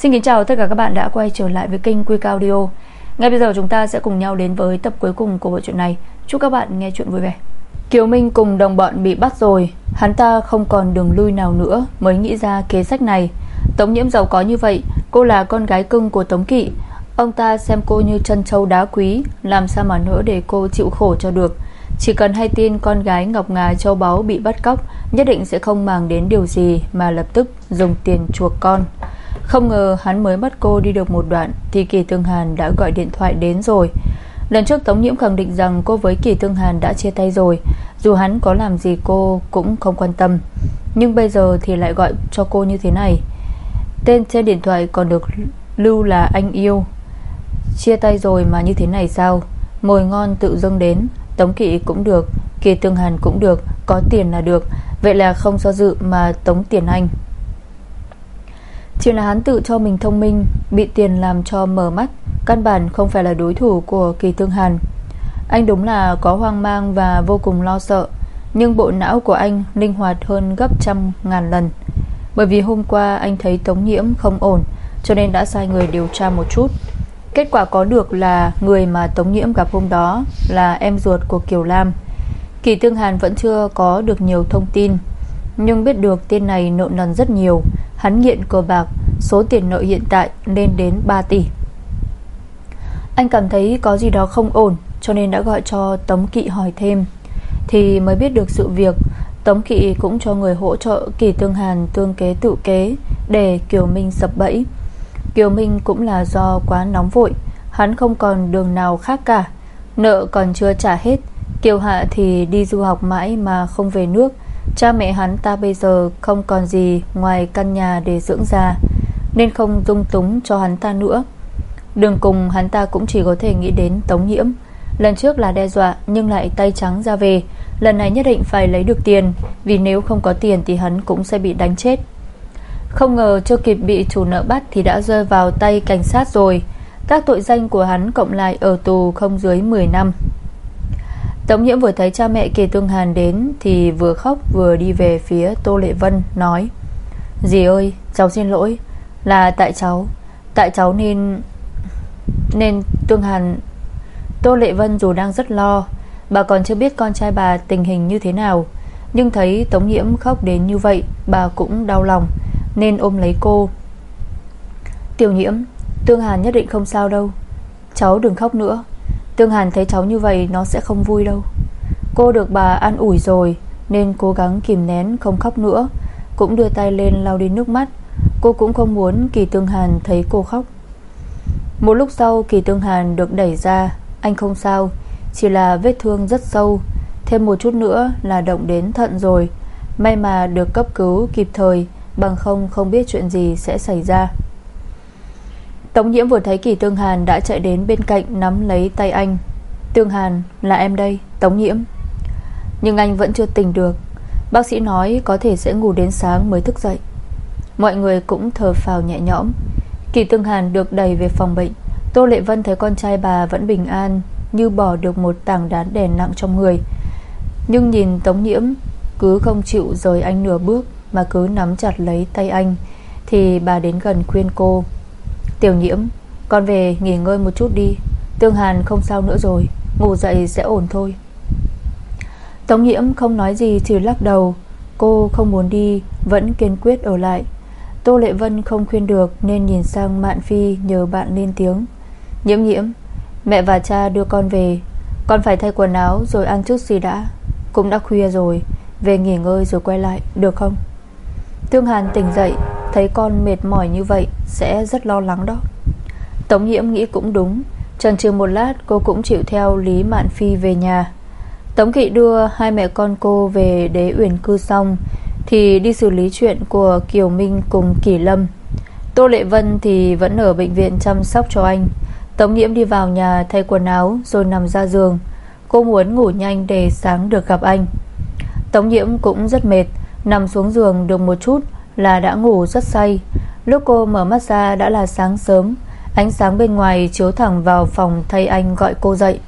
Xin kính chào tất cả các bạn đã quay trở lại với kênh Quy Cao Audio. Ngay bây giờ chúng ta sẽ cùng nhau đến với tập cuối cùng của bộ truyện này. Chúc các bạn nghe chuyện vui vẻ. Kiều Minh cùng đồng bọn bị bắt rồi. Hắn ta không còn đường lui nào nữa Mới nghĩ ra kế sách này. Tống nhiễm giàu có như vậy, Cô là con gái cưng của Tống Kỵ. Ông ta xem cô như chân châu đá quý, Làm sao mà nỡ để cô chịu khổ cho được. Chỉ cần hay tin con gái Ngọc Ngà châu báu bị bắt cóc, Nhất định sẽ không màng đến điều gì Mà lập tức dùng tiền chuộc con. Không ngờ hắn mới bắt cô đi được một đoạn Thì Kỳ Tương Hàn đã gọi điện thoại đến rồi. Lần trước Tống Nhiễm khẳng định rằng Cô với Kỳ Tương Hàn đã chia tay rồi. Dù hắn có làm gì cô cũng không quan tâm. Nhưng bây giờ thì lại gọi cho cô như thế này. Tên trên điện thoại còn được lưu là anh yêu. Chia tay rồi mà như thế này sao? Mồi ngon tự dâng đến. Tống Kỵ cũng được, Kỳ Tương Hàn cũng được. Có tiền là được. Vậy là không do dự mà tống tiền anh. Chỉ là hắn tự cho mình thông minh, Bị tiền làm cho mở mắt, Căn bản không phải là đối thủ của Kỳ Tương Hàn. Anh đúng là có hoang mang Và vô cùng lo sợ, Nhưng bộ não của anh linh hoạt hơn gấp trăm ngàn lần. Bởi vì hôm qua anh thấy Tống Nhiễm không ổn, Cho nên đã sai người điều tra một chút. Kết quả có được là Người mà Tống Nhiễm gặp hôm đó Là em ruột của Kiều Lam. Kỳ Tương Hàn vẫn chưa có được nhiều thông tin. Nhưng biết được tên này nợ nần rất nhiều, Hắn nghiện cờ bạc, Số tiền nợ hiện tại lên đến 3 tỷ. Anh cảm thấy có gì đó không ổn, Cho nên đã gọi cho Tống Kỵ hỏi thêm. Thì mới biết được sự việc, Tống Kỵ cũng cho người hỗ trợ Kỳ Tương Hàn tương kế tự kế Để Kiều Minh sập bẫy. Kiều Minh cũng là do quá nóng vội, Hắn không còn đường nào khác cả. Nợ còn chưa trả hết, Kiều Hạ thì đi du học mãi mà không về nước. Cha mẹ hắn ta bây giờ không còn gì ngoài căn nhà để dưỡng già, Nên không dung túng cho hắn ta nữa. Đường cùng hắn ta cũng chỉ có thể nghĩ đến Tống Nhiễm. Lần trước là đe dọa, nhưng lại tay trắng ra về. Lần này nhất định phải lấy được tiền, Vì nếu không có tiền thì hắn cũng sẽ bị đánh chết. Không ngờ chưa kịp bị chủ nợ bắt Thì đã rơi vào tay cảnh sát rồi. Các tội danh của hắn cộng lại ở tù không dưới 10 năm. Tống Nhiễm vừa thấy cha mẹ Kỳ Tương Hàn đến Thì vừa khóc vừa đi về phía Tô Lệ Vân, Nói, Dì ơi, cháu xin lỗi, Là tại cháu Tại cháu nên Nên Tương Hàn. Tô Lệ Vân dù đang rất lo, Bà còn chưa biết con trai bà tình hình như thế nào, Nhưng thấy Tống Nhiễm khóc đến như vậy, Bà cũng đau lòng, Nên ôm lấy cô. Tiểu Nhiễm, Tương Hàn nhất định không sao đâu, Cháu đừng khóc nữa Tương Hàn thấy cháu như vậy, nó sẽ không vui đâu. Cô được bà an ủi rồi, Nên cố gắng kìm nén, không khóc nữa. Cũng đưa tay lên lau đi nước mắt. Cô cũng không muốn Kỳ Tương Hàn thấy cô khóc. Một lúc sau, Kỳ Tương Hàn được đẩy ra. Anh không sao, Chỉ là vết thương rất sâu. Thêm một chút nữa là động đến thận rồi. May mà được cấp cứu kịp thời, Bằng không không biết chuyện gì sẽ xảy ra. Tống Nhiễm vừa thấy Kỳ Tương Hàn đã chạy đến bên cạnh nắm lấy tay anh. Tương Hàn, là em đây, Tống Nhiễm. Nhưng anh vẫn chưa tỉnh được. Bác sĩ nói có thể sẽ ngủ đến sáng mới thức dậy. Mọi người cũng thở phào nhẹ nhõm. Kỳ Tương Hàn được đẩy về phòng bệnh. Tô Lệ Vân thấy con trai bà vẫn bình an, Như bỏ được một tảng đá đè nặng trong người. Nhưng nhìn Tống Nhiễm, Cứ không chịu rời anh nửa bước Mà cứ nắm chặt lấy tay anh, Thì bà đến gần khuyên cô. Tiểu nhiễm, Con về nghỉ ngơi một chút đi. Tương Hàn không sao nữa rồi, Ngủ dậy sẽ ổn thôi. Tống nhiễm không nói gì, chỉ lắc đầu. Cô không muốn đi, Vẫn kiên quyết ở lại. Tô Lệ Vân không khuyên được, Nên nhìn sang Mạn Phi nhờ bạn lên tiếng. Nhiễm nhiễm, Mẹ và cha đưa con về. Con phải thay quần áo rồi ăn chút gì đã. Cũng đã khuya rồi, Về nghỉ ngơi rồi quay lại, được không? Tương Hàn tỉnh dậy. Thấy con mệt mỏi như vậy Sẽ rất lo lắng đó. Tống Nhiễm nghĩ cũng đúng, Trần trừ một lát cô cũng chịu theo Lý Mạn Phi về nhà. Tống Kỵ đưa hai mẹ con cô về đế uyển cư xong, Thì đi xử lý chuyện của Kiều Minh cùng Kỳ Lâm. Tô Lệ Vân thì vẫn ở bệnh viện chăm sóc cho anh. Tống Nhiễm đi vào nhà thay quần áo Rồi nằm ra giường. Cô muốn ngủ nhanh để sáng được gặp anh. Tống Nhiễm cũng rất mệt, Nằm xuống giường được một chút là đã ngủ rất say. Lúc cô mở mắt ra đã là sáng sớm. Ánh sáng bên ngoài chiếu thẳng vào phòng Thay anh gọi cô dậy.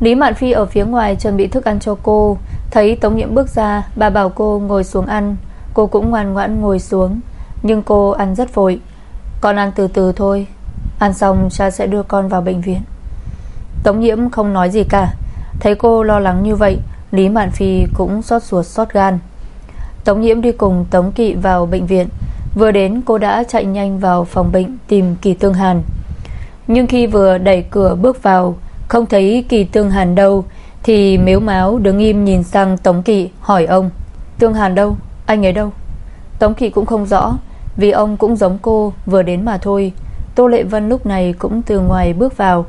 Lý Mạn Phi ở phía ngoài chuẩn bị thức ăn cho cô. Thấy Tống Nhiễm bước ra, Bà bảo cô ngồi xuống ăn. Cô cũng ngoan ngoãn ngồi xuống. Nhưng cô ăn rất vội. Con ăn từ từ thôi. Ăn xong, cha sẽ đưa con vào bệnh viện. Tống nhiễm không nói gì cả. Thấy cô lo lắng như vậy, Lý Mạn Phi cũng xót ruột xót gan. Tống nhiễm đi cùng Tống Kỵ vào bệnh viện. Vừa đến cô đã chạy nhanh vào phòng bệnh Tìm Kỳ Tương Hàn. Nhưng khi vừa đẩy cửa bước vào Không thấy Kỳ Tương Hàn đâu Thì miếu máu đứng im nhìn sang Tống Kỵ Hỏi ông Tương Hàn đâu, anh ấy đâu? Tống Kỵ cũng không rõ Vì ông cũng giống cô vừa đến mà thôi. Tô Lệ Vân lúc này cũng từ ngoài bước vào.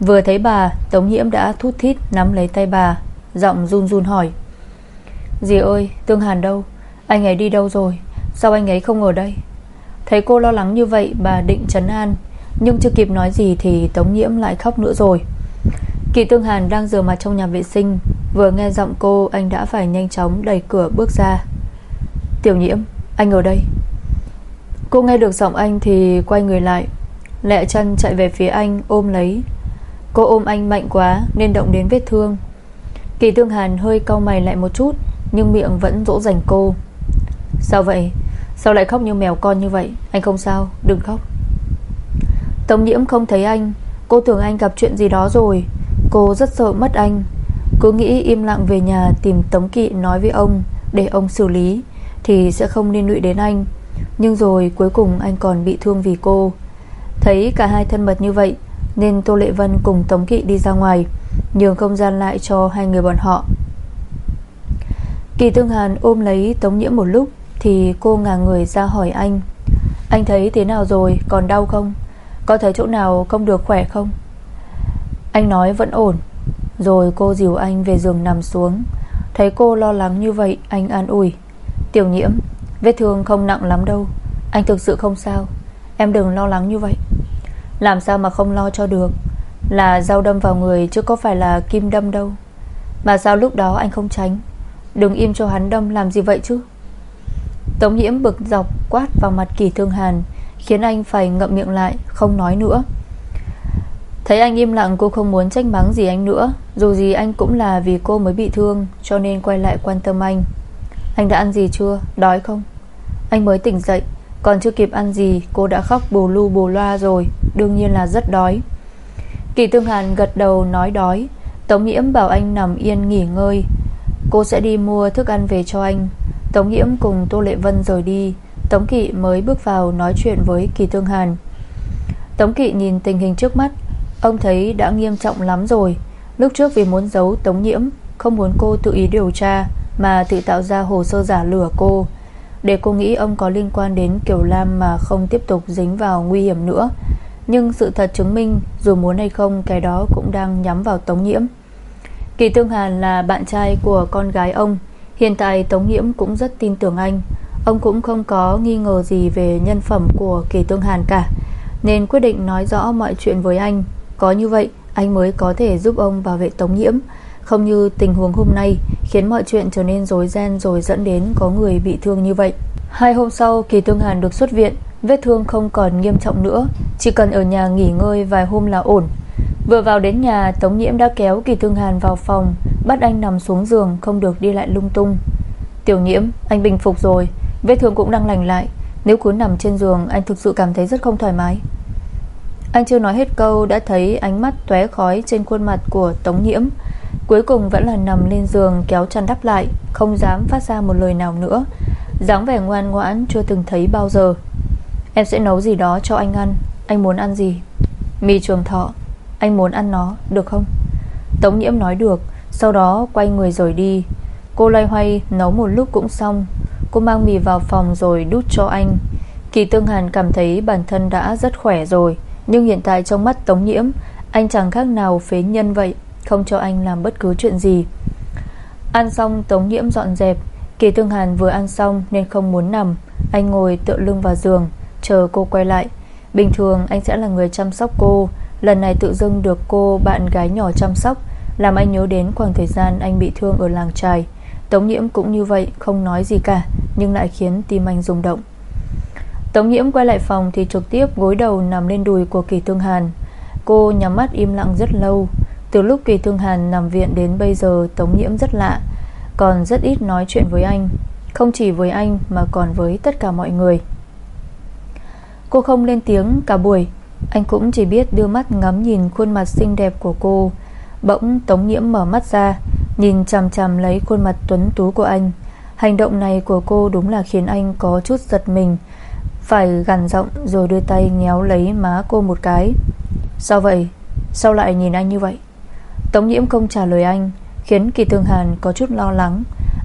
Vừa thấy bà Tống Nhiễm đã thút thít nắm lấy tay bà Giọng run run hỏi Dì ơi Tương Hàn đâu? Anh ấy đi đâu rồi? Sao anh ấy không ở đây? Thấy cô lo lắng như vậy, bà định trấn an. Nhưng chưa kịp nói gì thì Tống Nhiễm lại khóc nữa rồi. Kỳ Tương Hàn đang rửa mặt trong nhà vệ sinh. Vừa nghe giọng cô, Anh đã phải nhanh chóng đẩy cửa bước ra. Tiểu Nhiễm, Anh ở đây. Cô nghe được giọng anh thì quay người lại. Lẹ chân chạy về phía anh, ôm lấy. Cô ôm anh mạnh quá Nên động đến vết thương. Kỳ Tương Hàn hơi cau mày lại một chút, Nhưng miệng vẫn dỗ dành cô. Sao vậy? Sao lại khóc như mèo con như vậy? Anh không sao, đừng khóc. Tống nhiễm không thấy anh. Cô tưởng anh gặp chuyện gì đó rồi. Cô rất sợ mất anh. Cứ nghĩ im lặng về nhà tìm Tống Kỵ nói với ông Để ông xử lý Thì sẽ không liên lụy đến anh. Nhưng rồi cuối cùng anh còn bị thương vì cô. Thấy cả hai thân mật như vậy Nên Tô Lệ Vân cùng Tống Kỵ đi ra ngoài, Nhường không gian lại cho hai người bọn họ. Kỳ Tương Hàn ôm lấy Tống Nhiễm một lúc thì cô ngả người ra hỏi anh. Anh thấy thế nào rồi? Còn đau không? Có thấy chỗ nào không được khỏe không? Anh nói vẫn ổn. Rồi cô dìu anh về giường nằm xuống. Thấy cô lo lắng như vậy, Anh an ủi. Tiểu nhiễm, Vết thương không nặng lắm đâu. Anh thực sự không sao. Em đừng lo lắng như vậy. Làm sao mà không lo cho được? Là dao đâm vào người chứ có phải là kim đâm đâu. Mà sao lúc đó anh không tránh? Đừng im cho hắn đâm, làm gì vậy chứ? Tống nhiễm bực dọc quát vào mặt kỳ thương hàn, Khiến anh phải ngậm miệng lại, Không nói nữa. Thấy anh im lặng, cô không muốn trách mắng gì anh nữa. Dù gì anh cũng là vì cô mới bị thương, Cho nên quay lại quan tâm anh. Anh đã ăn gì chưa? Đói không? Anh mới tỉnh dậy, Còn chưa kịp ăn gì, Cô đã khóc bù lu bù loa rồi. Đương nhiên là rất đói. Kỳ Tương Hàn gật đầu nói đói. Tống Nhiễm bảo anh nằm yên nghỉ ngơi. Cô sẽ đi mua thức ăn về cho anh. Tống Nghiễm cùng Tô Lệ Vân rời đi. Tống Kỵ mới bước vào nói chuyện với Kỳ Tương Hàn. Tống Kỵ nhìn tình hình trước mắt. Ông thấy đã nghiêm trọng lắm rồi. Lúc trước vì muốn giấu Tống Nhiễm, Không muốn cô tự ý điều tra, Mà tự tạo ra hồ sơ giả lừa cô. Để cô nghĩ ông có liên quan đến Kiều Lam Mà không tiếp tục dính vào nguy hiểm nữa. Nhưng sự thật chứng minh, Dù muốn hay không, Cái đó cũng đang nhắm vào Tống Nhiễm. Kỳ Tương Hàn là bạn trai của con gái ông. Hiện tại Tống Nhiễm cũng rất tin tưởng anh. Ông cũng không có nghi ngờ gì Về nhân phẩm của Kỳ Tương Hàn cả. Nên quyết định nói rõ mọi chuyện với anh. Có như vậy, Anh mới có thể giúp ông bảo vệ Tống Nhiễm. Không như tình huống hôm nay, Khiến mọi chuyện trở nên rối ren Rồi dẫn đến có người bị thương như vậy. Hai hôm sau, Kỳ Tương Hàn được xuất viện. Vết thương không còn nghiêm trọng nữa. Chỉ cần ở nhà nghỉ ngơi vài hôm là ổn. Vừa vào đến nhà, Tống Nhiễm đã kéo Kỳ Thương Hàn vào phòng, Bắt anh nằm xuống giường, Không được đi lại lung tung. Tiểu Nhiễm, anh bình phục rồi, Vết thương cũng đang lành lại. Nếu cứ nằm trên giường, anh thực sự cảm thấy rất không thoải mái. Anh chưa nói hết câu, Đã thấy ánh mắt tóe khói trên khuôn mặt của Tống Nhiễm. Cuối cùng vẫn là nằm lên giường, Kéo chăn đắp lại, Không dám phát ra một lời nào nữa. Dáng vẻ ngoan ngoãn chưa từng thấy bao giờ. Em sẽ nấu gì đó cho anh ăn, Anh muốn ăn gì? Mì trường thọ anh muốn ăn nó, được không? Tống nhiễm nói được, Sau đó quay người rồi đi. Cô loay hoay nấu một lúc cũng xong. Cô mang mì vào phòng rồi đút cho anh. Kỳ Tương Hàn cảm thấy bản thân đã rất khỏe rồi, Nhưng hiện tại trong mắt Tống Nhiễm, Anh chẳng khác nào phế nhân vậy, Không cho anh làm bất cứ chuyện gì. Ăn xong, Tống Nhiễm dọn dẹp. Kỳ Tương Hàn vừa ăn xong nên không muốn nằm. Anh ngồi tựa lưng vào giường, Chờ cô quay lại. Bình thường anh sẽ là người chăm sóc cô Lần này tự dưng được cô bạn gái nhỏ chăm sóc, Làm anh nhớ đến khoảng thời gian anh bị thương ở làng trài. Tống nhiễm cũng như vậy, Không nói gì cả, Nhưng lại khiến tim anh rung động. Tống nhiễm quay lại phòng thì trực tiếp gối đầu nằm lên đùi của Kỳ Thương Hàn. Cô nhắm mắt im lặng rất lâu. Từ lúc Kỳ Thương Hàn nằm viện đến bây giờ, Tống nhiễm rất lạ, Còn rất ít nói chuyện với anh. Không chỉ với anh mà còn với tất cả mọi người. Cô không lên tiếng cả buổi anh cũng chỉ biết đưa mắt ngắm nhìn khuôn mặt xinh đẹp của cô. Bỗng Tống Nhiễm mở mắt ra, Nhìn chằm chằm lấy khuôn mặt tuấn tú của anh. Hành động này của cô đúng là khiến anh có chút giật mình, Phải gằn giọng rồi đưa tay nhéo lấy má cô một cái. Sao vậy? Sao lại nhìn anh như vậy? Tống Nhiễm không trả lời anh, Khiến Kỳ thương Hàn có chút lo lắng.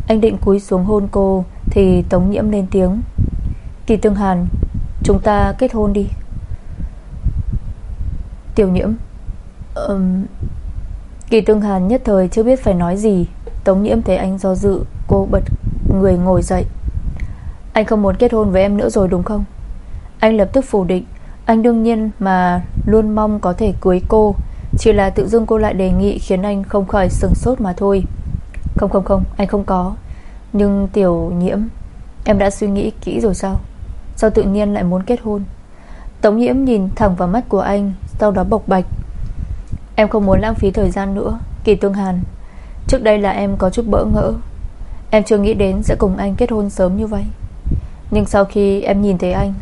Anh định cúi xuống hôn cô Thì Tống Nhiễm lên tiếng. Kỳ thương Hàn, Chúng ta kết hôn đi. Tiểu Nhiễm? Um, Kỳ Tương Hàn nhất thời chưa biết phải nói gì. Tống Nhiễm thấy anh do dự Cô bật người ngồi dậy. Anh không muốn kết hôn với em nữa rồi đúng không? Anh lập tức phủ định. Anh đương nhiên mà luôn mong có thể cưới cô. Chỉ là tự dưng cô lại đề nghị Khiến anh không khỏi sừng sốt mà thôi. Không không không anh không có. Nhưng tiểu nhiễm Em đã suy nghĩ kỹ rồi sao? Sao tự nhiên lại muốn kết hôn? Tống nhiễm nhìn thẳng vào mắt của anh sau đó bộc bạch. Em không muốn lãng phí thời gian nữa, Kỳ Tương Hàn. Trước đây là em có chút bỡ ngỡ. Em chưa nghĩ đến sẽ cùng anh kết hôn sớm như vậy. Nhưng sau khi em nhìn thấy anh,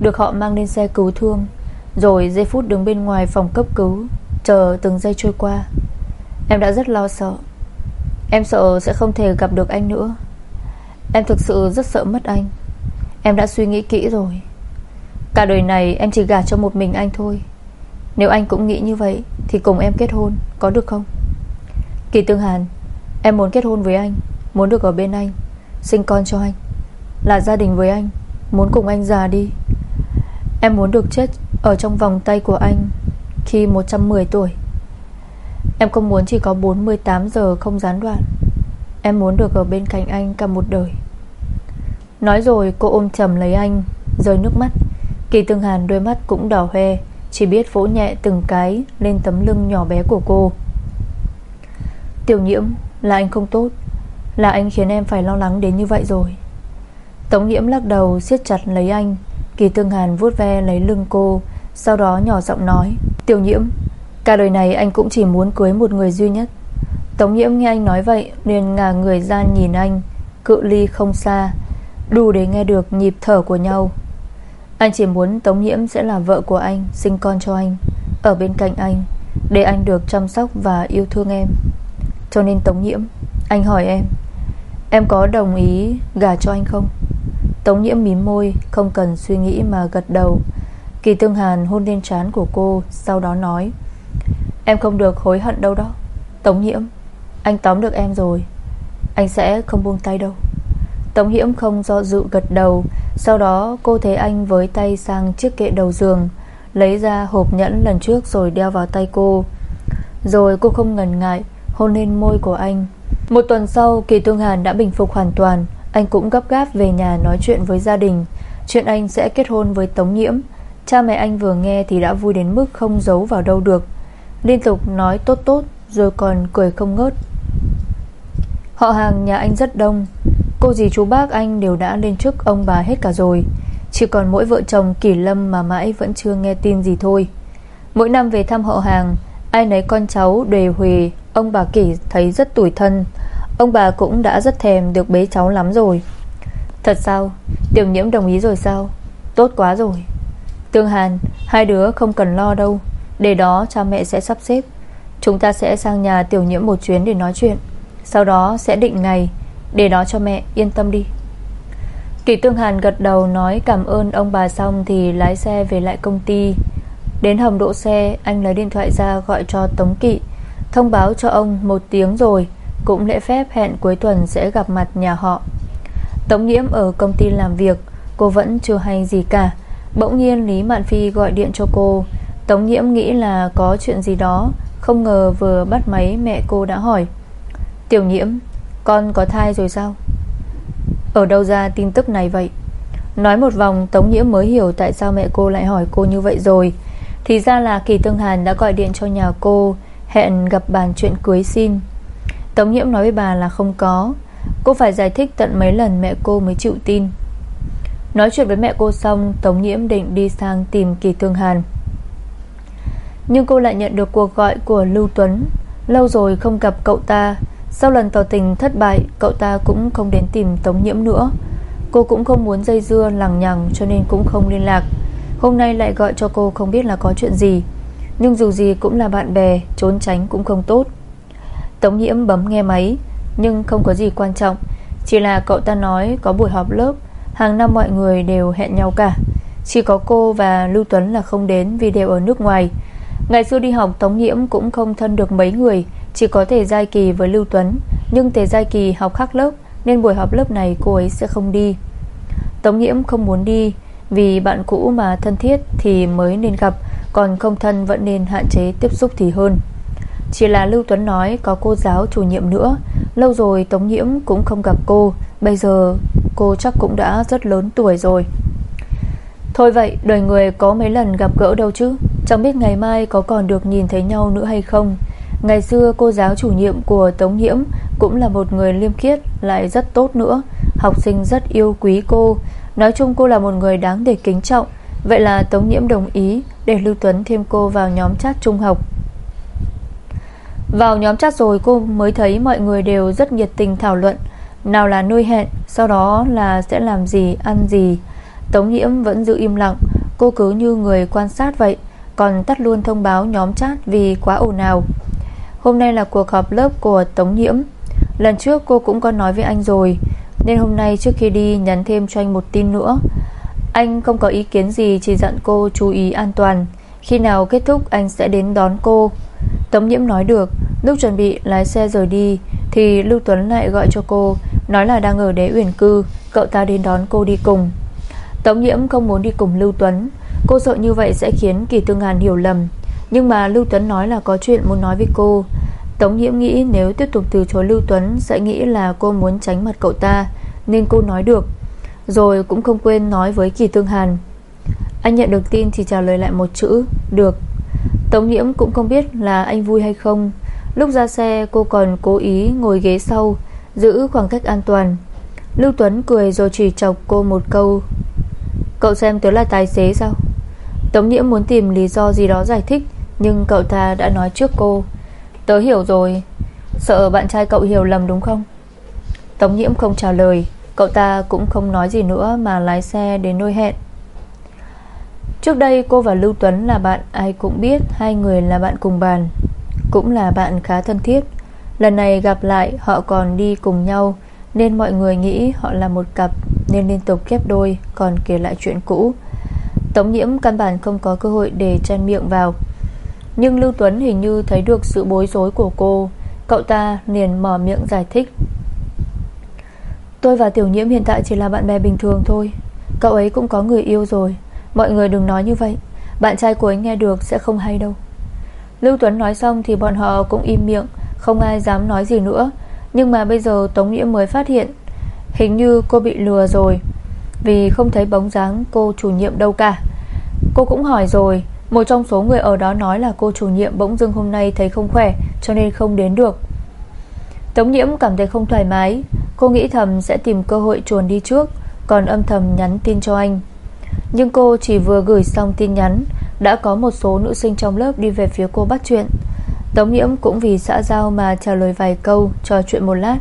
Được họ mang lên xe cứu thương, Rồi giây phút đứng bên ngoài phòng cấp cứu, Chờ từng giây trôi qua, Em đã rất lo sợ. Em sợ sẽ không thể gặp được anh nữa. Em thực sự rất sợ mất anh. Em đã suy nghĩ kỹ rồi. Cả đời này em chỉ gả cho một mình anh thôi. Nếu anh cũng nghĩ như vậy, Thì cùng em kết hôn, Có được không? Kỳ Tương Hàn, Em muốn kết hôn với anh, Muốn được ở bên anh, Sinh con cho anh, Là gia đình với anh, Muốn cùng anh già đi. Em muốn được chết ở trong vòng tay của anh Khi 110 tuổi. Em không muốn chỉ có 48 giờ không gián đoạn. Em muốn được ở bên cạnh anh cả một đời. Nói rồi, cô ôm chầm lấy anh, Rơi nước mắt. Kỳ Tương Hàn đôi mắt cũng đỏ hoe. Chỉ biết vỗ nhẹ từng cái Lên tấm lưng nhỏ bé của cô. Tiểu nhiễm, là anh không tốt, Là anh khiến em phải lo lắng đến như vậy rồi. Tống nhiễm lắc đầu siết chặt lấy anh, Kỳ Tương Hàn vuốt ve lấy lưng cô, Sau đó nhỏ giọng nói, Tiểu nhiễm, Cả đời này anh cũng chỉ muốn cưới một người duy nhất. Tống nhiễm nghe anh nói vậy liền ngả người ra nhìn anh, Cự ly không xa, Đủ để nghe được nhịp thở của nhau. Anh chỉ muốn Tống nhiễm sẽ là vợ của anh, Sinh con cho anh, Ở bên cạnh anh, Để anh được chăm sóc và yêu thương em. Cho nên Tống nhiễm, Anh hỏi em Em có đồng ý gả cho anh không? Tống nhiễm mím môi, Không cần suy nghĩ mà gật đầu. Kỳ Tương Hàn hôn lên trán của cô, Sau đó nói, Em không được hối hận đâu đó. Tống nhiễm, Anh tóm được em rồi, Anh sẽ không buông tay đâu. Tống Hiễm không do dự gật đầu. Sau đó, cô thấy anh với tay sang chiếc kệ đầu giường, Lấy ra hộp nhẫn lần trước rồi đeo vào tay cô. Rồi cô không ngần ngại, Hôn lên môi của anh. Một tuần sau, Kỳ Tương Hàn đã bình phục hoàn toàn. Anh cũng gấp gáp về nhà nói chuyện với gia đình. Chuyện anh sẽ kết hôn với Tống Nhiễm Cha mẹ anh vừa nghe thì đã vui đến mức không giấu vào đâu được. Liên tục nói tốt tốt, Rồi còn cười không ngớt. Họ hàng nhà anh rất đông. Cô dì chú bác anh đều đã lên chức ông bà hết cả rồi. Chỉ còn mỗi vợ chồng Kỳ Lâm mà mãi vẫn chưa nghe tin gì thôi. Mỗi năm về thăm họ hàng, Ai nấy con cháu đề huề, Ông bà Kỳ thấy rất tủi thân. Ông bà cũng đã rất thèm được bế cháu lắm rồi. Thật sao? Tiểu nhiễm đồng ý rồi sao? Tốt quá rồi. Tương Hàn, Hai đứa không cần lo đâu. Để đó cha mẹ sẽ sắp xếp. Chúng ta sẽ sang nhà tiểu nhiễm một chuyến để nói chuyện. Sau đó sẽ định ngày. Để đó cho mẹ, yên tâm đi. Kỳ Tương Hàn gật đầu nói cảm ơn ông bà xong Thì lái xe về lại công ty. Đến hầm đỗ xe, Anh lấy điện thoại ra gọi cho Tống Kỵ, Thông báo cho ông một tiếng rồi, Cũng lễ phép hẹn cuối tuần sẽ gặp mặt nhà họ. Tống Nhiễm ở công ty làm việc, Cô vẫn chưa hay gì cả. Bỗng nhiên Lý Mạn Phi gọi điện cho cô. Tống Nhiễm nghĩ là có chuyện gì đó, Không ngờ vừa bắt máy mẹ cô đã hỏi. Tiểu Nhiễm con có thai rồi sao? Ở đâu ra tin tức này vậy? Nói một vòng, Tống Nhiễm mới hiểu Tại sao mẹ cô lại hỏi cô như vậy rồi. Thì ra là Kỳ Tương Hàn đã gọi điện cho nhà cô, Hẹn gặp bàn chuyện cưới xin. Tống Nhiễm nói với bà là không có. Cô phải giải thích tận mấy lần mẹ cô mới chịu tin. Nói chuyện với mẹ cô xong, Tống Nhiễm định đi sang tìm Kỳ Tương Hàn. Nhưng cô lại nhận được cuộc gọi của Lưu Tuấn. Lâu rồi không gặp cậu ta. Sau lần tỏ tình thất bại, Cậu ta cũng không đến tìm Tống Nhiễm nữa. Cô cũng không muốn dây dưa, lằng nhằng, Cho nên cũng không liên lạc. Hôm nay lại gọi cho cô không biết là có chuyện gì. Nhưng dù gì cũng là bạn bè, Trốn tránh cũng không tốt. Tống nhiễm bấm nghe máy, Nhưng không có gì quan trọng. Chỉ là cậu ta nói có buổi họp lớp, Hàng năm mọi người đều hẹn nhau cả. Chỉ có cô và Lưu Tuấn là không đến Vì đều ở nước ngoài. Ngày xưa đi học, Tống Nhiễm cũng không thân được mấy người. Chỉ có thể Giai Kỳ với Lưu Tuấn, Nhưng Tề Giai Kỳ học khác lớp, Nên buổi họp lớp này cô ấy sẽ không đi. Tống Nhiễm không muốn đi, Vì bạn cũ mà thân thiết Thì mới nên gặp, Còn không thân vẫn nên hạn chế tiếp xúc thì hơn. Chỉ là Lưu Tuấn nói Có cô giáo chủ nhiệm nữa, Lâu rồi Tống Nhiễm cũng không gặp cô, Bây giờ cô chắc cũng đã rất lớn tuổi rồi. Thôi vậy, đời người có mấy lần gặp gỡ đâu chứ? Chẳng biết ngày mai có còn được nhìn thấy nhau nữa hay không? Ngày xưa cô giáo chủ nhiệm của Tống Nhiễm Cũng là một người liêm khiết Lại rất tốt nữa. Học sinh rất yêu quý cô. Nói chung cô là một người đáng để kính trọng. Vậy là Tống Nhiễm đồng ý Để Lưu Tuấn thêm cô vào nhóm chat trung học. Vào nhóm chat rồi cô mới thấy Mọi người đều rất nhiệt tình thảo luận. Nào là nuôi hẹn Sau đó là sẽ làm gì, ăn gì. Tống Nhiễm vẫn giữ im lặng. Cô cứ như người quan sát vậy Còn tắt luôn thông báo nhóm chat Vì quá ồn ào. Hôm nay là cuộc họp lớp của Tống Nhiễm. Lần trước cô cũng có nói với anh rồi, Nên hôm nay trước khi đi Nhắn thêm cho anh một tin nữa. Anh không có ý kiến gì, Chỉ dặn cô chú ý an toàn. Khi nào kết thúc, anh sẽ đến đón cô. Tống Nhiễm nói được. Lúc chuẩn bị lái xe rời đi, Thì Lưu Tuấn lại gọi cho cô, Nói là đang ở đế uyển cư, Cậu ta đến đón cô đi cùng. Tống Nhiễm không muốn đi cùng Lưu Tuấn. Cô sợ như vậy sẽ khiến Kỳ Tương Hàn hiểu lầm. Nhưng mà Lưu Tuấn nói là có chuyện muốn nói với cô. Tống Nhiễm nghĩ nếu tiếp tục từ chối Lưu Tuấn Sẽ nghĩ là cô muốn tránh mặt cậu ta, Nên cô nói được. Rồi cũng không quên nói với Kỳ Tương Hàn. Anh nhận được tin thì trả lời lại một chữ, Được. Tống Nhiễm cũng không biết là anh vui hay không. Lúc ra xe, cô còn cố ý ngồi ghế sau, Giữ khoảng cách an toàn. Lưu Tuấn cười rồi chỉ chọc cô một câu, Cậu xem tớ là tài xế sao? Tống Nhiễm muốn tìm lý do gì đó giải thích nhưng cậu ta đã nói trước cô. Tớ hiểu rồi. Sợ bạn trai cậu hiểu lầm đúng không? Tống Nhiễm không trả lời. Cậu ta cũng không nói gì nữa Mà lái xe đến nơi hẹn. Trước đây cô và Lưu Tuấn là bạn Ai cũng biết, hai người là bạn cùng bàn, Cũng là bạn khá thân thiết. Lần này gặp lại, họ còn đi cùng nhau, Nên mọi người nghĩ họ là một cặp, Nên liên tục kép đôi, Còn kể lại chuyện cũ. Tống nhiễm căn bản không có cơ hội để chen miệng vào. Nhưng Lưu Tuấn hình như thấy được sự bối rối của cô. Cậu ta liền mở miệng giải thích. Tôi và Tiểu Nhiễm hiện tại chỉ là bạn bè bình thường thôi. Cậu ấy cũng có người yêu rồi. Mọi người đừng nói như vậy. Bạn trai của ấy nghe được sẽ không hay đâu. Lưu Tuấn nói xong thì bọn họ cũng im miệng, Không ai dám nói gì nữa. Nhưng mà bây giờ Tống Nghĩa mới phát hiện, Hình như cô bị lừa rồi. Vì không thấy bóng dáng cô chủ nhiệm đâu cả. Cô cũng hỏi rồi một trong số người ở đó nói là cô chủ nhiệm Bỗng dưng hôm nay thấy không khỏe, Cho nên không đến được. Tống nhiễm cảm thấy không thoải mái. Cô nghĩ thầm sẽ tìm cơ hội chuồn đi trước, Còn âm thầm nhắn tin cho anh. Nhưng cô chỉ vừa gửi xong tin nhắn, Đã có một số nữ sinh trong lớp đi về phía cô bắt chuyện. Tống nhiễm cũng vì xã giao mà trả lời vài câu, Trò chuyện một lát.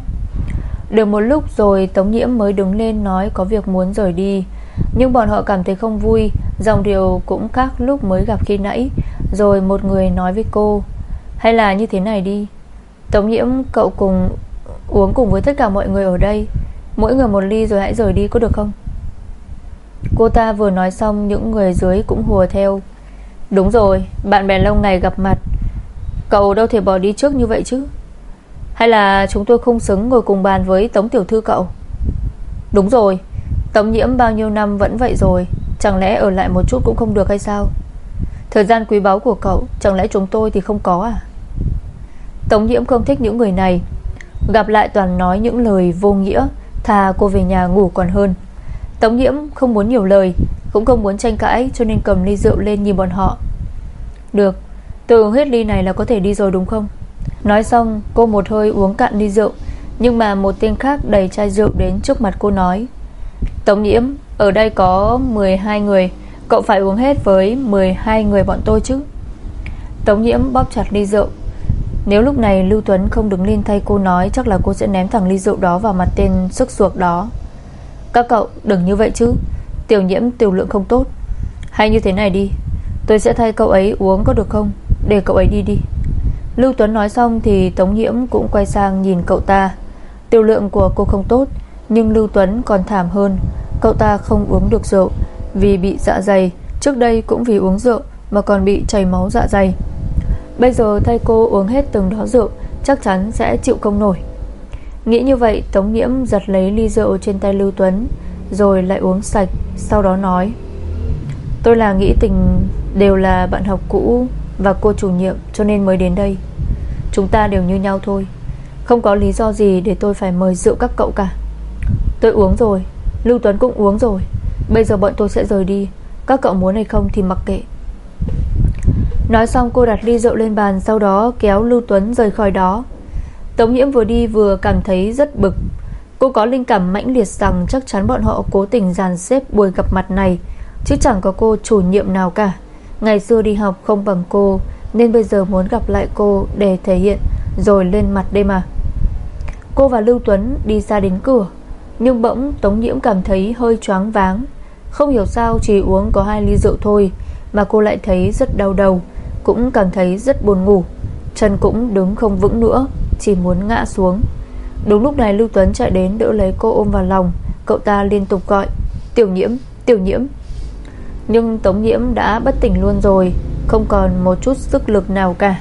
Được một lúc rồi, Tống nhiễm mới đứng lên nói có việc muốn rời đi. Nhưng bọn họ cảm thấy không vui Dòng điều cũng khác lúc mới gặp khi nãy, Rồi một người nói với cô, Hay là như thế này đi, Tống nhiễm, cậu cùng Uống cùng với tất cả mọi người ở đây, Mỗi người một ly rồi hãy rời đi có được không? Cô ta vừa nói xong, Những người dưới cũng hùa theo. Đúng rồi, Bạn bè lâu ngày gặp mặt, Cậu đâu thể bỏ đi trước như vậy chứ? Hay là chúng tôi không xứng ngồi cùng bàn với Tống Tiểu Thư cậu? Đúng rồi Tống nhiễm bao nhiêu năm vẫn vậy rồi? Chẳng lẽ ở lại một chút cũng không được hay sao? Thời gian quý báu của cậu, Chẳng lẽ chúng tôi thì không có à? Tống nhiễm không thích những người này. Gặp lại toàn nói những lời vô nghĩa, Thà cô về nhà ngủ còn hơn. Tống nhiễm không muốn nhiều lời, Cũng không muốn tranh cãi cho nên cầm ly rượu lên nhìn bọn họ. Được Tôi uống hết ly này là có thể đi rồi đúng không? Nói xong, cô một hơi uống cạn ly rượu, Nhưng mà một tên khác đầy chai rượu đến trước mặt cô nói Tống nhiễm, Ở đây có 12 người. Cậu phải uống hết với 12 người bọn tôi chứ? Tống nhiễm bóp chặt ly rượu. Nếu lúc này Lưu Tuấn không đứng lên thay cô nói, Chắc là cô sẽ ném thẳng ly rượu đó vào mặt tên sức ruột đó. Các cậu đừng như vậy chứ. Tiểu nhiễm, tiểu lượng không tốt. Hay như thế này đi. Tôi sẽ thay cậu ấy uống có được không? Để cậu ấy đi đi. Lưu Tuấn nói xong thì Tống Nhiễm cũng quay sang nhìn cậu ta. Tiêu lượng của cô không tốt. Nhưng Lưu Tuấn còn thảm hơn. Cậu ta không uống được rượu. Vì bị dạ dày, Trước đây cũng vì uống rượu Mà còn bị chảy máu dạ dày. Bây giờ thay cô uống hết từng đó rượu, Chắc chắn sẽ chịu không nổi. Nghĩ như vậy, Tống Nhiễm giật lấy ly rượu trên tay Lưu Tuấn, Rồi lại uống sạch, Sau đó nói. Tôi là nghĩ tình đều là bạn học cũ Và cô chủ nhiệm, cho nên mới đến đây. Chúng ta đều như nhau thôi. Không có lý do gì để tôi phải mời rượu các cậu cả. Tôi uống rồi. Lưu Tuấn cũng uống rồi. Bây giờ bọn tôi sẽ rời đi. Các cậu muốn hay không thì mặc kệ. Nói xong, cô đặt ly rượu lên bàn, Sau đó kéo Lưu Tuấn rời khỏi đó. Tống nhiễm vừa đi vừa cảm thấy rất bực. Cô có linh cảm mãnh liệt rằng Chắc chắn bọn họ cố tình dàn xếp buổi gặp mặt này, Chứ chẳng có cô chủ nhiệm nào cả. Ngày xưa đi học không bằng cô, Nên bây giờ muốn gặp lại cô Để thể hiện, rồi lên mặt đây mà. Cô và Lưu Tuấn đi ra đến cửa. Nhưng bỗng Tống Nhiễm cảm thấy hơi choáng váng. Không hiểu sao chỉ uống có hai ly rượu thôi Mà cô lại thấy rất đau đầu Cũng cảm thấy rất buồn ngủ. Chân cũng đứng không vững nữa Chỉ muốn ngã xuống. Đúng lúc này Lưu Tuấn chạy đến đỡ lấy cô ôm vào lòng. Cậu ta liên tục gọi Tiểu nhiễm, tiểu nhiễm. Nhưng Tống nhiễm đã bất tỉnh luôn rồi Không còn một chút sức lực nào cả.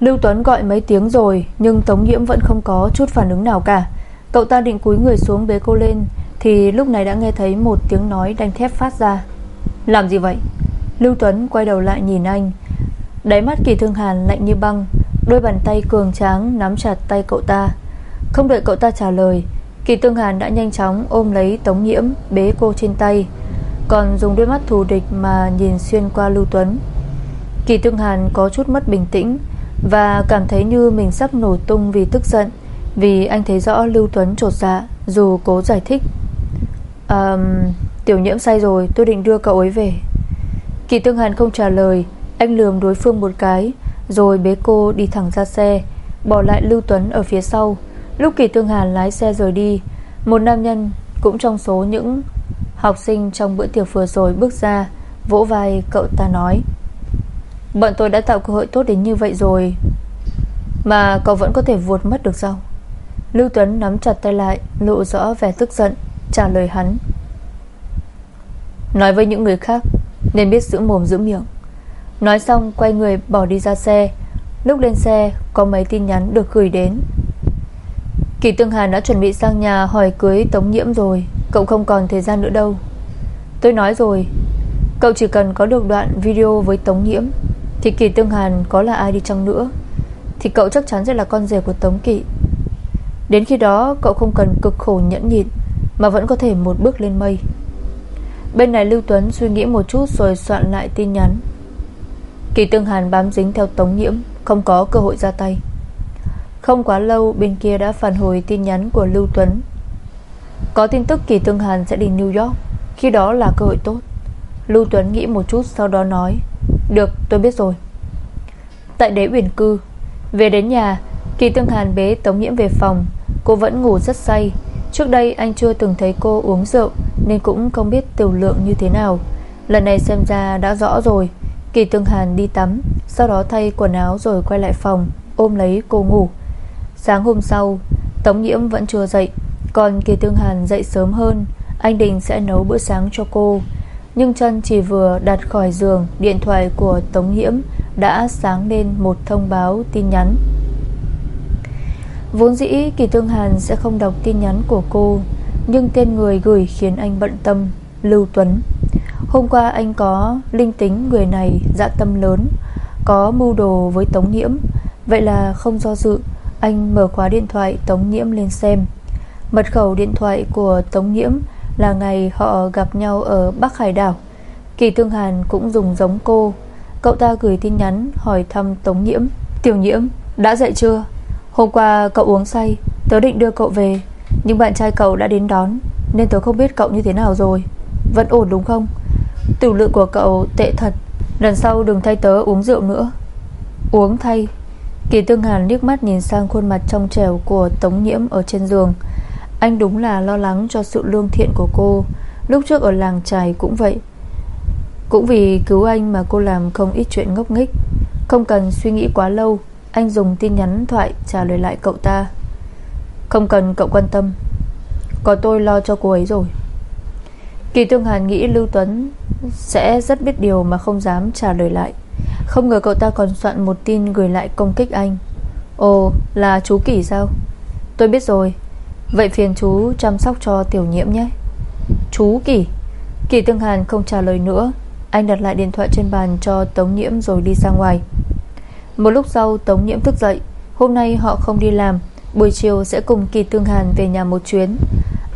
Lưu Tuấn gọi mấy tiếng rồi Nhưng Tống nhiễm vẫn không có chút phản ứng nào cả. Cậu ta định cúi người xuống bế cô lên, Thì lúc này đã nghe thấy một tiếng nói đanh thép phát ra. Làm gì vậy? Lưu Tuấn quay đầu lại nhìn anh. Đáy mắt kỳ thương hàn lạnh như băng, Đôi bàn tay cường tráng nắm chặt tay cậu ta. Không đợi cậu ta trả lời, Kỳ tương hàn đã nhanh chóng ôm lấy Tống Nhiễm, Bế cô trên tay. Còn dùng đôi mắt thù địch mà nhìn xuyên qua Lưu Tuấn. Kỳ tương hàn có chút mất bình tĩnh Và cảm thấy như mình sắp nổ tung vì tức giận. Vì anh thấy rõ Lưu Tuấn trột dạ Dù cố giải thích. Um, Tiểu nhiễm say rồi Tôi định đưa cậu ấy về. Kỳ tương hàn không trả lời Anh lườm đối phương một cái Rồi bế cô đi thẳng ra xe Bỏ lại Lưu Tuấn ở phía sau. Lúc Kỳ Tương Hàn lái xe rời đi Một nam nhân cũng trong số những Học sinh trong bữa tiệc vừa rồi bước ra Vỗ vai cậu ta nói Bọn tôi đã tạo cơ hội tốt đến như vậy rồi Mà cậu vẫn có thể vuột mất được sao? Lưu Tuấn nắm chặt tay lại, Lộ rõ vẻ tức giận, Trả lời hắn. Nói với những người khác, Nên biết giữ mồm giữ miệng. Nói xong, quay người bỏ đi ra xe. Lúc lên xe, có mấy tin nhắn được gửi đến. Kỳ Tương Hàn đã chuẩn bị sang nhà hỏi cưới Tống Nhiễm rồi, Cậu không còn thời gian nữa đâu. Tôi nói rồi, Cậu chỉ cần có được đoạn video với Tống Nhiễm, Thì Kỳ Tương Hàn có là ai đi chăng nữa, Thì cậu chắc chắn sẽ là con rể của Tống Kỵ. Đến khi đó, cậu không cần cực khổ nhẫn nhịn, Mà vẫn có thể một bước lên mây. Bên này Lưu Tuấn suy nghĩ một chút Rồi soạn lại tin nhắn. Kỳ Tương Hàn bám dính theo Tống Nhiễm, Không có cơ hội ra tay. Không quá lâu, bên kia đã phản hồi tin nhắn của Lưu Tuấn. Có tin tức Kỳ Tương Hàn sẽ đi New York, Khi đó là cơ hội tốt. Lưu Tuấn nghĩ một chút sau đó nói, Được, tôi biết rồi. Tại đế uyển cư, Về đến nhà, Kỳ Tương Hàn bế Tống Nhiễm về phòng. Cô vẫn ngủ rất say. Trước đây, anh chưa từng thấy cô uống rượu, Nên cũng không biết tiểu lượng như thế nào. Lần này xem ra đã rõ rồi. Kỳ Tương Hàn đi tắm, Sau đó thay quần áo rồi quay lại phòng, Ôm lấy cô ngủ. Sáng hôm sau, Tống Nhiễm vẫn chưa dậy. Còn Kỳ Tương Hàn dậy sớm hơn, Anh Đình sẽ nấu bữa sáng cho cô. Nhưng chân chỉ vừa đặt khỏi giường, Điện thoại của Tống Nhiễm Đã sáng lên một thông báo tin nhắn. Vốn dĩ Kỳ Tương Hàn sẽ không đọc tin nhắn của cô, Nhưng tên người gửi khiến anh bận tâm, Lưu Tuấn. Hôm qua anh có linh tính người này dạ tâm lớn, Có mưu đồ với Tống Nhiễm. Vậy là không do dự, Anh mở khóa điện thoại Tống Nhiễm lên xem. Mật khẩu điện thoại của Tống Nhiễm Là ngày họ gặp nhau ở Bắc Hải đảo. Kỳ Tương Hàn cũng dùng giống cô. Cậu ta gửi tin nhắn hỏi thăm Tống Nhiễm. Tiểu Nhiễm, đã dậy chưa? Hôm qua cậu uống say, Tớ định đưa cậu về, Nhưng bạn trai cậu đã đến đón, Nên tớ không biết cậu như thế nào rồi. Vẫn ổn đúng không? Tiểu lượng của cậu tệ thật, Lần sau đừng thay tớ uống rượu nữa. Uống thay. Kỳ Tương Hàn liếc mắt nhìn sang khuôn mặt trong trẻo Của Tống Nhiễm ở trên giường. Anh đúng là lo lắng cho sự lương thiện của cô. Lúc trước ở làng trài cũng vậy. Cũng vì cứu anh mà cô làm không ít chuyện ngốc nghếch. Không cần suy nghĩ quá lâu anh dùng tin nhắn thoại trả lời lại cậu ta. Không cần cậu quan tâm. Có tôi lo cho cô ấy rồi. Kỳ Tương Hàn nghĩ Lưu Tuấn Sẽ rất biết điều mà không dám trả lời lại. Không ngờ cậu ta còn soạn một tin Gửi lại công kích anh. Ồ, là chú Kỳ sao? Tôi biết rồi. Vậy phiền chú chăm sóc cho tiểu nhiễm nhé. Chú Kỳ Kỳ Tương Hàn không trả lời nữa. Anh đặt lại điện thoại trên bàn cho Tống Nhiễm Rồi đi ra ngoài. Một lúc sau, Tống Nhiễm thức dậy. Hôm nay họ không đi làm, Buổi chiều sẽ cùng Kỳ Tương Hàn về nhà một chuyến.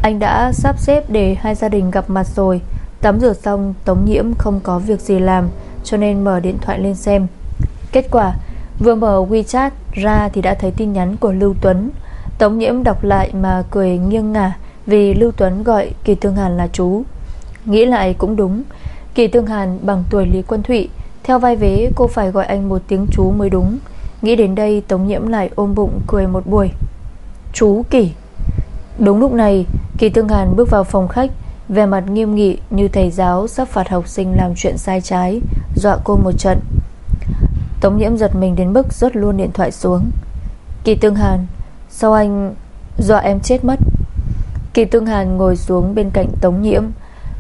Anh đã sắp xếp để hai gia đình gặp mặt rồi. Tắm rửa xong, Tống Nhiễm không có việc gì làm, Cho nên mở điện thoại lên xem. Kết quả, Vừa mở WeChat ra thì đã thấy tin nhắn của Lưu Tuấn. Tống Nhiễm đọc lại mà cười nghiêng ngả Vì Lưu Tuấn gọi Kỳ Tương Hàn là chú. Nghĩ lại cũng đúng, Kỳ Tương Hàn bằng tuổi Lý Quân Thụy theo vai vế, cô phải gọi anh một tiếng chú mới đúng. Nghĩ đến đây, Tống Nhiễm lại ôm bụng, cười một buổi. Chú Kỳ Đúng lúc này, Kỳ Tương Hàn bước vào phòng khách. Về mặt nghiêm nghị như thầy giáo Sắp phạt học sinh làm chuyện sai trái, Dọa cô một trận. Tống Nhiễm giật mình đến mức rớt luôn điện thoại xuống. Kỳ Tương Hàn, Sao anh dọa em chết mất? Kỳ Tương Hàn ngồi xuống bên cạnh Tống Nhiễm.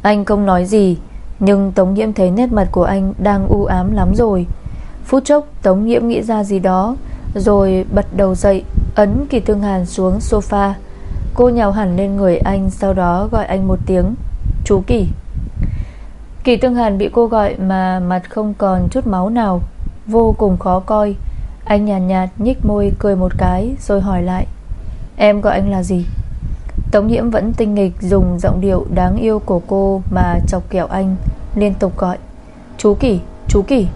Anh không nói gì nhưng Tống Nhiễm thấy nét mặt của anh Đang u ám lắm rồi. Phút chốc Tống Nhiễm nghĩ ra gì đó Rồi bật đầu dậy Ấn Kỳ thương Hàn xuống sofa. Cô nhào hẳn lên người anh Sau đó gọi anh một tiếng Chú Kỳ. Kỳ thương Hàn bị cô gọi mà mặt không còn chút máu nào Vô cùng khó coi. Anh nhàn nhạt, nhạt nhích môi cười một cái Rồi hỏi lại Em gọi anh là gì? Tống nhiễm vẫn tinh nghịch dùng giọng điệu đáng yêu của cô Mà chọc kẹo anh Liên tục gọi. Chú Kỳ, chú Kỳ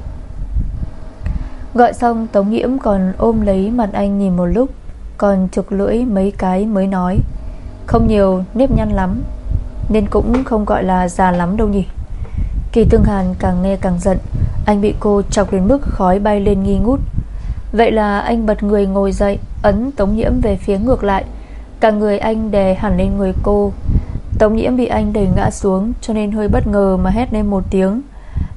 Gọi xong Tống nhiễm còn ôm lấy mặt anh nhìn một lúc Còn trục lưỡi mấy cái mới nói Không nhiều nếp nhăn lắm Nên cũng không gọi là già lắm đâu nhỉ. Kỳ Tương Hàn càng nghe càng giận Anh bị cô chọc đến mức khói bay lên nghi ngút. Vậy là anh bật người ngồi dậy Ấn Tống Nhiễm về phía ngược lại Cả người anh đè hẳn lên người cô. Tống Nhiễm bị anh đẩy ngã xuống, Cho nên hơi bất ngờ mà hét lên một tiếng.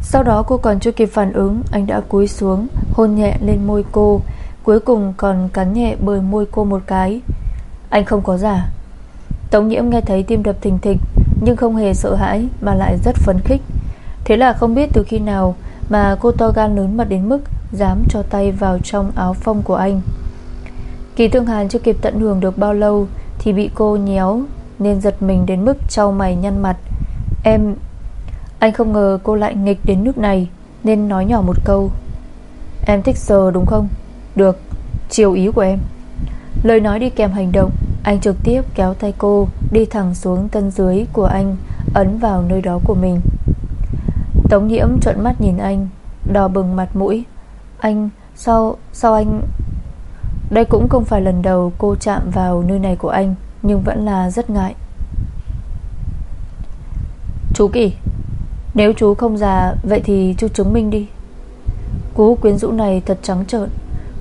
Sau đó cô còn chưa kịp phản ứng, Anh đã cúi xuống, Hôn nhẹ lên môi cô, Cuối cùng còn cắn nhẹ bời môi cô một cái. Anh không có giả. Tống Nhiễm nghe thấy tim đập thình thịch, Nhưng không hề sợ hãi Mà lại rất phấn khích. Thế là không biết từ khi nào Mà cô to gan lớn mặt đến mức Dám cho tay vào trong áo phông của anh. Kỳ Thương Hàn chưa kịp tận hưởng được bao lâu Thì bị cô nhéo Nên giật mình đến mức trao mày nhăn mặt. Em Anh không ngờ cô lại nghịch đến nước này Nên nói nhỏ một câu. Em thích sờ đúng không? Được, chiều ý của em. Lời nói đi kèm hành động Anh trực tiếp kéo tay cô Đi thẳng xuống tân dưới của anh Ấn vào nơi đó của mình. Tống nhiễm trợn mắt nhìn anh Đỏ bừng mặt mũi. Anh, sao, sao anh đây cũng không phải lần đầu cô chạm vào nơi này của anh, Nhưng vẫn là rất ngại. Chú Kỳ, Nếu chú không già, Vậy thì chú chứng minh đi. Cú quyến rũ này thật trắng trợn.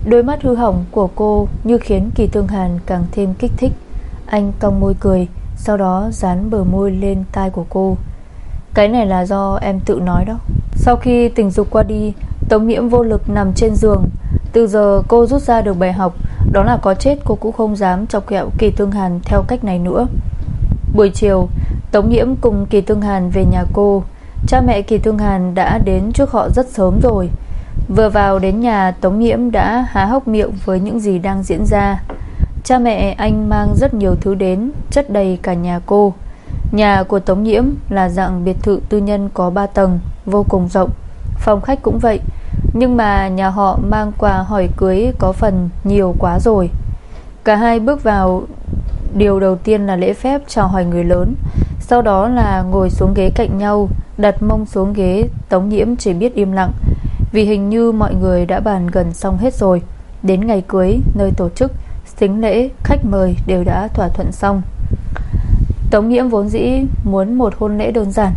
Đôi mắt hư hỏng của cô Như khiến Kỳ Tương Hàn càng thêm kích thích. Anh cong môi cười, Sau đó dán bờ môi lên tai của cô. Cái này là do em tự nói đó. Sau khi tình dục qua đi, Tống nhiễm vô lực nằm trên giường từ giờ, cô rút ra được bài học. Đó là có chết cô cũng không dám chọc kẹo Kỳ Tương Hàn theo cách này nữa. Buổi chiều, Tống nhiễm cùng Kỳ Tương Hàn về nhà cô. Cha mẹ Kỳ Tương Hàn đã đến trước họ rất sớm rồi. Vừa vào đến nhà, Tống nhiễm đã há hốc miệng với những gì đang diễn ra. Cha mẹ anh mang rất nhiều thứ đến, Chất đầy cả nhà cô. Nhà của Tống Nhiễm là dạng biệt thự tư nhân có 3 tầng, Vô cùng rộng. Phòng khách cũng vậy nhưng mà nhà họ mang quà hỏi cưới Có phần nhiều quá rồi. Cả hai bước vào Điều đầu tiên là lễ phép chào hỏi người lớn Sau đó là ngồi xuống ghế cạnh nhau Đặt mông xuống ghế Tống Nhiễm chỉ biết im lặng Vì hình như mọi người đã bàn gần xong hết rồi. Đến ngày cưới Nơi tổ chức Xính lễ, khách mời đều đã thỏa thuận xong. Tống Nhiễm vốn dĩ muốn một hôn lễ đơn giản.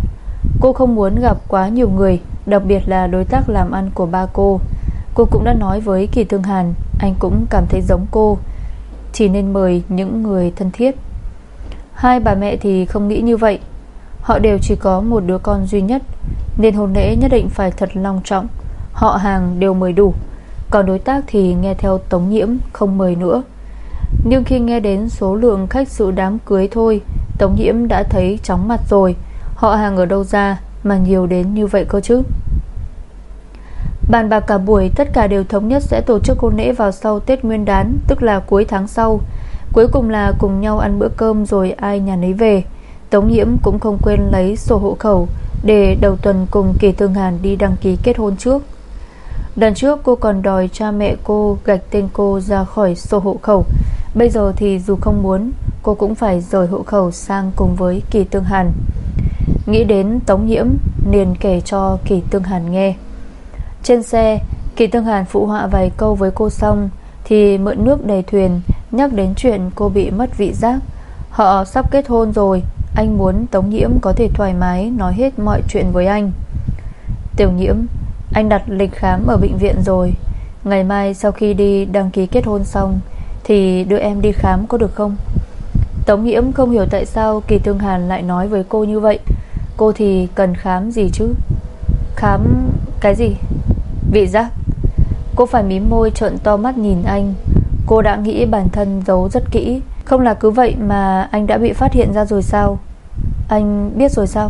Cô không muốn gặp quá nhiều người Đặc biệt là đối tác làm ăn của ba cô. Cô cũng đã nói với Kỳ Thương Hàn, Anh cũng cảm thấy giống cô, Chỉ nên mời những người thân thiết. Hai bà mẹ thì không nghĩ như vậy. Họ đều chỉ có một đứa con duy nhất, Nên hôn lễ nhất định phải thật long trọng. Họ hàng đều mời đủ, Còn đối tác thì nghe theo tống nhiễm, Không mời nữa. Nhưng khi nghe đến số lượng khách dự đám cưới thôi, Tống nhiễm đã thấy chóng mặt rồi. Họ hàng ở đâu ra? Mà nhiều đến như vậy cơ chứ? Bàn bạc cả buổi, Tất cả đều thống nhất sẽ tổ chức hôn lễ vào sau Tết Nguyên đán, Tức là cuối tháng sau. Cuối cùng là cùng nhau ăn bữa cơm Rồi ai nhà nấy về. Tống Nhiễm cũng không quên lấy sổ hộ khẩu Để đầu tuần cùng Kỳ Thương Hàn đi đăng ký kết hôn trước. Lần trước, cô còn đòi cha mẹ cô Gạch tên cô ra khỏi sổ hộ khẩu. Bây giờ thì dù không muốn, Cô cũng phải rời hộ khẩu sang cùng với Kỳ Tương Hàn. Nghĩ đến Tống Nhiễm, liền kể cho Kỳ Tương Hàn nghe. Trên xe, Kỳ Tương Hàn phụ họa vài câu với cô xong, Thì mượn nước đầy thuyền, Nhắc đến chuyện cô bị mất vị giác. Họ sắp kết hôn rồi, Anh muốn Tống Nhiễm có thể thoải mái Nói hết mọi chuyện với anh. Tiểu Nhiễm, Anh đặt lịch khám ở bệnh viện rồi. Ngày mai sau khi đi đăng ký kết hôn xong, Thì đưa em đi khám có được không? Tống Nhiễm không hiểu tại sao Kỳ Tương Hàn lại nói với cô như vậy. Cô thì cần khám gì chứ? Khám cái gì? Vị giác. Cô phải mím môi trợn to mắt nhìn anh. Cô đã nghĩ bản thân giấu rất kỹ. Không là cứ vậy mà anh đã bị phát hiện ra rồi sao? Anh biết rồi sao?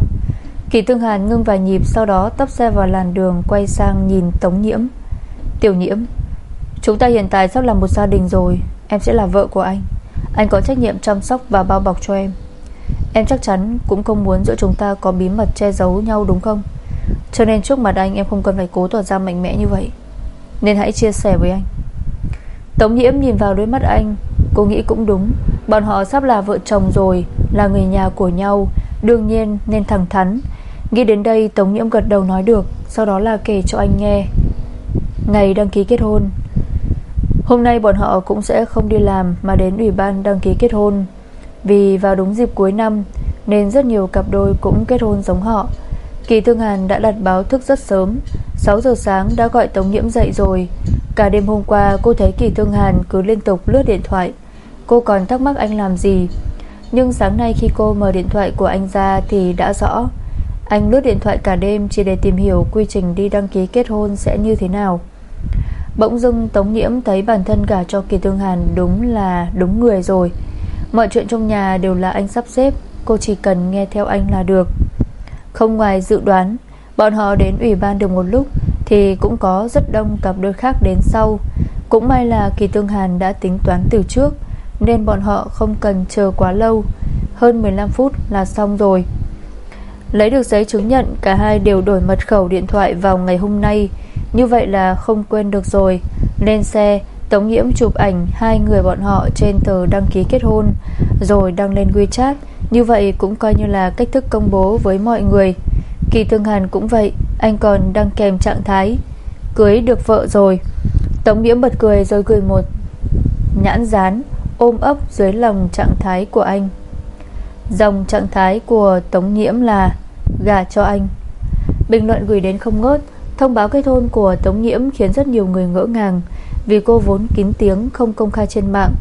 Kỳ Tương Hàn ngưng vài nhịp Sau đó tấp xe vào làn đường Quay sang nhìn Tống Nhiễm. Tiểu Nhiễm, Chúng ta hiện tại sắp là một gia đình rồi. Em sẽ là vợ của anh. Anh có trách nhiệm chăm sóc và bao bọc cho em. Em chắc chắn cũng không muốn giữa chúng ta Có bí mật che giấu nhau đúng không? Cho nên trước mặt anh em không cần phải cố tỏ ra mạnh mẽ như vậy. Nên hãy chia sẻ với anh. Tống nhiễm nhìn vào đôi mắt anh. Cô nghĩ cũng đúng. Bọn họ sắp là vợ chồng rồi, Là người nhà của nhau. Đương nhiên nên thẳng thắn. Nghĩ đến đây, Tống nhiễm gật đầu nói được. Sau đó là kể cho anh nghe. Ngày đăng ký kết hôn. Hôm nay bọn họ cũng sẽ không đi làm Mà đến ủy ban đăng ký kết hôn. Vì vào đúng dịp cuối năm, Nên rất nhiều cặp đôi cũng kết hôn giống họ. Kỳ Thương Hàn đã đặt báo thức rất sớm 6 giờ sáng đã gọi Tống Nhiễm dậy rồi. Cả đêm hôm qua, cô thấy Kỳ Thương Hàn cứ liên tục lướt điện thoại. Cô còn thắc mắc anh làm gì. Nhưng sáng nay khi cô mở điện thoại của anh ra Thì đã rõ. Anh lướt điện thoại cả đêm Chỉ để tìm hiểu quy trình đi đăng ký kết hôn sẽ như thế nào. Bỗng dưng Tống Nhiễm thấy bản thân cả cho Kỳ Thương Hàn Đúng là đúng người rồi. Mọi chuyện trong nhà đều là anh sắp xếp. Cô chỉ cần nghe theo anh là được. Không ngoài dự đoán, Bọn họ đến ủy ban được một lúc Thì cũng có rất đông cặp đôi khác đến sau. Cũng may là Kỳ Tương Hàn đã tính toán từ trước, Nên bọn họ không cần chờ quá lâu. Hơn 15 phút là xong rồi. Lấy được giấy chứng nhận, Cả hai đều đổi mật khẩu điện thoại vào ngày hôm nay. Như vậy là không quên được rồi. Lên xe Tống Nhiễm chụp ảnh hai người bọn họ trên tờ đăng ký kết hôn, Rồi đăng lên WeChat. Như vậy cũng coi như là cách thức công bố với mọi người. Kỳ Thương Hàn cũng vậy, Anh còn đăng kèm trạng thái, Cưới được vợ rồi. Tống Nhiễm bật cười rồi gửi một Nhãn dán ôm ấp dưới lòng trạng thái của anh. Dòng trạng thái của Tống Nhiễm là Gà cho anh. Bình luận gửi đến không ngớt, Thông báo kết hôn của Tống Nhiễm khiến rất nhiều người ngỡ ngàng. Vì cô vốn kín tiếng không công khai trên mạng,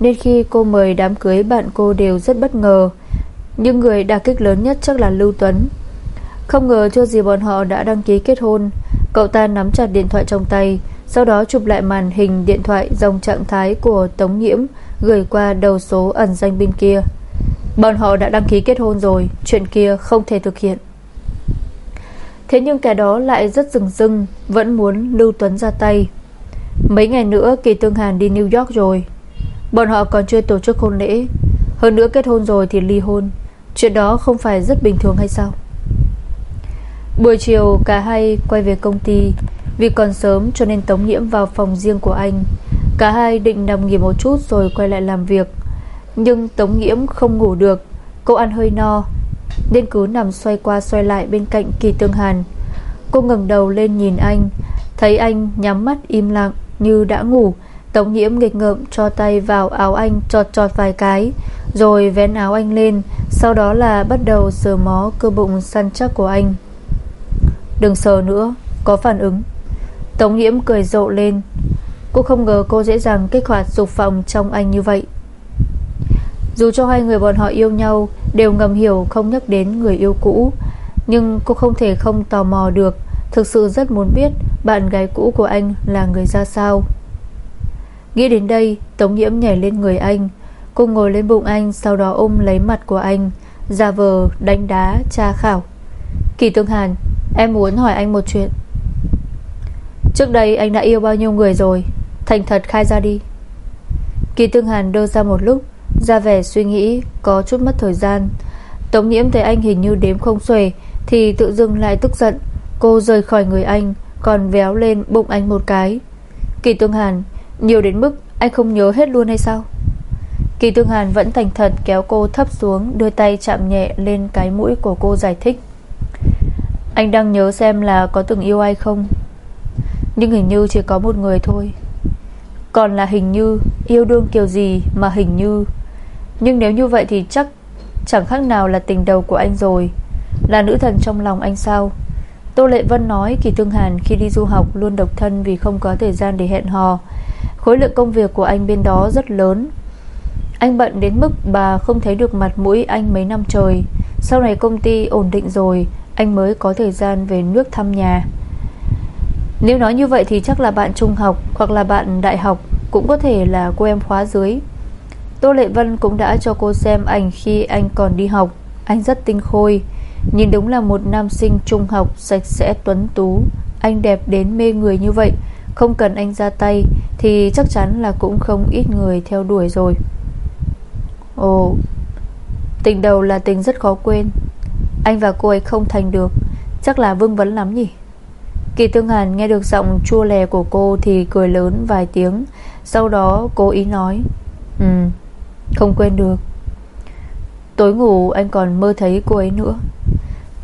Nên khi cô mời đám cưới bạn cô đều rất bất ngờ. Nhưng người đả kích lớn nhất chắc là Lưu Tuấn. Không ngờ chưa gì bọn họ đã đăng ký kết hôn, Cậu ta nắm chặt điện thoại trong tay, Sau đó chụp lại màn hình điện thoại Dòng trạng thái của Tống Nhiễm Gửi qua đầu số ẩn danh bên kia. Bọn họ đã đăng ký kết hôn rồi, Chuyện kia không thể thực hiện. Thế nhưng kẻ đó lại rất rừng rưng, Vẫn muốn Lưu Tuấn ra tay. Mấy ngày nữa Kỳ Tương Hàn đi New York rồi. Bọn họ còn chưa tổ chức hôn lễ. Hơn nữa kết hôn rồi thì ly hôn. Chuyện đó không phải rất bình thường hay sao? Buổi chiều, cả hai quay về công ty. Vì còn sớm cho nên Tống Nhiễm vào phòng riêng của anh. Cả hai định nằm nghỉ một chút rồi quay lại làm việc. Nhưng Tống Nhiễm không ngủ được. Cô ăn hơi no, Nên cứ nằm xoay qua xoay lại bên cạnh Kỳ Tương Hàn. Cô ngẩng đầu lên nhìn anh. Thấy anh nhắm mắt im lặng. Như đã ngủ. Tống Nhiễm nghịch ngợm cho tay vào áo anh Chọt chọt vài cái, Rồi vén áo anh lên, Sau đó là bắt đầu sờ mó cơ bụng săn chắc của anh. Đừng sờ nữa, Có phản ứng. Tống nhiễm cười rộ lên. Cô không ngờ cô dễ dàng kích hoạt dục vọng trong anh như vậy. Dù cho hai người bọn họ yêu nhau, Đều ngầm hiểu không nhắc đến người yêu cũ, Nhưng cô không thể không tò mò được. Thực sự rất muốn biết Bạn gái cũ của anh là người ra sao. Nghĩ đến đây, Tống nhiễm nhảy lên người anh. Cô ngồi lên bụng anh, Sau đó ôm lấy mặt của anh, Giả vờ đánh đá tra khảo. Kỳ Tương Hàn, Em muốn hỏi anh một chuyện. Trước đây anh đã yêu bao nhiêu người rồi? Thành thật khai ra đi. Kỳ Tương Hàn đưa ra một lúc, Ra vẻ suy nghĩ Có chút mất thời gian. Tống nhiễm thấy anh hình như đếm không xuể, Thì tự dưng lại tức giận. Cô rời khỏi người anh, Còn véo lên bụng anh một cái. Kỳ Tương Hàn, Nhiều đến mức anh không nhớ hết luôn hay sao? Kỳ Tương Hàn vẫn thành thật kéo cô thấp xuống, Đưa tay chạm nhẹ lên cái mũi của cô giải thích. Anh đang nhớ xem là có từng yêu ai không? Nhưng hình như chỉ có một người thôi. Còn là hình như, Yêu đương kiểu gì mà hình như? Nhưng nếu như vậy thì chắc Chẳng khác nào là tình đầu của anh rồi. Là nữ thần trong lòng anh sao? Tô Lệ Vân nói, Kỳ Thương Hàn khi đi du học Luôn độc thân vì không có thời gian để hẹn hò. Khối lượng công việc của anh bên đó rất lớn. Anh bận đến mức bà không thấy được mặt mũi anh mấy năm trời. Sau này công ty ổn định rồi, Anh mới có thời gian về nước thăm nhà. Nếu nói như vậy thì chắc là bạn trung học Hoặc là bạn đại học Cũng có thể là cô em khóa dưới. Tô Lệ Vân cũng đã cho cô xem ảnh khi anh còn đi học. Anh rất tinh khôi. Nhìn đúng là một nam sinh trung học, Sạch sẽ, tuấn tú, Anh đẹp đến mê người như vậy. Không cần anh ra tay Thì chắc chắn là cũng không ít người theo đuổi rồi. Ồ, Tình đầu là tình rất khó quên. Anh và cô ấy không thành được. Chắc là vương vấn lắm nhỉ? Kỳ Tương Hàn nghe được giọng chua lè của cô Thì cười lớn vài tiếng. Sau đó cố ý nói Ừ không quên được. Tối ngủ anh còn mơ thấy cô ấy nữa.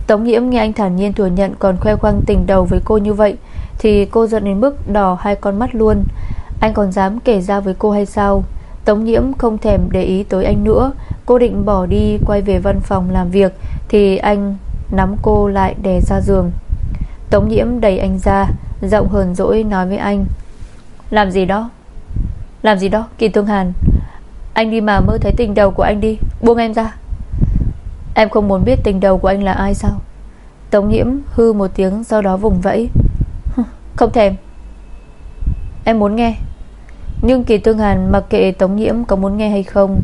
Tống nhiễm nghe anh thản nhiên thừa nhận Còn khoe khoang tình đầu với cô như vậy, Thì cô giận đến mức đỏ hai con mắt luôn. Anh còn dám kể ra với cô hay sao? Tống nhiễm không thèm để ý tới anh nữa. Cô định bỏ đi, quay về văn phòng làm việc, Thì anh nắm cô lại đè ra giường. Tống nhiễm đẩy anh ra, Giọng hờn dỗi nói với anh. Làm gì đó? Làm gì đó, Kỳ Tương Hàn? Anh đi mà mơ thấy tình đầu của anh đi. Buông em ra. Em không muốn biết tình đầu của anh là ai sao? Tống nhiễm hư một tiếng Sau đó vùng vẫy. Không thèm. Em muốn nghe. Nhưng Kỳ Tương Hàn mặc kệ Tống nhiễm có muốn nghe hay không,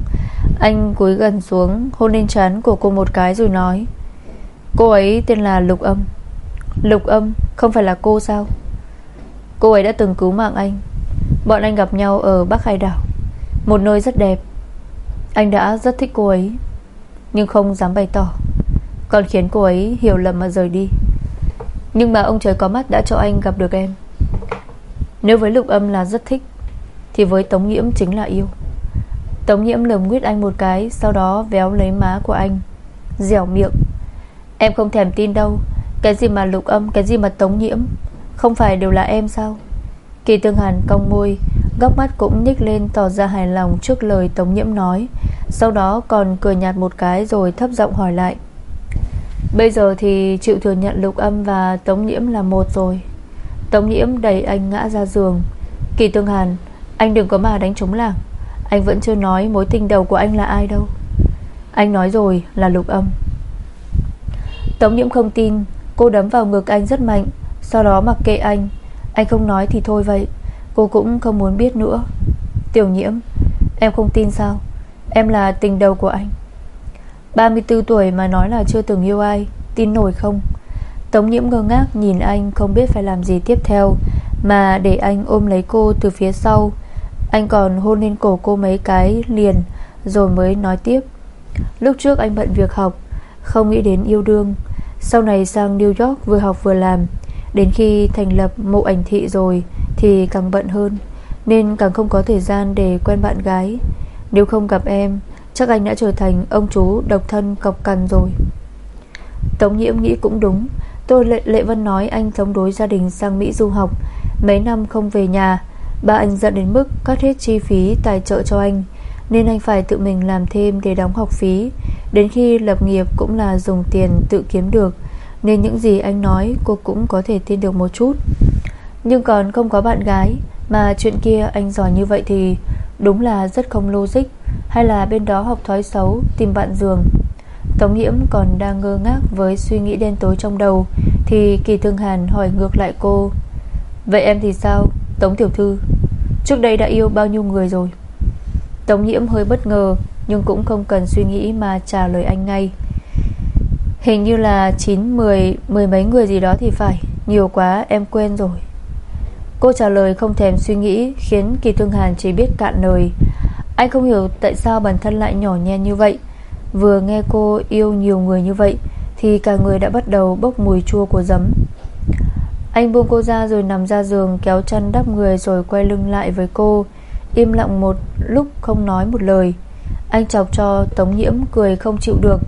Anh cúi gần xuống, Hôn lên trán của cô một cái rồi nói, Cô ấy tên là Lục Âm. Lục Âm không phải là cô sao? Cô ấy đã từng cứu mạng anh. Bọn anh gặp nhau ở Bắc Hải Đảo. Một nơi rất đẹp. Anh đã rất thích cô ấy nhưng không dám bày tỏ. Còn khiến cô ấy hiểu lầm mà rời đi. Nhưng mà ông trời có mắt đã cho anh gặp được em. Nếu với lục âm là rất thích Thì với Tống Nhiễm chính là yêu. Tống Nhiễm lườm nguyết anh một cái Sau đó véo lấy má của anh Dẻo miệng. Em không thèm tin đâu Cái gì mà lục âm, cái gì mà Tống Nhiễm Không phải đều là em sao? Kỳ Tương Hàn cong môi Góc mắt cũng nhích lên tỏ ra hài lòng Trước lời Tống Nhiễm nói. Sau đó còn cười nhạt một cái Rồi thấp giọng hỏi lại. Bây giờ thì chịu thừa nhận lục âm Và Tống Nhiễm là một rồi. Tống Nhiễm đẩy anh ngã ra giường. Kỳ Tương Hàn, Anh đừng có mà đánh trống làng Anh vẫn chưa nói mối tình đầu của anh là ai đâu. Anh nói rồi là lục âm. Tống Nhiễm không tin, Cô đấm vào ngực anh rất mạnh. Sau đó mặc kệ anh. Anh không nói thì thôi vậy. Cô cũng không muốn biết nữa. Tiểu nhiễm, Em không tin sao? Em là tình đầu của anh. 34 tuổi mà nói là chưa từng yêu ai, Tin nổi không? Tống nhiễm ngơ ngác nhìn anh không biết phải làm gì tiếp theo, Mà để anh ôm lấy cô từ phía sau. Anh còn hôn lên cổ cô mấy cái liền, Rồi mới nói tiếp. Lúc trước anh bận việc học, Không nghĩ đến yêu đương. Sau này sang New York vừa học vừa làm. Đến khi thành lập mộ ảnh thị rồi Thì càng bận hơn, Nên càng không có thời gian để quen bạn gái. Nếu không gặp em Chắc anh đã trở thành ông chú độc thân cọc cằn rồi. Tống nhiễm nghĩ cũng đúng. Tôi Lệ, Lệ Vân nói anh thống đối gia đình sang Mỹ du học. Mấy năm không về nhà Ba anh giận đến mức cắt hết chi phí tài trợ cho anh Nên anh phải tự mình làm thêm để đóng học phí. Đến khi lập nghiệp cũng là dùng tiền tự kiếm được nên những gì anh nói cô cũng có thể tin được một chút. Nhưng còn không có bạn gái Mà chuyện kia anh giỏi như vậy thì Đúng là rất không logic. Hay là bên đó học thói xấu Tìm bạn giường. Tống Nhiễm còn đang ngơ ngác Với suy nghĩ đen tối trong đầu Thì Kỳ Thương Hàn hỏi ngược lại cô. Vậy em thì sao Tống Tiểu Thư? Trước đây đã yêu bao nhiêu người rồi? Tống Nhiễm hơi bất ngờ Nhưng cũng không cần suy nghĩ mà trả lời anh ngay. Hình như là 9, 10, mười mấy người gì đó thì phải. Nhiều quá em quên rồi. Cô trả lời không thèm suy nghĩ, Khiến Kỳ Thương Hàn chỉ biết cạn lời. Anh không hiểu tại sao bản thân lại nhỏ nhen như vậy. Vừa nghe cô yêu nhiều người như vậy, Thì cả người đã bắt đầu bốc mùi chua của giấm. Anh buông cô ra rồi nằm ra giường, Kéo chân đắp người rồi quay lưng lại với cô, Im lặng một lúc không nói một lời. Anh chọc cho Tống Nhiễm, cười không chịu được.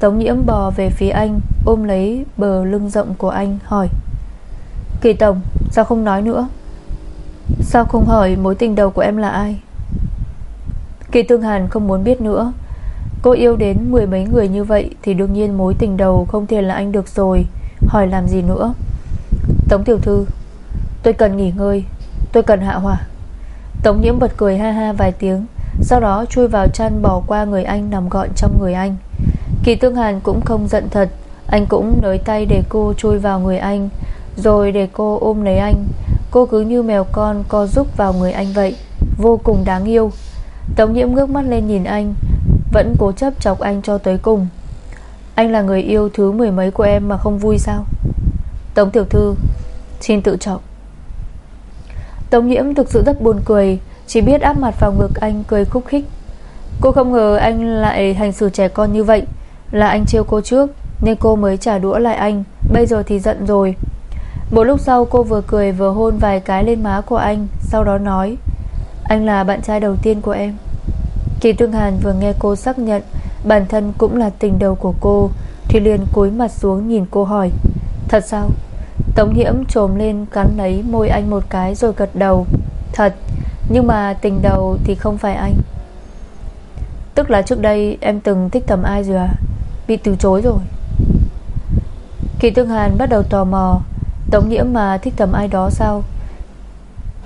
Tống Nhiễm bò về phía anh, Ôm lấy bờ lưng rộng của anh, hỏi. Kỳ Tổng, Sao không nói nữa? Sao không hỏi mối tình đầu của em là ai? Kỳ Tương Hàn không muốn biết nữa. Cô yêu đến mười mấy người như vậy Thì đương nhiên mối tình đầu không thể là anh được rồi. Hỏi làm gì nữa? Tống Tiểu Thư, Tôi cần nghỉ ngơi, Tôi cần hạ hỏa. Tống Nhiễm bật cười ha ha vài tiếng, Sau đó chui vào chăn bỏ qua người anh Nằm gọn trong người anh. Kỳ Tương Hàn cũng không giận thật, Anh cũng nới tay để cô chui vào người anh. Rồi để cô ôm lấy anh. Cô cứ như mèo con co giúp vào người anh vậy. Vô cùng đáng yêu. Tống nhiễm ngước mắt lên nhìn anh, Vẫn cố chấp chọc anh cho tới cùng. Anh là người yêu thứ mười mấy của em Mà không vui sao? Tống tiểu thư, Xin tự trọng Tống nhiễm thực sự rất buồn cười, Chỉ biết áp mặt vào ngực anh cười khúc khích. Cô không ngờ anh lại hành xử trẻ con như vậy. Là anh trêu cô trước, Nên cô mới trả đũa lại anh. Bây giờ thì giận rồi. Một lúc sau, cô vừa cười vừa hôn vài cái lên má của anh, Sau đó nói, Anh là bạn trai đầu tiên của em. Kỳ Tương Hàn vừa nghe cô xác nhận Bản thân cũng là tình đầu của cô, Thì liền cúi mặt xuống nhìn cô hỏi, Thật sao? Tống Hiễm trồm lên cắn lấy môi anh một cái rồi gật đầu, Thật, Nhưng mà tình đầu thì không phải anh. Tức là trước đây em từng thích thầm ai rồi à? Bị từ chối rồi. Kỳ Tương Hàn bắt đầu tò mò Tống Nhiễm mà thích thầm ai đó sao?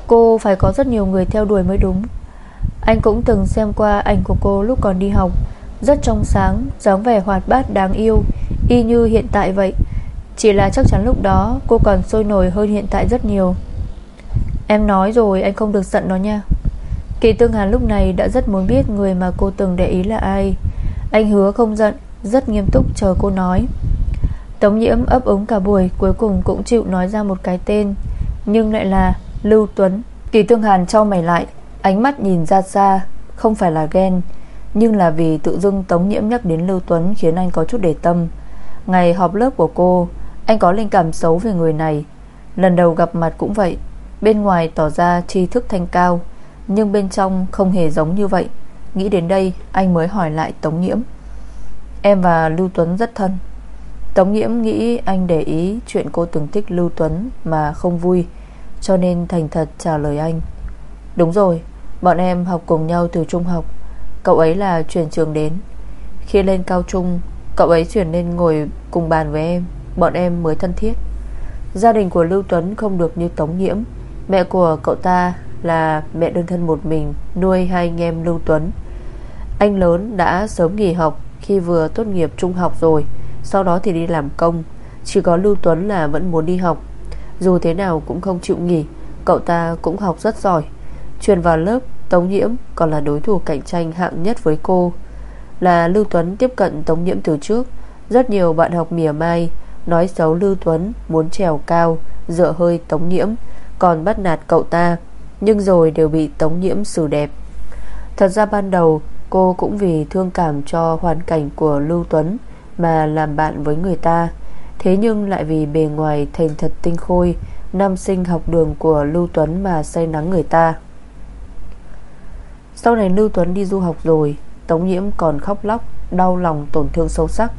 Cô phải có rất nhiều người theo đuổi mới đúng. Anh cũng từng xem qua ảnh của cô lúc còn đi học. Rất trong sáng, dáng vẻ hoạt bát đáng yêu, Y như hiện tại vậy. Chỉ là chắc chắn lúc đó Cô còn sôi nổi hơn hiện tại rất nhiều. Em nói rồi, anh không được giận đó nha. Kỳ Tương Hàn lúc này đã rất muốn biết Người mà cô từng để ý là ai. Anh hứa không giận, Rất nghiêm túc chờ cô nói. Tống nhiễm ấp úng cả buổi, Cuối cùng cũng chịu nói ra một cái tên, Nhưng lại là Lưu Tuấn. Kỳ Tương Hàn cho mày lại, Ánh mắt nhìn ra xa, Không phải là ghen, Nhưng là vì tự dưng Tống nhiễm nhắc đến Lưu Tuấn Khiến anh có chút để tâm. Ngày họp lớp của cô, Anh có linh cảm xấu về người này. Lần đầu gặp mặt cũng vậy, Bên ngoài tỏ ra tri thức thanh cao, Nhưng bên trong không hề giống như vậy. Nghĩ đến đây, anh mới hỏi lại Tống Nhiễm. Em và Lưu Tuấn rất thân. Tống Nhiễm nghĩ anh để ý Chuyện cô từng thích Lưu Tuấn Mà không vui, Cho nên thành thật trả lời anh. Đúng rồi, Bọn em học cùng nhau từ trung học, Cậu ấy là chuyển trường đến. Khi lên cao trung, Cậu ấy chuyển lên ngồi cùng bàn với em, Bọn em mới thân thiết. Gia đình của Lưu Tuấn không được như Tống Nhiễm Mẹ của cậu ta là mẹ đơn thân một mình Nuôi hai anh em Lưu Tuấn. Anh lớn đã sớm nghỉ học Khi vừa tốt nghiệp trung học rồi. Sau đó thì đi làm công. Chỉ có Lưu Tuấn là vẫn muốn đi học. Dù thế nào cũng không chịu nghỉ. Cậu ta cũng học rất giỏi. Truyền vào lớp, Tống Nhiễm còn là đối thủ cạnh tranh hạng nhất với cô. Là Lưu Tuấn tiếp cận Tống Nhiễm từ trước, Rất nhiều bạn học mỉa mai, Nói xấu Lưu Tuấn, muốn trèo cao, Dựa hơi Tống Nhiễm, Còn bắt nạt cậu ta, Nhưng rồi đều bị Tống Nhiễm xử đẹp. Thật ra ban đầu, Cô cũng vì thương cảm cho hoàn cảnh của Lưu Tuấn mà làm bạn với người ta. Thế nhưng lại vì bề ngoài thành thật tinh khôi Năm sinh học đường của Lưu Tuấn mà say nắng người ta. Sau này Lưu Tuấn đi du học rồi, Tống Nhiễm còn khóc lóc, Đau lòng tổn thương sâu sắc.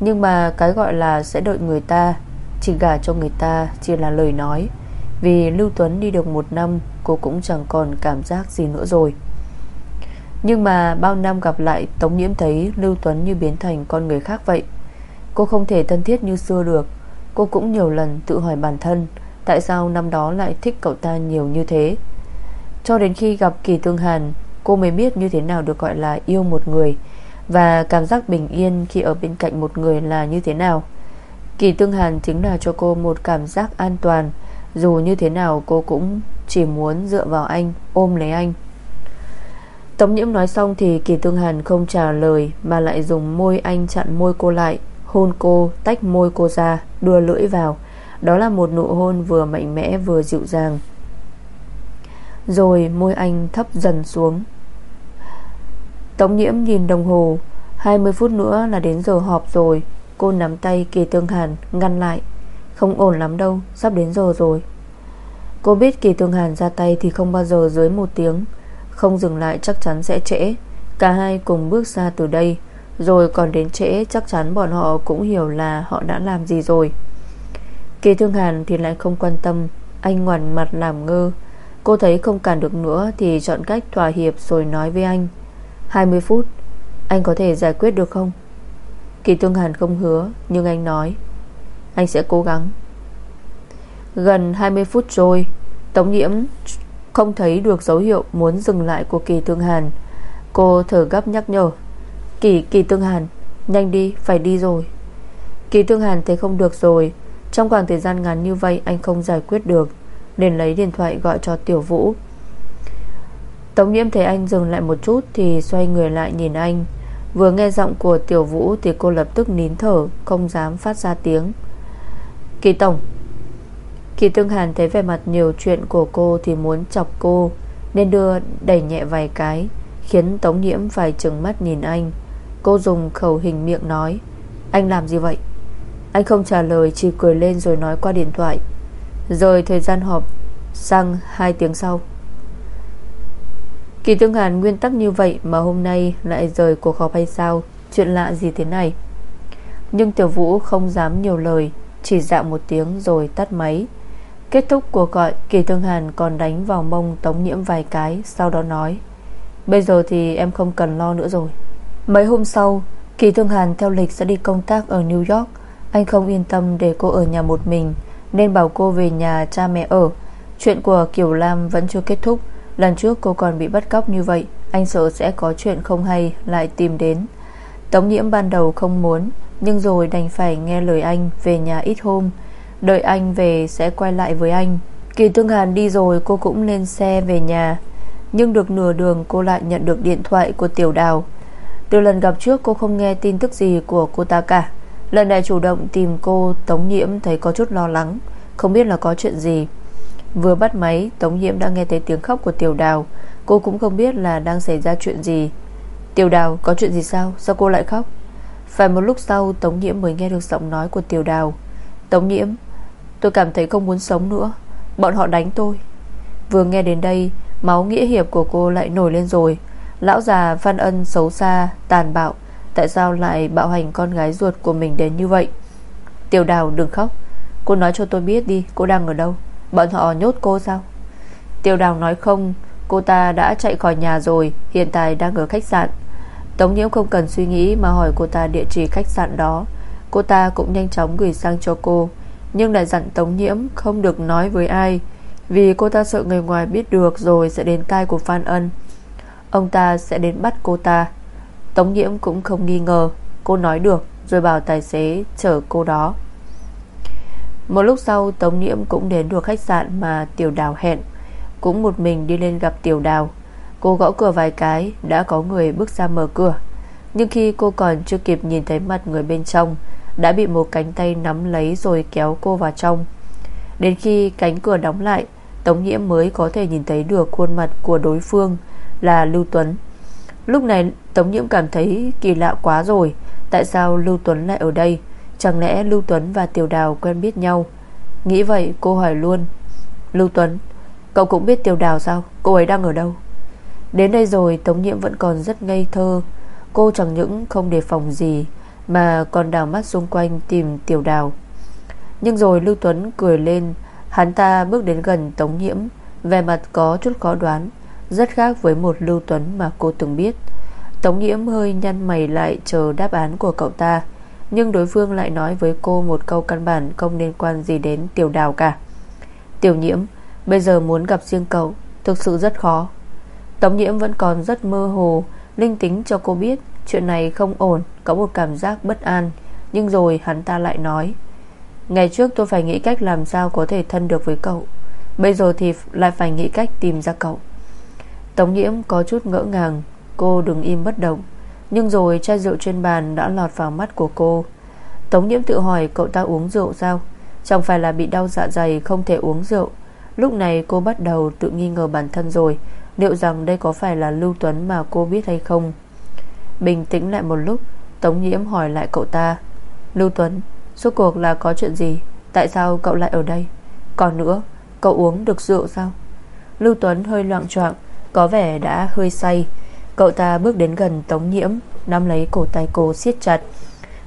Nhưng mà cái gọi là sẽ đợi người ta, Chỉ gả cho người ta Chỉ là lời nói. Vì Lưu Tuấn đi được một năm, Cô cũng chẳng còn cảm giác gì nữa rồi. Nhưng mà bao năm gặp lại, Tống Nhiễm thấy Lưu Tuấn như biến thành con người khác vậy. Cô không thể thân thiết như xưa được. Cô cũng nhiều lần tự hỏi bản thân, Tại sao năm đó lại thích cậu ta nhiều như thế? Cho đến khi gặp Kỳ Tương Hàn, Cô mới biết như thế nào được gọi là yêu một người, Và cảm giác bình yên khi ở bên cạnh một người là như thế nào. Kỳ Tương Hàn chính là cho cô một cảm giác an toàn. Dù như thế nào, cô cũng chỉ muốn dựa vào anh, Ôm lấy anh. Tống nhiễm nói xong thì Kỳ Tương Hàn không trả lời, Mà lại dùng môi anh chặn môi cô lại, Hôn cô, Tách môi cô ra, Đưa lưỡi vào. Đó là một nụ hôn vừa mạnh mẽ vừa dịu dàng. Rồi môi anh thấp dần xuống. Tống nhiễm nhìn đồng hồ 20 phút nữa là đến giờ họp rồi. Cô nắm tay Kỳ Tương Hàn, Ngăn lại. Không ổn lắm đâu, Sắp đến giờ rồi. Cô biết Kỳ Tương Hàn ra tay thì không bao giờ dưới một tiếng. Không dừng lại chắc chắn sẽ trễ. Cả hai cùng bước ra từ đây. Rồi còn đến trễ, chắc chắn bọn họ cũng hiểu là họ đã làm gì rồi. Kỳ Thương Hàn thì lại không quan tâm. Anh ngoằn mặt làm ngơ. Cô thấy không cản được nữa Thì chọn cách thỏa hiệp rồi nói với anh. 20 phút. Anh có thể giải quyết được không? Kỳ thương Hàn không hứa, Nhưng anh nói. Anh sẽ cố gắng. Gần 20 phút rồi. Tống nhiễm không thấy được dấu hiệu Muốn dừng lại của Kỳ Tương Hàn. Cô thở gấp nhắc nhở, Kỳ Kỳ Tương Hàn, Nhanh đi, phải đi rồi. Kỳ Tương Hàn thấy không được rồi. Trong khoảng thời gian ngắn như vậy, anh không giải quyết được, Nên lấy điện thoại gọi cho Tiểu Vũ. Tống nhiễm thấy anh dừng lại một chút Thì xoay người lại nhìn anh. Vừa nghe giọng của Tiểu Vũ Thì cô lập tức nín thở, Không dám phát ra tiếng. Kỳ Tổng Kỳ Tương Hàn thấy vẻ mặt nhiều chuyện của cô Thì muốn chọc cô, Nên đưa đẩy nhẹ vài cái, Khiến Tống Nhiễm phải trừng mắt nhìn anh. Cô dùng khẩu hình miệng nói, Anh làm gì vậy? Anh không trả lời, chỉ cười lên rồi nói qua điện thoại. Rồi thời gian họp Sang 2 tiếng sau. Kỳ Tương Hàn nguyên tắc như vậy Mà hôm nay lại rời cuộc họp hay sao? Chuyện lạ gì thế này? Nhưng Tiểu Vũ không dám nhiều lời, Chỉ dạo một tiếng rồi tắt máy. Kết thúc cuộc gọi, Kỳ thương Hàn còn đánh vào mông Tống Nhiễm vài cái, Sau đó nói, Bây giờ thì em không cần lo nữa rồi. Mấy hôm sau, Kỳ thương Hàn theo lịch sẽ đi công tác ở New York. Anh không yên tâm để cô ở nhà một mình, Nên bảo cô về nhà cha mẹ ở. Chuyện của Kiều Lam vẫn chưa kết thúc. Lần trước cô còn bị bắt cóc như vậy, Anh sợ sẽ có chuyện không hay Lại tìm đến. Tống nhiễm ban đầu không muốn, Nhưng rồi đành phải nghe lời anh Về nhà ít hôm. Đợi anh về sẽ quay lại với anh. Kỳ Tương Hàn đi rồi, cô cũng lên xe về nhà. Nhưng được nửa đường, cô lại nhận được điện thoại của Tiểu Đào. Từ lần gặp trước, cô không nghe tin tức gì của cô ta cả. Lần này chủ động tìm cô Tống Nhiễm thấy có chút lo lắng, Không biết là có chuyện gì. Vừa bắt máy, Tống Nhiễm đã nghe thấy tiếng khóc của Tiểu Đào. Cô cũng không biết là đang xảy ra chuyện gì. Tiểu Đào, có chuyện gì sao? Sao cô lại khóc? Phải một lúc sau, Tống Nhiễm mới nghe được giọng nói của Tiểu Đào. Tống Nhiễm Tôi cảm thấy không muốn sống nữa. Bọn họ đánh tôi. Vừa nghe đến đây, Máu nghĩa hiệp của cô lại nổi lên rồi. Lão già Văn Ân xấu xa, Tàn bạo. Tại sao lại bạo hành con gái ruột của mình đến như vậy? Tiểu đào đừng khóc. Cô nói cho tôi biết đi, Cô đang ở đâu? Bọn họ nhốt cô sao? Tiểu đào nói không, Cô ta đã chạy khỏi nhà rồi, Hiện tại đang ở khách sạn. Tống nhiễm không cần suy nghĩ Mà hỏi cô ta địa chỉ khách sạn đó. Cô ta cũng nhanh chóng gửi sang cho cô. Nhưng lại dặn Tống nhiễm không được nói với ai, Vì cô ta sợ người ngoài biết được Rồi sẽ đến tai của Phan Ân. Ông ta sẽ đến bắt cô ta. Tống nhiễm cũng không nghi ngờ, Cô nói được Rồi bảo tài xế chở cô đó. Một lúc sau, Tống Nhiễm cũng đến được khách sạn Mà Tiểu Đào hẹn. Cũng một mình đi lên gặp Tiểu Đào. Cô gõ cửa vài cái, Đã có người bước ra mở cửa. Nhưng khi cô còn chưa kịp nhìn thấy mặt người bên trong đã bị một cánh tay nắm lấy Rồi kéo cô vào trong. Đến khi cánh cửa đóng lại, Tống Nhiễm mới có thể nhìn thấy được khuôn mặt của đối phương Là Lưu Tuấn. Lúc này, Tống Nhiễm cảm thấy kỳ lạ quá rồi. Tại sao Lưu Tuấn lại ở đây? Chẳng lẽ Lưu Tuấn và Tiểu Đào quen biết nhau? Nghĩ vậy, cô hỏi luôn. Lưu Tuấn, Cậu cũng biết Tiểu Đào sao? Cô ấy đang ở đâu? Đến đây rồi, Tống Nhiệm vẫn còn rất ngây thơ. Cô chẳng những không đề phòng gì mà còn đào mắt xung quanh tìm Tiểu Đào. Nhưng rồi Lưu Tuấn cười lên, Hắn ta bước đến gần Tống Nhiễm Về mặt có chút khó đoán, Rất khác với một Lưu Tuấn mà cô từng biết. Tống Nhiễm hơi nhăn mày lại Chờ đáp án của cậu ta, nhưng đối phương lại nói với cô một câu căn bản Không liên quan gì đến tiểu đào cả. Tiểu nhiễm, Bây giờ muốn gặp riêng cậu, Thực sự rất khó. Tống nhiễm vẫn còn rất mơ hồ, Linh tính cho cô biết Chuyện này không ổn. Có một cảm giác bất an, Nhưng rồi hắn ta lại nói, Ngày trước tôi phải nghĩ cách làm sao có thể thân được với cậu, Bây giờ thì lại phải nghĩ cách tìm ra cậu. Tống nhiễm có chút ngỡ ngàng, Cô đừng im bất động, Nhưng rồi chai rượu trên bàn đã lọt vào mắt của cô. Tống nhiễm tự hỏi, cậu ta uống rượu sao? Chẳng phải là bị đau dạ dày không thể uống rượu? Lúc này cô bắt đầu tự nghi ngờ bản thân rồi, Liệu rằng đây có phải là Lưu Tuấn mà cô biết hay không. Bình tĩnh lại một lúc Tống nhiễm hỏi lại cậu ta. Lưu Tuấn, Suốt cuộc là có chuyện gì? Tại sao cậu lại ở đây? Còn nữa, Cậu uống được rượu sao? Lưu Tuấn hơi loạn choạng, Có vẻ đã hơi say. Cậu ta bước đến gần Tống Nhiễm, Nắm lấy cổ tay cô siết chặt.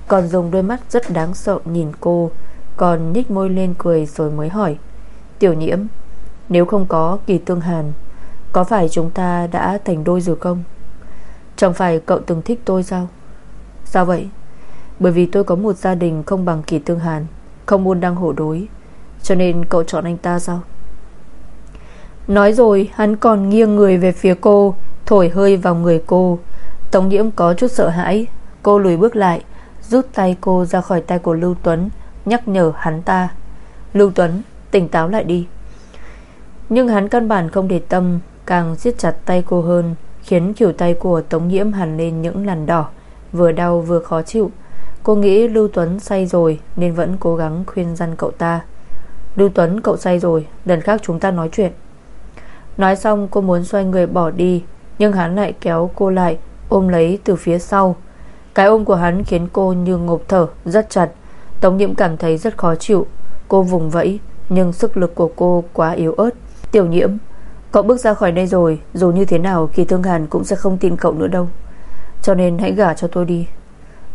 Còn dùng đôi mắt rất đáng sợ nhìn cô, Còn nhích môi lên cười rồi mới hỏi. Tiểu Nhiễm, Nếu không có kỳ tương hàn, Có phải chúng ta đã thành đôi rồi không? Chẳng phải cậu từng thích tôi sao? Sao vậy? Bởi vì tôi có một gia đình không bằng kỳ tương hàn, Không muốn đăng hổ đối, Cho nên cậu chọn anh ta sao? Nói rồi, hắn còn nghiêng người về phía cô, Thổi hơi vào người cô. Tống nhiễm có chút sợ hãi, Cô lùi bước lại, Rút tay cô ra khỏi tay của Lưu Tuấn, Nhắc nhở hắn ta. Lưu Tuấn, tỉnh táo lại đi. Nhưng hắn căn bản không để tâm, Càng siết chặt tay cô hơn, Khiến kiểu tay của Tống Nhiễm hẳn lên những làn đỏ. Vừa đau vừa khó chịu. Cô nghĩ Lưu Tuấn say rồi Nên vẫn cố gắng khuyên răn cậu ta. Lưu Tuấn, cậu say rồi, Lần khác chúng ta nói chuyện. Nói xong, cô muốn xoay người bỏ đi, Nhưng hắn lại kéo cô lại, Ôm lấy từ phía sau. Cái ôm của hắn khiến cô như ngộp thở, Rất chặt. Tống Nhiễm cảm thấy rất khó chịu. Cô vùng vẫy, Nhưng sức lực của cô quá yếu ớt. Tiểu Nhiễm Cậu bước ra khỏi đây rồi, Dù như thế nào, Kỳ Thương Hàn cũng sẽ không tin cậu nữa đâu. Cho nên hãy gả cho tôi đi.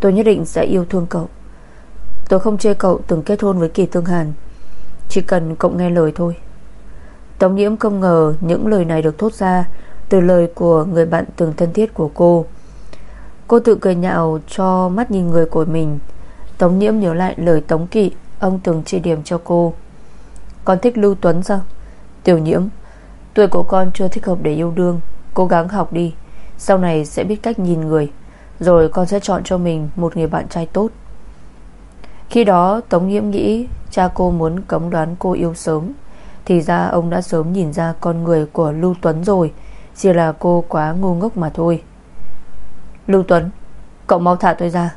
Tôi nhất định sẽ yêu thương cậu. Tôi không chê cậu từng kết hôn với Kỳ Thương Hàn. Chỉ cần cậu nghe lời thôi. Tống nhiễm không ngờ Những lời này được thốt ra Từ lời của người bạn từng thân thiết của cô. Cô tự cười nhạo cho mắt nhìn người của mình. Tống nhiễm nhớ lại lời Tống Kỵ Ông từng chỉ điểm cho cô. Con thích Lưu Tuấn sao? Tiểu nhiễm, Tuổi của con chưa thích hợp để yêu đương. Cố gắng học đi. Sau này sẽ biết cách nhìn người, Rồi con sẽ chọn cho mình một người bạn trai tốt. Khi đó, Tống Nhiễm nghĩ Cha cô muốn cấm đoán cô yêu sớm, Thì ra ông đã sớm nhìn ra con người của Lưu Tuấn rồi, Chỉ là cô quá ngu ngốc mà thôi. Lưu Tuấn, Cậu mau thả tôi ra,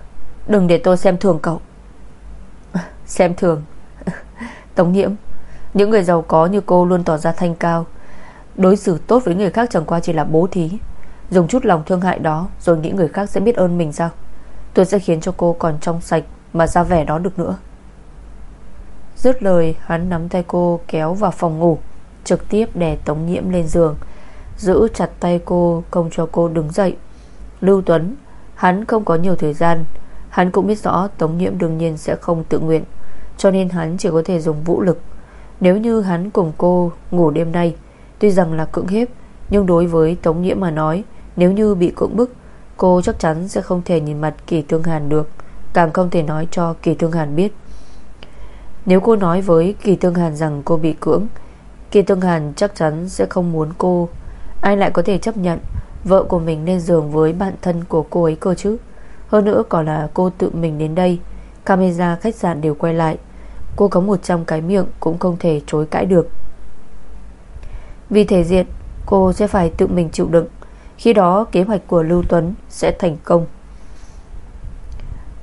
Đừng để tôi xem thường cậu. Xem thường? Tống Nhiễm Những người giàu có như cô luôn tỏ ra thanh cao. Đối xử tốt với người khác chẳng qua chỉ là bố thí. Dùng chút lòng thương hại đó, Rồi nghĩ người khác sẽ biết ơn mình sao? Tôi sẽ khiến cho cô còn trong sạch Mà ra vẻ đó được nữa. Dứt lời, hắn nắm tay cô kéo vào phòng ngủ, Trực tiếp đè Tống Nhiễm lên giường, Giữ chặt tay cô Không cho cô đứng dậy. Lưu Tuấn, Hắn không có nhiều thời gian. Hắn cũng biết rõ Tống Nhiễm đương nhiên sẽ không tự nguyện, Cho nên hắn chỉ có thể dùng vũ lực. Nếu như hắn cùng cô ngủ đêm nay, Tuy rằng là cưỡng hiếp, Nhưng đối với Tống Nhiễm mà nói nếu như bị cưỡng bức, Cô chắc chắn sẽ không thể nhìn mặt Kỳ Thương Hàn được, Càng không thể nói cho Kỳ Thương Hàn biết. Nếu cô nói với Kỳ Thương Hàn rằng cô bị cưỡng, Kỳ Thương Hàn chắc chắn sẽ không muốn cô. Ai lại có thể chấp nhận Vợ của mình lên giường với bạn thân của cô ấy cơ chứ? Hơn nữa còn là cô tự mình đến đây, Camera khách sạn đều quay lại. Cô có 100 cái miệng Cũng không thể chối cãi được. Vì thể diện, Cô sẽ phải tự mình chịu đựng. Khi đó, kế hoạch của Lưu Tuấn sẽ thành công.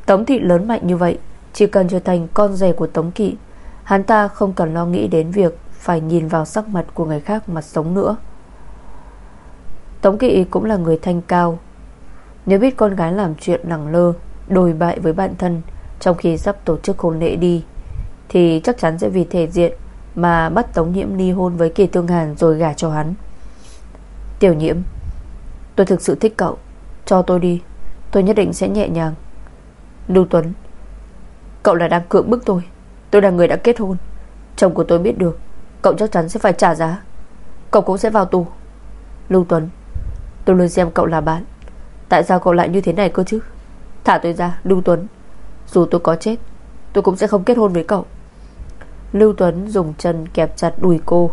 Tống thị lớn mạnh như vậy, Chỉ cần trở thành con rể của Tống Kỵ, Hắn ta không cần lo nghĩ đến việc Phải nhìn vào sắc mặt của người khác mà sống nữa. Tống Kỵ cũng là người thanh cao. Nếu biết con gái làm chuyện lẳng lơ, Đồi bại với bạn thân Trong khi sắp tổ chức hôn lễ đi, Thì chắc chắn sẽ vì thể diện mà bắt Tống Nhiễm ly hôn với Kỳ Tương Hàn Rồi gả cho hắn. Tiểu Nhiễm Tôi thực sự thích cậu. Cho tôi đi. Tôi nhất định sẽ nhẹ nhàng. Lưu Tuấn. Cậu là đang cưỡng bức tôi. Tôi là người đã kết hôn. Chồng của tôi biết được. Cậu chắc chắn sẽ phải trả giá. Cậu cũng sẽ vào tù. Lưu Tuấn. Tôi luôn xem cậu là bạn. Tại sao cậu lại như thế này cơ chứ? Thả tôi ra, Lưu Tuấn. Dù tôi có chết, Tôi cũng sẽ không kết hôn với cậu. Lưu Tuấn dùng chân kẹp chặt đùi cô.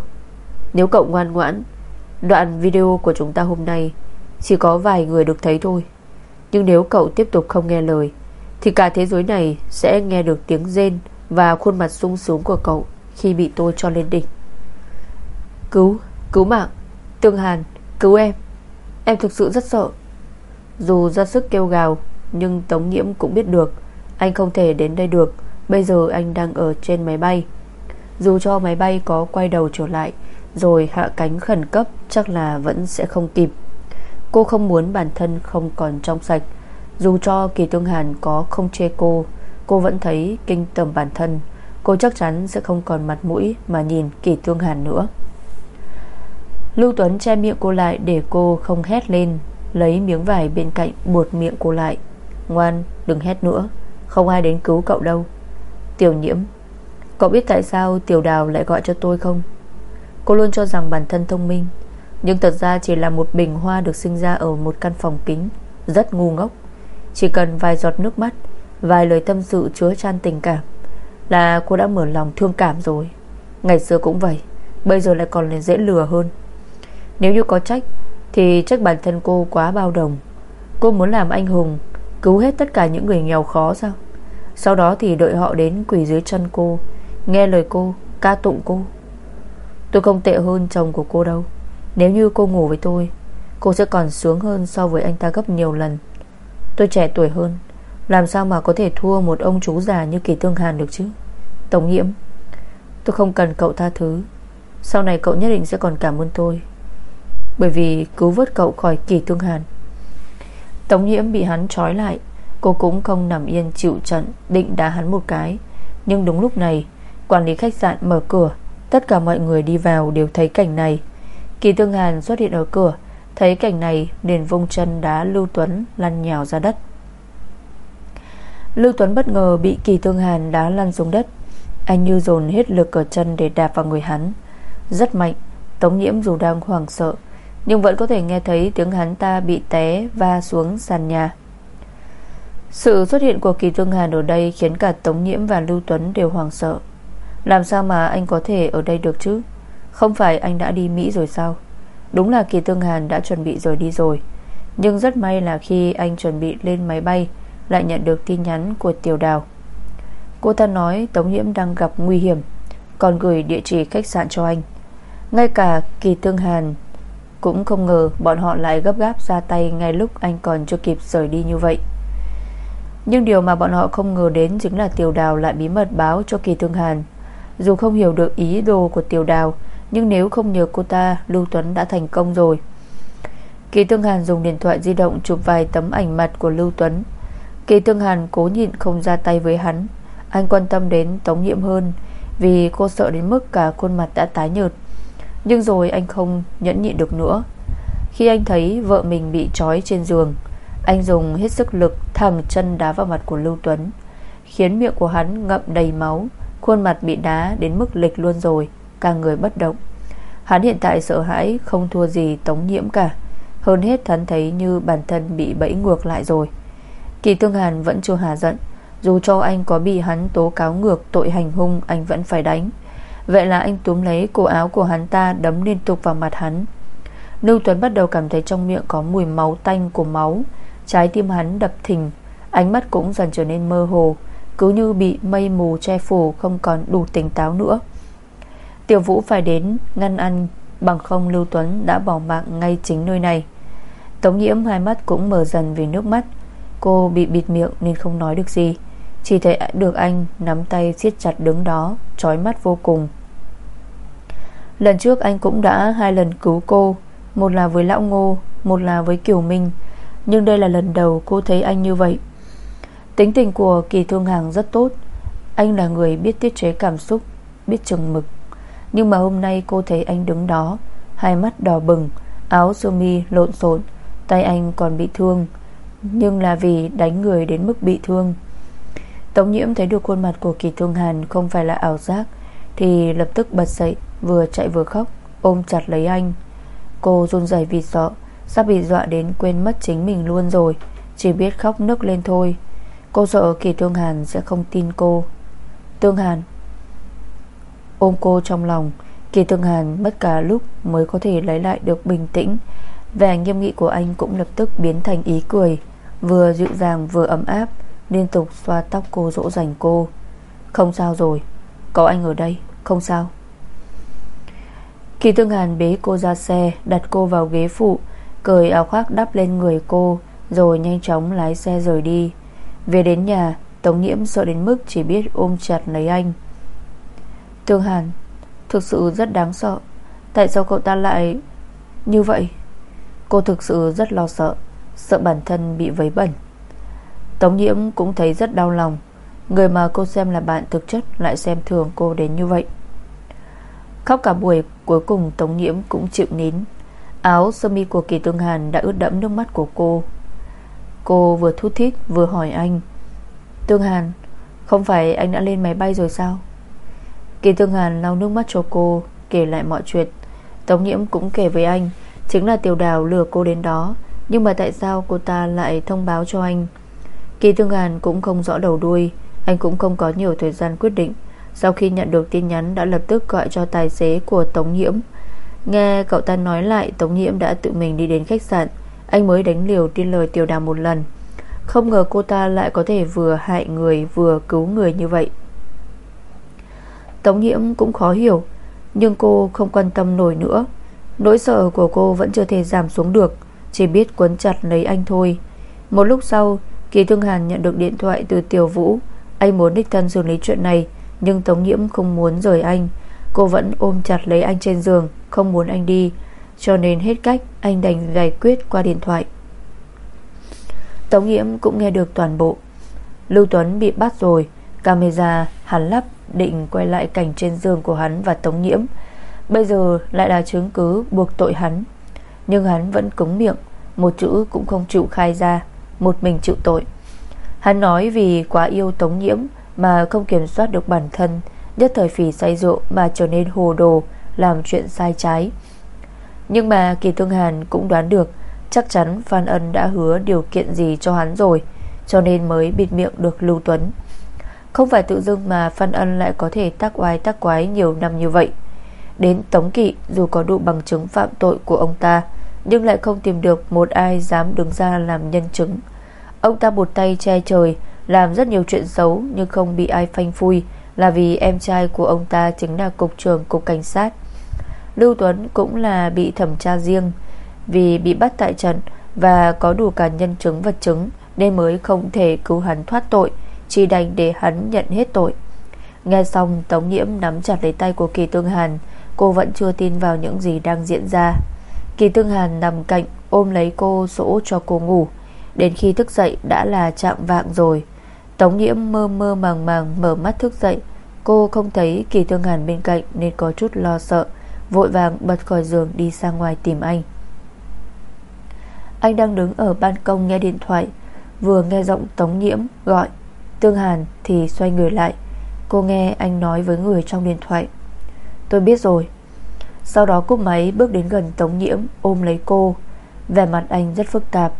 Nếu cậu ngoan ngoãn, Đoạn video của chúng ta hôm nay chỉ có vài người được thấy thôi. Nhưng nếu cậu tiếp tục không nghe lời Thì cả thế giới này sẽ nghe được tiếng rên Và khuôn mặt sung sướng của cậu Khi bị tôi cho lên đỉnh. Cứu, cứu mạng. Tương Hàn, cứu em. Em thực sự rất sợ. Dù ra sức kêu gào Nhưng Tống Nhiễm cũng biết được Anh không thể đến đây được. Bây giờ anh đang ở trên máy bay. Dù cho máy bay có quay đầu trở lại Rồi hạ cánh khẩn cấp Chắc là vẫn sẽ không kịp. Cô không muốn bản thân không còn trong sạch. Dù cho Kỳ Tương Hàn có không chê cô Cô vẫn thấy kinh tởm bản thân. Cô chắc chắn sẽ không còn mặt mũi Mà nhìn Kỳ Tương Hàn nữa. Lưu Tuấn che miệng cô lại Để cô không hét lên, Lấy miếng vải bên cạnh buột miệng cô lại. Ngoan, đừng hét nữa, Không ai đến cứu cậu đâu. Tiểu nhiễm, Cậu biết tại sao Tiểu Đào lại gọi cho tôi không? Cô luôn cho rằng bản thân thông minh nhưng thật ra chỉ là một bình hoa Được sinh ra ở một căn phòng kính, Rất ngu ngốc. Chỉ cần vài giọt nước mắt, Vài lời tâm sự chứa chan tình cảm Là cô đã mở lòng thương cảm rồi. Ngày xưa cũng vậy, Bây giờ lại còn là dễ lừa hơn. Nếu như có trách, Thì trách bản thân cô quá bao đồng. Cô muốn làm anh hùng, Cứu hết tất cả những người nghèo khó sao? Sau đó thì đợi họ đến quỳ dưới chân cô, Nghe lời cô, Ca tụng cô. Tôi không tệ hơn chồng của cô đâu. Nếu như cô ngủ với tôi, Cô sẽ còn sướng hơn so với anh ta gấp nhiều lần. Tôi trẻ tuổi hơn, Làm sao mà có thể thua một ông chú già Như Kỳ Tương Hàn được chứ? Tổng nhiễm, Tôi không cần cậu tha thứ. Sau này cậu nhất định sẽ còn cảm ơn tôi. Bởi vì cứu vớt cậu khỏi Kỳ Tương Hàn. Tống nhiễm bị hắn trói lại, Cô cũng không nằm yên chịu trận Định đá hắn một cái. Nhưng đúng lúc này, Quản lý khách sạn mở cửa, Tất cả mọi người đi vào đều thấy cảnh này. Kỳ Tương Hàn xuất hiện ở cửa, Thấy cảnh này, liền vung chân đá Lưu Tuấn lăn nhào ra đất. Lưu Tuấn bất ngờ bị Kỳ Tương Hàn đá lăn xuống đất. Anh như dồn hết lực ở chân để đạp vào người hắn. Rất mạnh, Tống nhiễm dù đang hoảng sợ, Nhưng vẫn có thể nghe thấy tiếng hắn ta bị té Va xuống sàn nhà. Sự xuất hiện của Kỳ Tương Hàn ở đây Khiến cả Tống Nhiễm và Lưu Tuấn đều hoảng sợ. Làm sao mà anh có thể ở đây được chứ? Không phải anh đã đi Mỹ rồi sao? Đúng là Kỳ Tương Hàn đã chuẩn bị rồi đi rồi. Nhưng rất may là khi anh chuẩn bị lên máy bay, Lại nhận được tin nhắn của Tiểu Đào. Cô ta nói Tống Nhiễm đang gặp nguy hiểm, Còn gửi địa chỉ khách sạn cho anh. Ngay cả Kỳ Tương Hàn Cũng không ngờ bọn họ lại gấp gáp ra tay Ngay lúc anh còn chưa kịp rời đi như vậy. Nhưng điều mà bọn họ không ngờ đến Chính là Tiểu Đào lại bí mật báo cho Kỳ Thương Hàn. Dù không hiểu được ý đồ của Tiểu Đào nhưng nếu không nhờ cô ta, Lưu Tuấn đã thành công rồi. Kỳ Tương Hàn dùng điện thoại di động Chụp vài tấm ảnh mặt của Lưu Tuấn. Kỳ Tương Hàn cố nhịn không ra tay với hắn. Anh quan tâm đến Tống Nhiệm hơn, Vì cô sợ đến mức cả khuôn mặt đã tái nhợt. Nhưng rồi anh không nhẫn nhịn được nữa. Khi anh thấy vợ mình bị trói trên giường, anh dùng hết sức lực thẳng chân đá vào mặt của Lưu Tuấn, Khiến miệng của hắn ngậm đầy máu, Khuôn mặt bị đá đến mức lịch luôn rồi. Cả người bất động. Hắn hiện tại sợ hãi, không thua gì tống nhiễm cả. Hơn hết, hắn thấy như bản thân bị bẫy ngược lại rồi. Kỳ Tương Hàn vẫn chưa hà giận. Dù cho anh có bị hắn tố cáo ngược tội hành hung, Anh vẫn phải đánh. Vậy là anh túm lấy cổ áo của hắn ta, Đấm liên tục vào mặt hắn. Lưu Tuấn bắt đầu cảm thấy trong miệng có mùi máu tanh của máu. Trái tim hắn đập thình, Ánh mắt cũng dần trở nên mơ hồ, Cứ như bị mây mù che phủ, Không còn đủ tỉnh táo nữa. Tiểu Vũ phải đến ngăn ăn Bằng không, Lưu Tuấn đã bỏ mạng ngay chính nơi này. Tống nhiễm hai mắt cũng mở dần vì nước mắt. Cô bị bịt miệng nên không nói được gì. Chỉ thấy được anh nắm tay siết chặt đứng đó, trói mắt vô cùng. Lần trước anh cũng đã hai lần cứu cô. Một là với Lão Ngô, Một là với Kiều Minh. Nhưng đây là lần đầu cô thấy anh như vậy. Tính tình của Kỳ Thương Hàng rất tốt. Anh là người biết tiết chế cảm xúc, Biết chừng mực. Nhưng mà hôm nay cô thấy anh đứng đó, Hai mắt đỏ bừng, Áo sơ mi lộn xộn, Tay anh còn bị thương, Nhưng là vì đánh người đến mức bị thương. Tống nhiễm thấy được khuôn mặt của Kỳ Thương Hàn Không phải là ảo giác, Thì lập tức bật dậy, Vừa chạy vừa khóc, Ôm chặt lấy anh. Cô run rẩy vì sợ, Sắp bị dọa đến quên mất chính mình luôn rồi, Chỉ biết khóc nức lên thôi. Cô sợ Kỳ Tương Hàn sẽ không tin cô. Tương Hàn Ôm cô trong lòng. Kỳ Tương Hàn mất cả lúc Mới có thể lấy lại được bình tĩnh. Vẻ nghiêm nghị của anh cũng lập tức biến thành ý cười. Vừa dịu dàng vừa ấm áp, Liên tục xoa tóc cô dỗ dành cô. Không sao rồi, Có anh ở đây, Không sao. Kỳ Tương Hàn bế cô ra xe, Đặt cô vào ghế phụ, Cởi áo khoác đắp lên người cô, Rồi nhanh chóng lái xe rời đi. Về đến nhà, Tống nhiễm sợ đến mức chỉ biết ôm chặt lấy anh. Tương Hàn, Thực sự rất đáng sợ. Tại sao cậu ta lại Như vậy? Cô thực sự rất lo sợ Sợ bản thân bị vấy bẩn. Tống nhiễm cũng thấy rất đau lòng. Người mà cô xem là bạn thực chất Lại xem thường cô đến như vậy. Khóc cả buổi, Cuối cùng Tống nhiễm cũng chịu nín. Áo sơ mi của Kỳ Tương Hàn đã ướt đẫm nước mắt của cô. Cô vừa thút thít vừa hỏi anh Tương Hàn, Không phải anh đã lên máy bay rồi sao? Kỳ thương Hàn lau nước mắt cho cô, Kể lại mọi chuyện. Tống nhiễm cũng kể với anh, Chính là tiểu đào lừa cô đến đó, Nhưng mà tại sao cô ta lại thông báo cho anh? Kỳ thương Hàn cũng không rõ đầu đuôi, Anh cũng không có nhiều thời gian quyết định. Sau khi nhận được tin nhắn Đã lập tức gọi cho tài xế của Tống Nhiễm. Nghe cậu ta nói lại, Tống Nhiễm đã tự mình đi đến khách sạn. Anh mới đánh liều tin lời tiểu đào một lần. Không ngờ cô ta lại có thể vừa hại người Vừa cứu người như vậy. Tống Nhiễm cũng khó hiểu, Nhưng cô không quan tâm nổi nữa. Nỗi sợ của cô vẫn chưa thể giảm xuống được, Chỉ biết quấn chặt lấy anh thôi. Một lúc sau, Kỳ Thương Hàn nhận được điện thoại từ Tiểu Vũ. Anh muốn đích thân xử lý chuyện này, Nhưng Tống Nhiễm không muốn rời anh. Cô vẫn ôm chặt lấy anh trên giường, Không muốn anh đi. Cho nên hết cách, anh đành giải quyết qua điện thoại. Tống Nhiễm cũng nghe được toàn bộ. Lưu Tuấn bị bắt rồi, Camera hắn lắp định quay lại cảnh trên giường của hắn và Tống Nhiễm. Bây giờ lại là chứng cứ buộc tội hắn. Nhưng hắn vẫn cứng miệng, Một chữ cũng không chịu khai ra, Một mình chịu tội. Hắn nói vì quá yêu Tống Nhiễm Mà không kiểm soát được bản thân, Nhất thời phỉ say rượu mà trở nên hồ đồ, Làm chuyện sai trái. Nhưng mà Kỳ Thương Hàn cũng đoán được, Chắc chắn Phan Ân đã hứa điều kiện gì cho hắn rồi, Cho nên mới bịt miệng được Lưu Tuấn. Không phải tự dưng mà Phan Ân lại có thể tác oai tác quái nhiều năm như vậy. Đến Tống Kỵ, dù có đủ bằng chứng phạm tội của ông ta, Nhưng lại không tìm được một ai dám đứng ra làm nhân chứng. Ông ta một tay che trời, Làm rất nhiều chuyện xấu, Nhưng không bị ai phanh phui, Là vì em trai của ông ta chính là cục trưởng cục cảnh sát. Lưu Tuấn cũng là bị thẩm tra riêng, Vì bị bắt tại trận Và có đủ cả nhân chứng vật chứng, Nên mới không thể cứu hắn thoát tội. Chỉ đành để hắn nhận hết tội. Nghe xong, Tống Nhiễm nắm chặt lấy tay của Kỳ Tương Hàn. Cô vẫn chưa tin vào những gì đang diễn ra. Kỳ Tương Hàn nằm cạnh, Ôm lấy cô sỗ cho cô ngủ. Đến khi thức dậy, đã là chạm vạng rồi. Tống Nhiễm mơ mơ màng màng Mở mắt thức dậy. Cô không thấy Kỳ Tương Hàn bên cạnh Nên có chút lo sợ, Vội vàng bật khỏi giường đi ra ngoài tìm anh. Anh đang đứng ở ban công nghe điện thoại. Vừa nghe giọng Tống Nhiễm gọi Tương Hàn thì xoay người lại. Cô nghe anh nói với người trong điện thoại. Tôi biết rồi. Sau đó cúp máy bước đến gần Tống Nhiễm, Ôm lấy cô. Vẻ mặt anh rất phức tạp.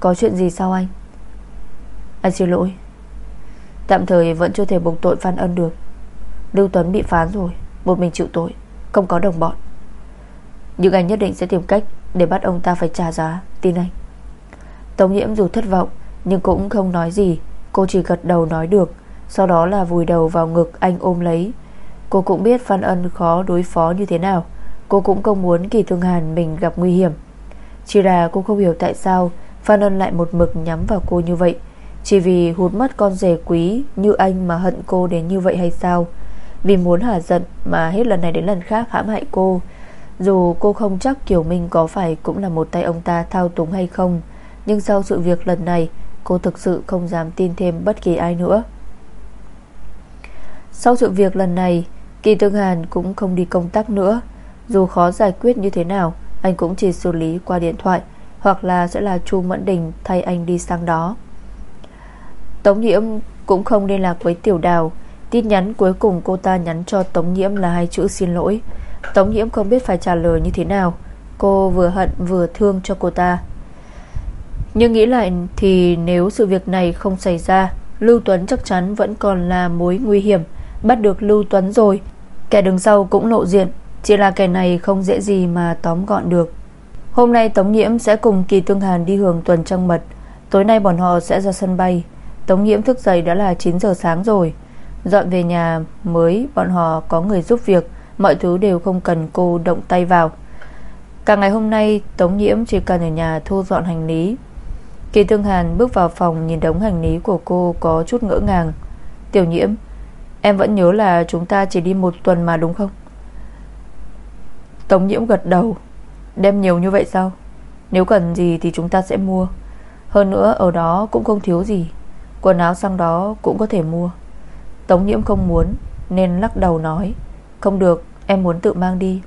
Có chuyện gì sao anh? Anh xin lỗi. Tạm thời vẫn chưa thể buộc tội Phan Ân được. Lưu Tuấn bị phán rồi, Một mình chịu tội, Không có đồng bọn. Nhưng anh nhất định sẽ tìm cách Để bắt ông ta phải trả giá, Tin anh. Tống Nhiễm dù thất vọng, Nhưng cũng không nói gì. Cô chỉ gật đầu nói được, Sau đó là vùi đầu vào ngực anh ôm lấy. Cô cũng biết Phan Ân khó đối phó như thế nào, Cô cũng không muốn Kỳ Thương Hàn mình gặp nguy hiểm. Chỉ là cô không hiểu tại sao Phan Ân lại một mực nhắm vào cô như vậy, Chỉ vì hút mất con rể quý Như anh mà hận cô đến như vậy hay sao? Vì muốn hả giận Mà hết lần này đến lần khác hãm hại cô, Dù cô không chắc Kiều Minh có phải Cũng là một tay ông ta thao túng hay không, Nhưng sau sự việc lần này Cô thực sự không dám tin thêm bất kỳ ai nữa. Sau sự việc lần này, Kỳ Tương Hàn cũng không đi công tác nữa. Dù khó giải quyết như thế nào, Anh cũng chỉ xử lý qua điện thoại, Hoặc là sẽ là Chu Mẫn Đình Thay anh đi sang đó. Tống Nhiễm cũng không liên lạc với Tiểu Đào. Tin nhắn cuối cùng cô ta nhắn cho Tống Nhiễm là hai chữ xin lỗi. Tống Nhiễm không biết phải trả lời như thế nào. Cô vừa hận vừa thương cho cô ta. Nhưng nghĩ lại thì nếu sự việc này không xảy ra, Lưu Tuấn chắc chắn vẫn còn là mối nguy hiểm. Bắt được Lưu Tuấn rồi, Kẻ đứng sau cũng lộ diện, Chỉ là kẻ này không dễ gì mà tóm gọn được. Hôm nay Tống Nhiễm sẽ cùng Kỳ Tương Hàn đi hưởng tuần trăng mật. Tối nay bọn họ sẽ ra sân bay. Tống nhiễm thức dậy đã là 9 giờ sáng rồi. Dọn về nhà mới, Bọn họ có người giúp việc. Mọi thứ đều không cần cô động tay vào. Cả ngày hôm nay, Tống nhiễm chỉ cần ở nhà thu dọn hành lý. Kỳ Thương Hàn bước vào phòng Nhìn đống hành lý của cô có chút ngỡ ngàng. Tiểu nhiễm, Em vẫn nhớ là chúng ta chỉ đi một tuần mà đúng không? Tống nhiễm gật đầu. Đem nhiều như vậy sao? Nếu cần gì thì chúng ta sẽ mua. Hơn nữa ở đó cũng không thiếu gì. Quần áo sang đó cũng có thể mua. Tống nhiễm không muốn Nên lắc đầu nói, Không được, em muốn tự mang đi.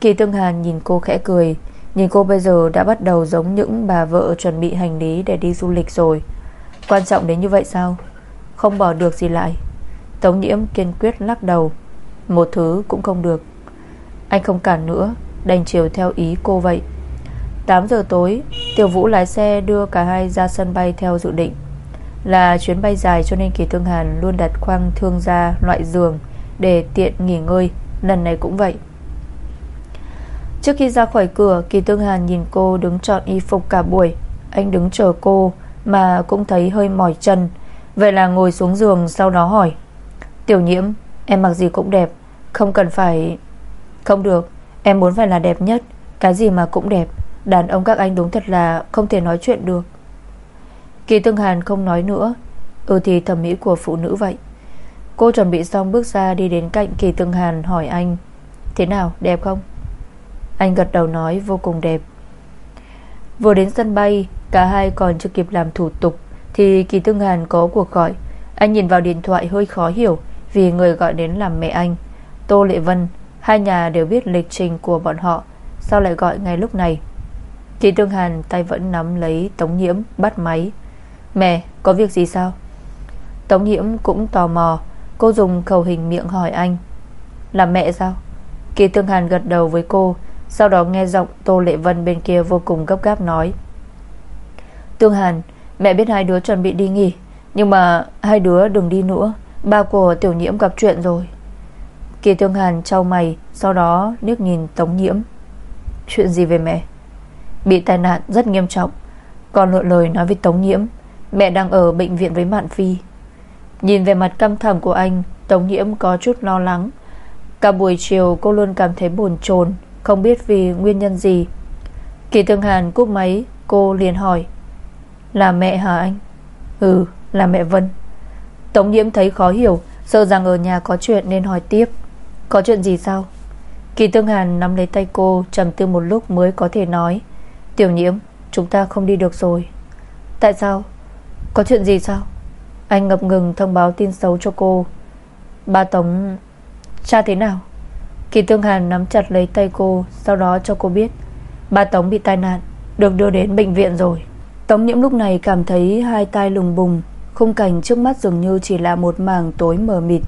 Kỳ Tương Hàn nhìn cô khẽ cười. Nhìn cô bây giờ đã bắt đầu giống những bà vợ Chuẩn bị hành lý để đi du lịch rồi. Quan trọng đến như vậy sao? Không bỏ được gì lại. Tống nhiễm kiên quyết lắc đầu. Một thứ cũng không được. Anh không cản nữa, Đành chiều theo ý cô vậy. 8 giờ tối, Tiểu Vũ lái xe đưa cả hai ra sân bay theo dự định. Là chuyến bay dài cho nên Kỳ Thương Hàn Luôn đặt khoang thương gia loại giường Để tiện nghỉ ngơi, Lần này cũng vậy. Trước khi ra khỏi cửa, Kỳ Tương Hàn nhìn cô đứng chọn y phục cả buổi. Anh đứng chờ cô, Mà cũng thấy hơi mỏi chân. Vậy là ngồi xuống giường, sau đó hỏi. Tiểu nhiễm, Em mặc gì cũng đẹp. Không cần phải Không được, Em muốn phải là đẹp nhất. Cái gì mà cũng đẹp. Đàn ông các anh đúng thật là không thể nói chuyện được. Kỳ Tương Hàn không nói nữa. Ừ thì thẩm mỹ của phụ nữ vậy. Cô chuẩn bị xong bước ra đi đến cạnh Kỳ Tương Hàn hỏi anh. Thế nào, đẹp không? Anh gật đầu nói vô cùng đẹp. Vừa đến sân bay, Cả hai còn chưa kịp làm thủ tục, Thì Kỳ Tương Hàn có cuộc gọi. Anh nhìn vào điện thoại hơi khó hiểu, Vì người gọi đến là mẹ anh. Tô Lệ Vân, Hai nhà đều biết lịch trình của bọn họ, Sao lại gọi ngay lúc này? Kỳ Tương Hàn tay vẫn nắm lấy Tống Nhiễm, bắt máy. Mẹ, có việc gì sao? Tống Nhiễm cũng tò mò, Cô dùng khẩu hình miệng hỏi anh. Là mẹ sao? Kỳ Tương Hàn gật đầu với cô sau đó nghe giọng Tô Lệ Vân bên kia vô cùng gấp gáp nói. Tương Hàn, Mẹ biết hai đứa chuẩn bị đi nghỉ, Nhưng mà hai đứa đừng đi nữa, Ba của tiểu nhiễm gặp chuyện rồi. Kỳ Tương Hàn trao mày, Sau đó nước nhìn Tống Nhiễm. Chuyện gì về mẹ? Bị tai nạn rất nghiêm trọng, Còn lựa lời nói với Tống Nhiễm, Mẹ đang ở bệnh viện với Mạn Phi. Nhìn về mặt căm thầm của anh, Tống Nhiễm có chút lo lắng. Cả buổi chiều cô luôn cảm thấy buồn chồn không biết vì nguyên nhân gì. Kỳ Tương Hàn cúp máy, Cô liền hỏi, Là mẹ hả anh? Ừ là mẹ Vân. Tống Nhiễm thấy khó hiểu, Sợ rằng ở nhà có chuyện nên hỏi tiếp, Có chuyện gì sao? Kỳ Tương Hàn nắm lấy tay cô, trầm tư một lúc mới có thể nói, Tiểu Nhiễm, Chúng ta không đi được rồi. Tại sao? Có chuyện gì sao? Anh ngập ngừng thông báo tin xấu cho cô. Ba Tống, Cha thế nào? Kỳ Tương Hàn nắm chặt lấy tay cô, Sau đó cho cô biết Ba Tống bị tai nạn, Được đưa đến bệnh viện rồi. Tống Nhiễm lúc này cảm thấy hai tai lùng bùng, Khung cảnh trước mắt dường như chỉ là một mảng tối mờ mịt.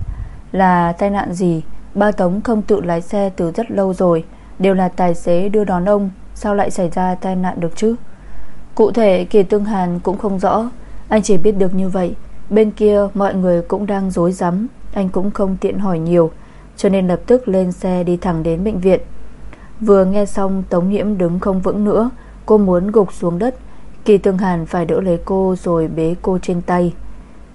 Là tai nạn gì? Ba Tống không tự lái xe từ rất lâu rồi, Đều là tài xế đưa đón ông, Sao lại xảy ra tai nạn được chứ? Cụ thể, Kỳ Tương Hàn cũng không rõ, Anh chỉ biết được như vậy, Bên kia mọi người cũng đang dối rắm, Anh cũng không tiện hỏi nhiều. Cho nên lập tức lên xe đi thẳng đến bệnh viện. Vừa nghe xong, Tống Nhiễm đứng không vững nữa, Cô muốn gục xuống đất. Kỳ Tương Hàn phải đỡ lấy cô rồi bế cô trên tay.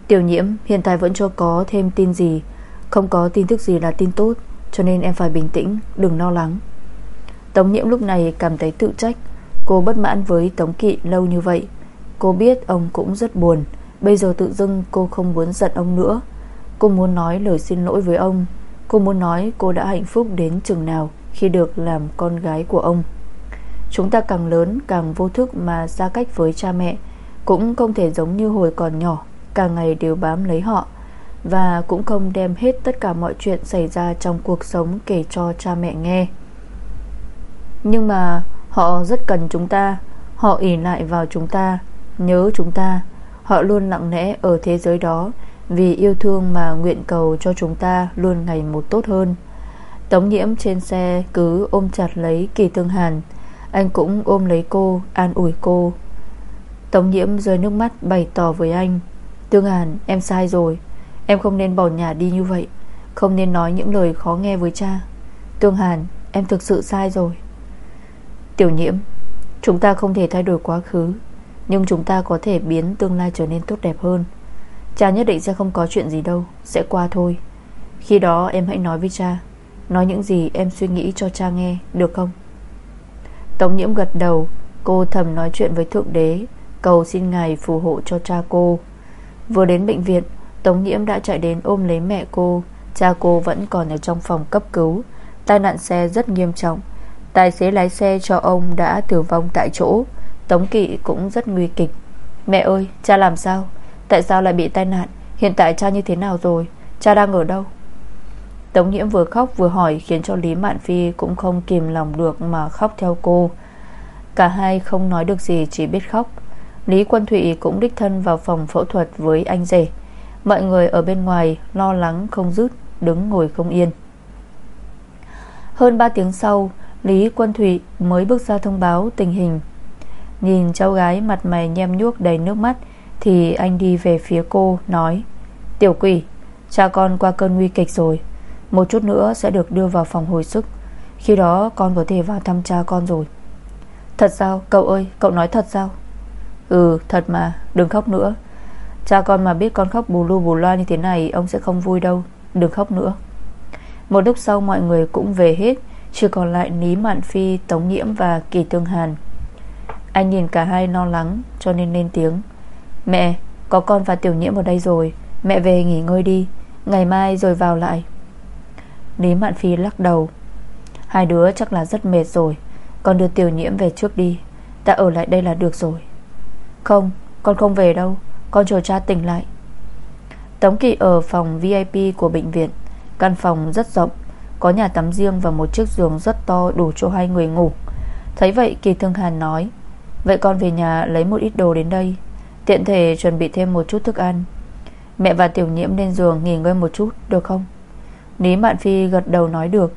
Tiểu nhiễm, hiện tại vẫn chưa có thêm tin gì. Không có tin tức gì là tin tốt, Cho nên em phải bình tĩnh, Đừng lo lắng. Tống nhiễm lúc này cảm thấy tự trách. Cô bất mãn với Tống Kỵ lâu như vậy. Cô biết ông cũng rất buồn. Bây giờ tự dưng cô không muốn giận ông nữa. Cô muốn nói lời xin lỗi với ông. Cô muốn nói cô đã hạnh phúc đến chừng nào Khi được làm con gái của ông. Chúng ta càng lớn, càng vô thức mà xa cách với cha mẹ, Cũng không thể giống như hồi còn nhỏ Càng ngày đều bám lấy họ, Và cũng không đem hết tất cả mọi chuyện xảy ra trong cuộc sống kể cho cha mẹ nghe. Nhưng mà họ rất cần chúng ta, Họ ỉ lại vào chúng ta, Nhớ chúng ta, Họ luôn lặng lẽ ở thế giới đó vì yêu thương mà nguyện cầu cho chúng ta Luôn ngày một tốt hơn. Tống nhiễm trên xe cứ ôm chặt lấy Kỳ Thương Hàn. Anh cũng ôm lấy cô, An ủi cô. Tống nhiễm rơi nước mắt bày tỏ với anh. Tương Hàn, em sai rồi. Em không nên bỏ nhà đi như vậy. Không nên nói những lời khó nghe với cha. Tương Hàn, em thực sự sai rồi. Tiểu nhiễm, Chúng ta không thể thay đổi quá khứ, Nhưng chúng ta có thể biến tương lai trở nên tốt đẹp hơn. Cha nhất định sẽ không có chuyện gì đâu, Sẽ qua thôi. Khi đó em hãy nói với cha, Nói những gì em suy nghĩ cho cha nghe, Được không? Tống nhiễm gật đầu, Cô thầm nói chuyện với Thượng Đế, Cầu xin Ngài phù hộ cho cha cô. Vừa đến bệnh viện, Tống nhiễm đã chạy đến ôm lấy mẹ cô. Cha cô vẫn còn ở trong phòng cấp cứu. Tai nạn xe rất nghiêm trọng. Tài xế lái xe cho ông đã tử vong tại chỗ. Tống kỵ cũng rất nguy kịch. Mẹ ơi, cha làm sao? Tại sao lại bị tai nạn? Hiện tại cha như thế nào rồi? Cha đang ở đâu? Tống nhiễm vừa khóc vừa hỏi, Khiến cho Lý Mạn Phi cũng không kìm lòng được Mà khóc theo cô. Cả hai không nói được gì, chỉ biết khóc. Lý Quân Thụy cũng đích thân vào phòng phẫu thuật với anh rể. Mọi người ở bên ngoài lo lắng không dứt, Đứng ngồi không yên. Hơn 3 tiếng sau, Lý Quân Thụy mới bước ra thông báo tình hình. Nhìn cháu gái mặt mày nhem nhuốc đầy nước mắt thì anh đi về phía cô Nói Tiểu quỷ Cha con qua cơn nguy kịch rồi. Một chút nữa sẽ được đưa vào phòng hồi sức. Khi đó con có thể vào thăm cha con rồi. Thật sao? Cậu ơi Cậu nói thật sao? Ừ thật mà đừng khóc nữa. Cha con mà biết con khóc bù lu bù loa như thế này Ông sẽ không vui đâu. Đừng khóc nữa. Một lúc sau mọi người cũng về hết Chỉ còn lại Ní Mạn Phi, Tống Nhiễm và Kỳ Tương Hàn. Anh nhìn cả hai lo lắng Cho nên lên tiếng. Mẹ, có con và Tiểu Nhiễm ở đây rồi. Mẹ về nghỉ ngơi đi. Ngày mai rồi vào lại. Lý Mạn Phi lắc đầu. Hai đứa chắc là rất mệt rồi. Con đưa Tiểu Nhiễm về trước đi. Ta ở lại đây là được rồi. Không, con không về đâu. Con chờ cha tỉnh lại. Tống Kỳ ở phòng VIP của bệnh viện. Căn phòng rất rộng. Có nhà tắm riêng và một chiếc giường rất to Đủ cho hai người ngủ. Thấy vậy, Kỳ Thương Hàn nói, Vậy con về nhà lấy một ít đồ đến đây. Tiện thể chuẩn bị thêm một chút thức ăn. Mẹ và tiểu nhiễm lên giường nghỉ ngơi một chút, Được không? Lý Mạn Phi gật đầu nói được.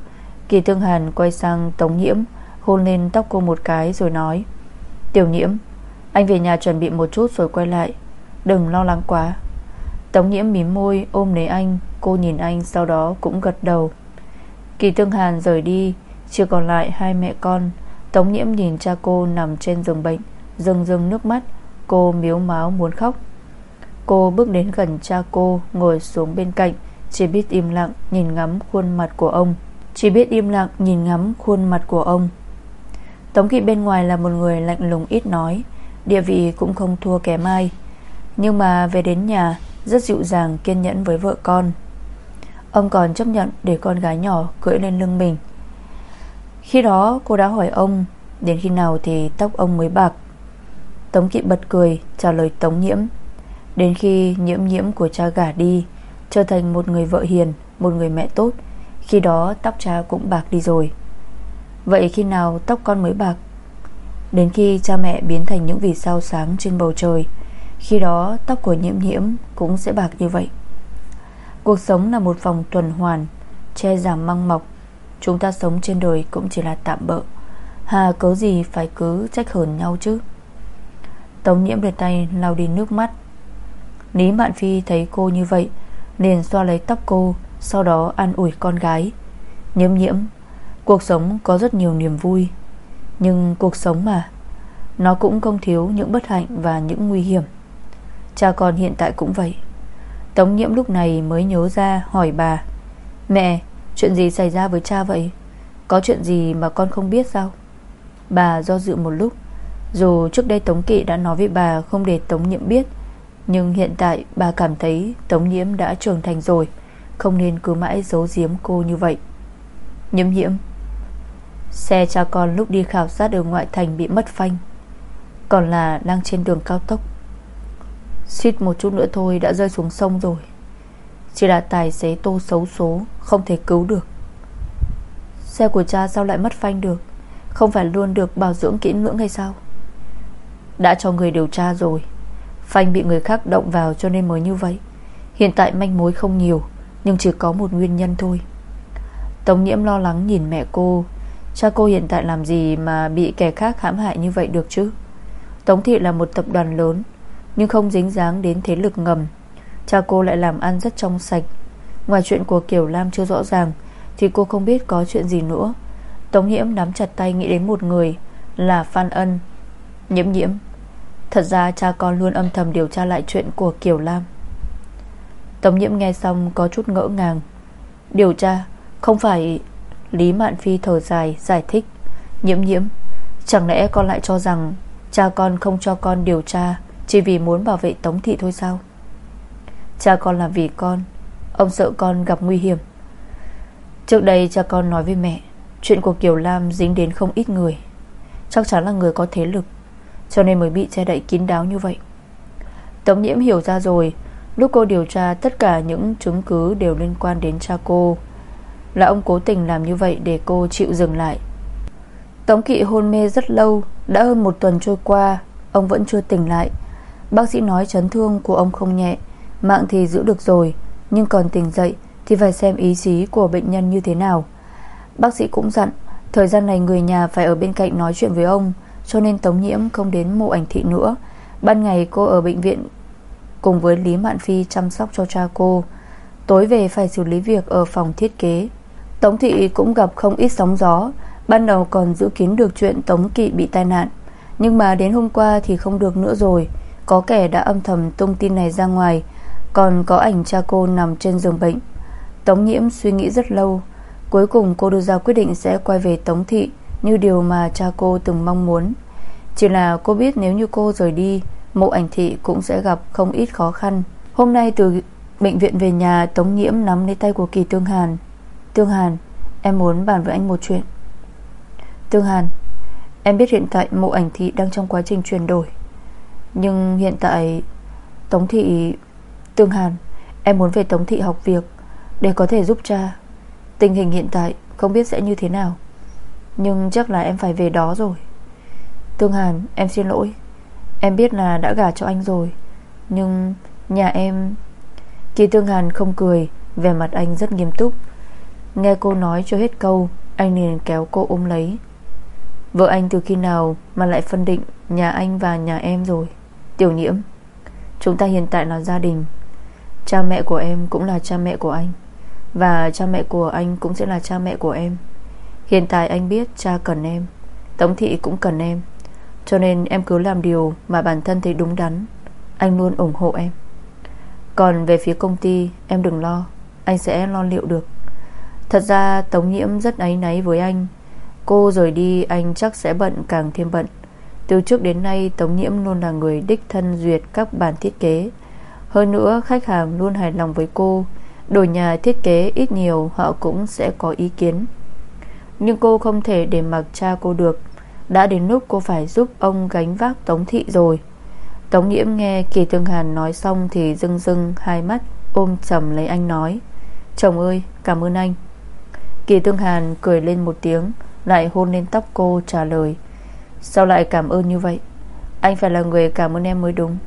Kỳ Thương Hàn quay sang Tống Nhiễm, Hôn lên tóc cô một cái rồi nói, Tiểu nhiễm, Anh về nhà chuẩn bị một chút rồi quay lại. Đừng lo lắng quá. Tống nhiễm mím môi ôm lấy anh, Cô nhìn anh sau đó cũng gật đầu. Kỳ Thương Hàn rời đi Chỉ còn lại hai mẹ con. Tống nhiễm nhìn cha cô nằm trên giường bệnh, Rưng rưng nước mắt Cô miếu máu muốn khóc. Cô bước đến gần cha cô, Ngồi xuống bên cạnh, Chỉ biết im lặng nhìn ngắm khuôn mặt của ông. Chỉ biết im lặng nhìn ngắm khuôn mặt của ông. Tống Kỵ bên ngoài là một người lạnh lùng ít nói, Địa vị cũng không thua kém ai. Nhưng mà về đến nhà, Rất dịu dàng kiên nhẫn với vợ con. Ông còn chấp nhận để con gái nhỏ cưỡi lên lưng mình. Khi đó cô đã hỏi ông, Đến khi nào thì tóc ông mới bạc. Tống Kỵ bật cười, Trả lời Tống Nhiễm. Đến khi nhiễm nhiễm của cha gả đi, Trở thành một người vợ hiền, Một người mẹ tốt, Khi đó tóc cha cũng bạc đi rồi. Vậy khi nào tóc con mới bạc? Đến khi cha mẹ biến thành những vì sao sáng trên bầu trời, Khi đó tóc của nhiễm nhiễm Cũng sẽ bạc như vậy. Cuộc sống là một vòng tuần hoàn, Che giảm măng mọc. Chúng ta sống trên đời cũng chỉ là tạm bợ. Hà cớ gì phải cứ trách hờn nhau chứ? Tống nhiễm đưa tay lau đi nước mắt. Lý Mạn Phi thấy cô như vậy, Liền xoa lấy tóc cô, Sau đó an ủi con gái. Nhiễm nhiễm, Cuộc sống có rất nhiều niềm vui, Nhưng cuộc sống mà, Nó cũng không thiếu những bất hạnh và những nguy hiểm. Cha con hiện tại cũng vậy. Tống nhiễm lúc này mới nhớ ra hỏi bà, Mẹ, Chuyện gì xảy ra với cha vậy? Có chuyện gì mà con không biết sao? Bà do dự một lúc dù trước đây Tống Kỵ đã nói với bà Không để Tống Nhiễm biết, Nhưng hiện tại bà cảm thấy Tống Nhiễm đã trưởng thành rồi, Không nên cứ mãi giấu giếm cô như vậy. Nhiễm nhiễm Xe cha con lúc đi khảo sát ở ngoại thành bị mất phanh, Còn là đang trên đường cao tốc. Suýt một chút nữa thôi đã rơi xuống sông rồi. Chỉ là tài xế tô xấu số, Không thể cứu được. Xe của cha sao lại mất phanh được? Không phải luôn được bảo dưỡng kỹ lưỡng hay sao? Đã cho người điều tra rồi. Phanh bị người khác động vào cho nên mới như vậy. Hiện tại manh mối không nhiều, Nhưng chỉ có một nguyên nhân thôi. Tống nhiễm lo lắng nhìn mẹ cô. Cha cô hiện tại làm gì mà bị kẻ khác hãm hại như vậy được chứ? Tống thị là một tập đoàn lớn, Nhưng không dính dáng đến thế lực ngầm. Cha cô lại làm ăn rất trong sạch. Ngoài chuyện của Kiều Lam chưa rõ ràng, Thì cô không biết có chuyện gì nữa. Tống nhiễm nắm chặt tay nghĩ đến một người Là Phan Ân, Nhiễm nhiễm. Thật ra cha con luôn âm thầm điều tra lại chuyện của Kiều Lam. Tống nhiễm nghe xong có chút ngỡ ngàng. Điều tra, Không phải Lý Mạn Phi thở dài, giải thích. Nhiễm nhiễm, Chẳng lẽ con lại cho rằng Cha con không cho con điều tra Chỉ vì muốn bảo vệ Tống Thị thôi sao? Cha con là vì con, Ông sợ con gặp nguy hiểm. Trước đây cha con nói với mẹ, Chuyện của Kiều Lam dính đến không ít người. Chắc chắn là người có thế lực. Cho nên mới bị che đậy kín đáo như vậy. Tống nhiễm hiểu ra rồi, Lúc cô điều tra tất cả những chứng cứ Đều liên quan đến cha cô, Là ông cố tình làm như vậy để cô chịu dừng lại. Tống kỵ hôn mê rất lâu, Đã hơn một tuần trôi qua, Ông vẫn chưa tỉnh lại. Bác sĩ nói chấn thương của ông không nhẹ, Mạng thì giữ được rồi, Nhưng còn tỉnh dậy thì phải xem ý chí của bệnh nhân như thế nào. Bác sĩ cũng dặn, Thời gian này người nhà phải ở bên cạnh nói chuyện với ông cho nên Tống Nhiễm không đến mộ ảnh thị nữa. Ban ngày cô ở bệnh viện Cùng với Lý Mạn Phi chăm sóc cho cha cô. Tối về phải xử lý việc ở phòng thiết kế. Tống Thị cũng gặp không ít sóng gió. Ban đầu còn giữ kín được chuyện Tống Kỵ bị tai nạn. Nhưng mà đến hôm qua thì không được nữa rồi. Có kẻ đã âm thầm tung tin này ra ngoài. Còn có ảnh cha cô nằm trên giường bệnh. Tống nhiễm suy nghĩ rất lâu. Cuối cùng cô đưa ra quyết định sẽ quay về Tống Thị. Như điều mà cha cô từng mong muốn. Chỉ là cô biết nếu như cô rời đi, Mộ ảnh thị cũng sẽ gặp không ít khó khăn. Hôm nay từ bệnh viện về nhà, Tống nhiễm nắm lấy tay của Kỳ Tương Hàn. Tương Hàn, Em muốn bàn với anh một chuyện. Tương Hàn, Em biết hiện tại mộ ảnh thị đang trong quá trình chuyển đổi. Nhưng hiện tại, Tống thị, Tương Hàn, Em muốn về Tống thị học việc để có thể giúp cha. Tình hình hiện tại không biết sẽ như thế nào. Nhưng chắc là em phải về đó rồi. Tương Hàn, em xin lỗi. Em biết là đã gả cho anh rồi, Nhưng nhà em Kỳ Tương Hàn không cười Về mặt anh rất nghiêm túc. Nghe cô nói cho hết câu, Anh liền kéo cô ôm lấy. Vợ anh từ khi nào mà lại phân định Nhà anh và nhà em rồi? Tiểu nhiễm, Chúng ta hiện tại là gia đình. Cha mẹ của em cũng là cha mẹ của anh, và cha mẹ của anh cũng sẽ là cha mẹ của em. Hiện tại anh biết cha cần em, Tống thị cũng cần em. Cho nên em cứ làm điều mà bản thân thấy đúng đắn. Anh luôn ủng hộ em. Còn về phía công ty, Em đừng lo. Anh sẽ lo liệu được. Thật ra Tống Nhiễm rất áy náy với anh. Cô rời đi, anh chắc sẽ bận càng thêm bận. Từ trước đến nay, Tống Nhiễm luôn là người đích thân duyệt các bản thiết kế. Hơn nữa, khách hàng luôn hài lòng với cô. Đổi nhà thiết kế ít nhiều, Họ cũng sẽ có ý kiến. Nhưng cô không thể để mặc cha cô được. Đã đến lúc cô phải giúp ông gánh vác Tống Thị rồi. Tống Nhiễm nghe Kỳ Tương Hàn nói xong Thì rưng rưng hai mắt, Ôm chầm lấy anh nói, Chồng ơi, cảm ơn anh. Kỳ Tương Hàn cười lên một tiếng, Lại hôn lên tóc cô trả lời, Sao lại cảm ơn như vậy? Anh phải là người cảm ơn em mới đúng.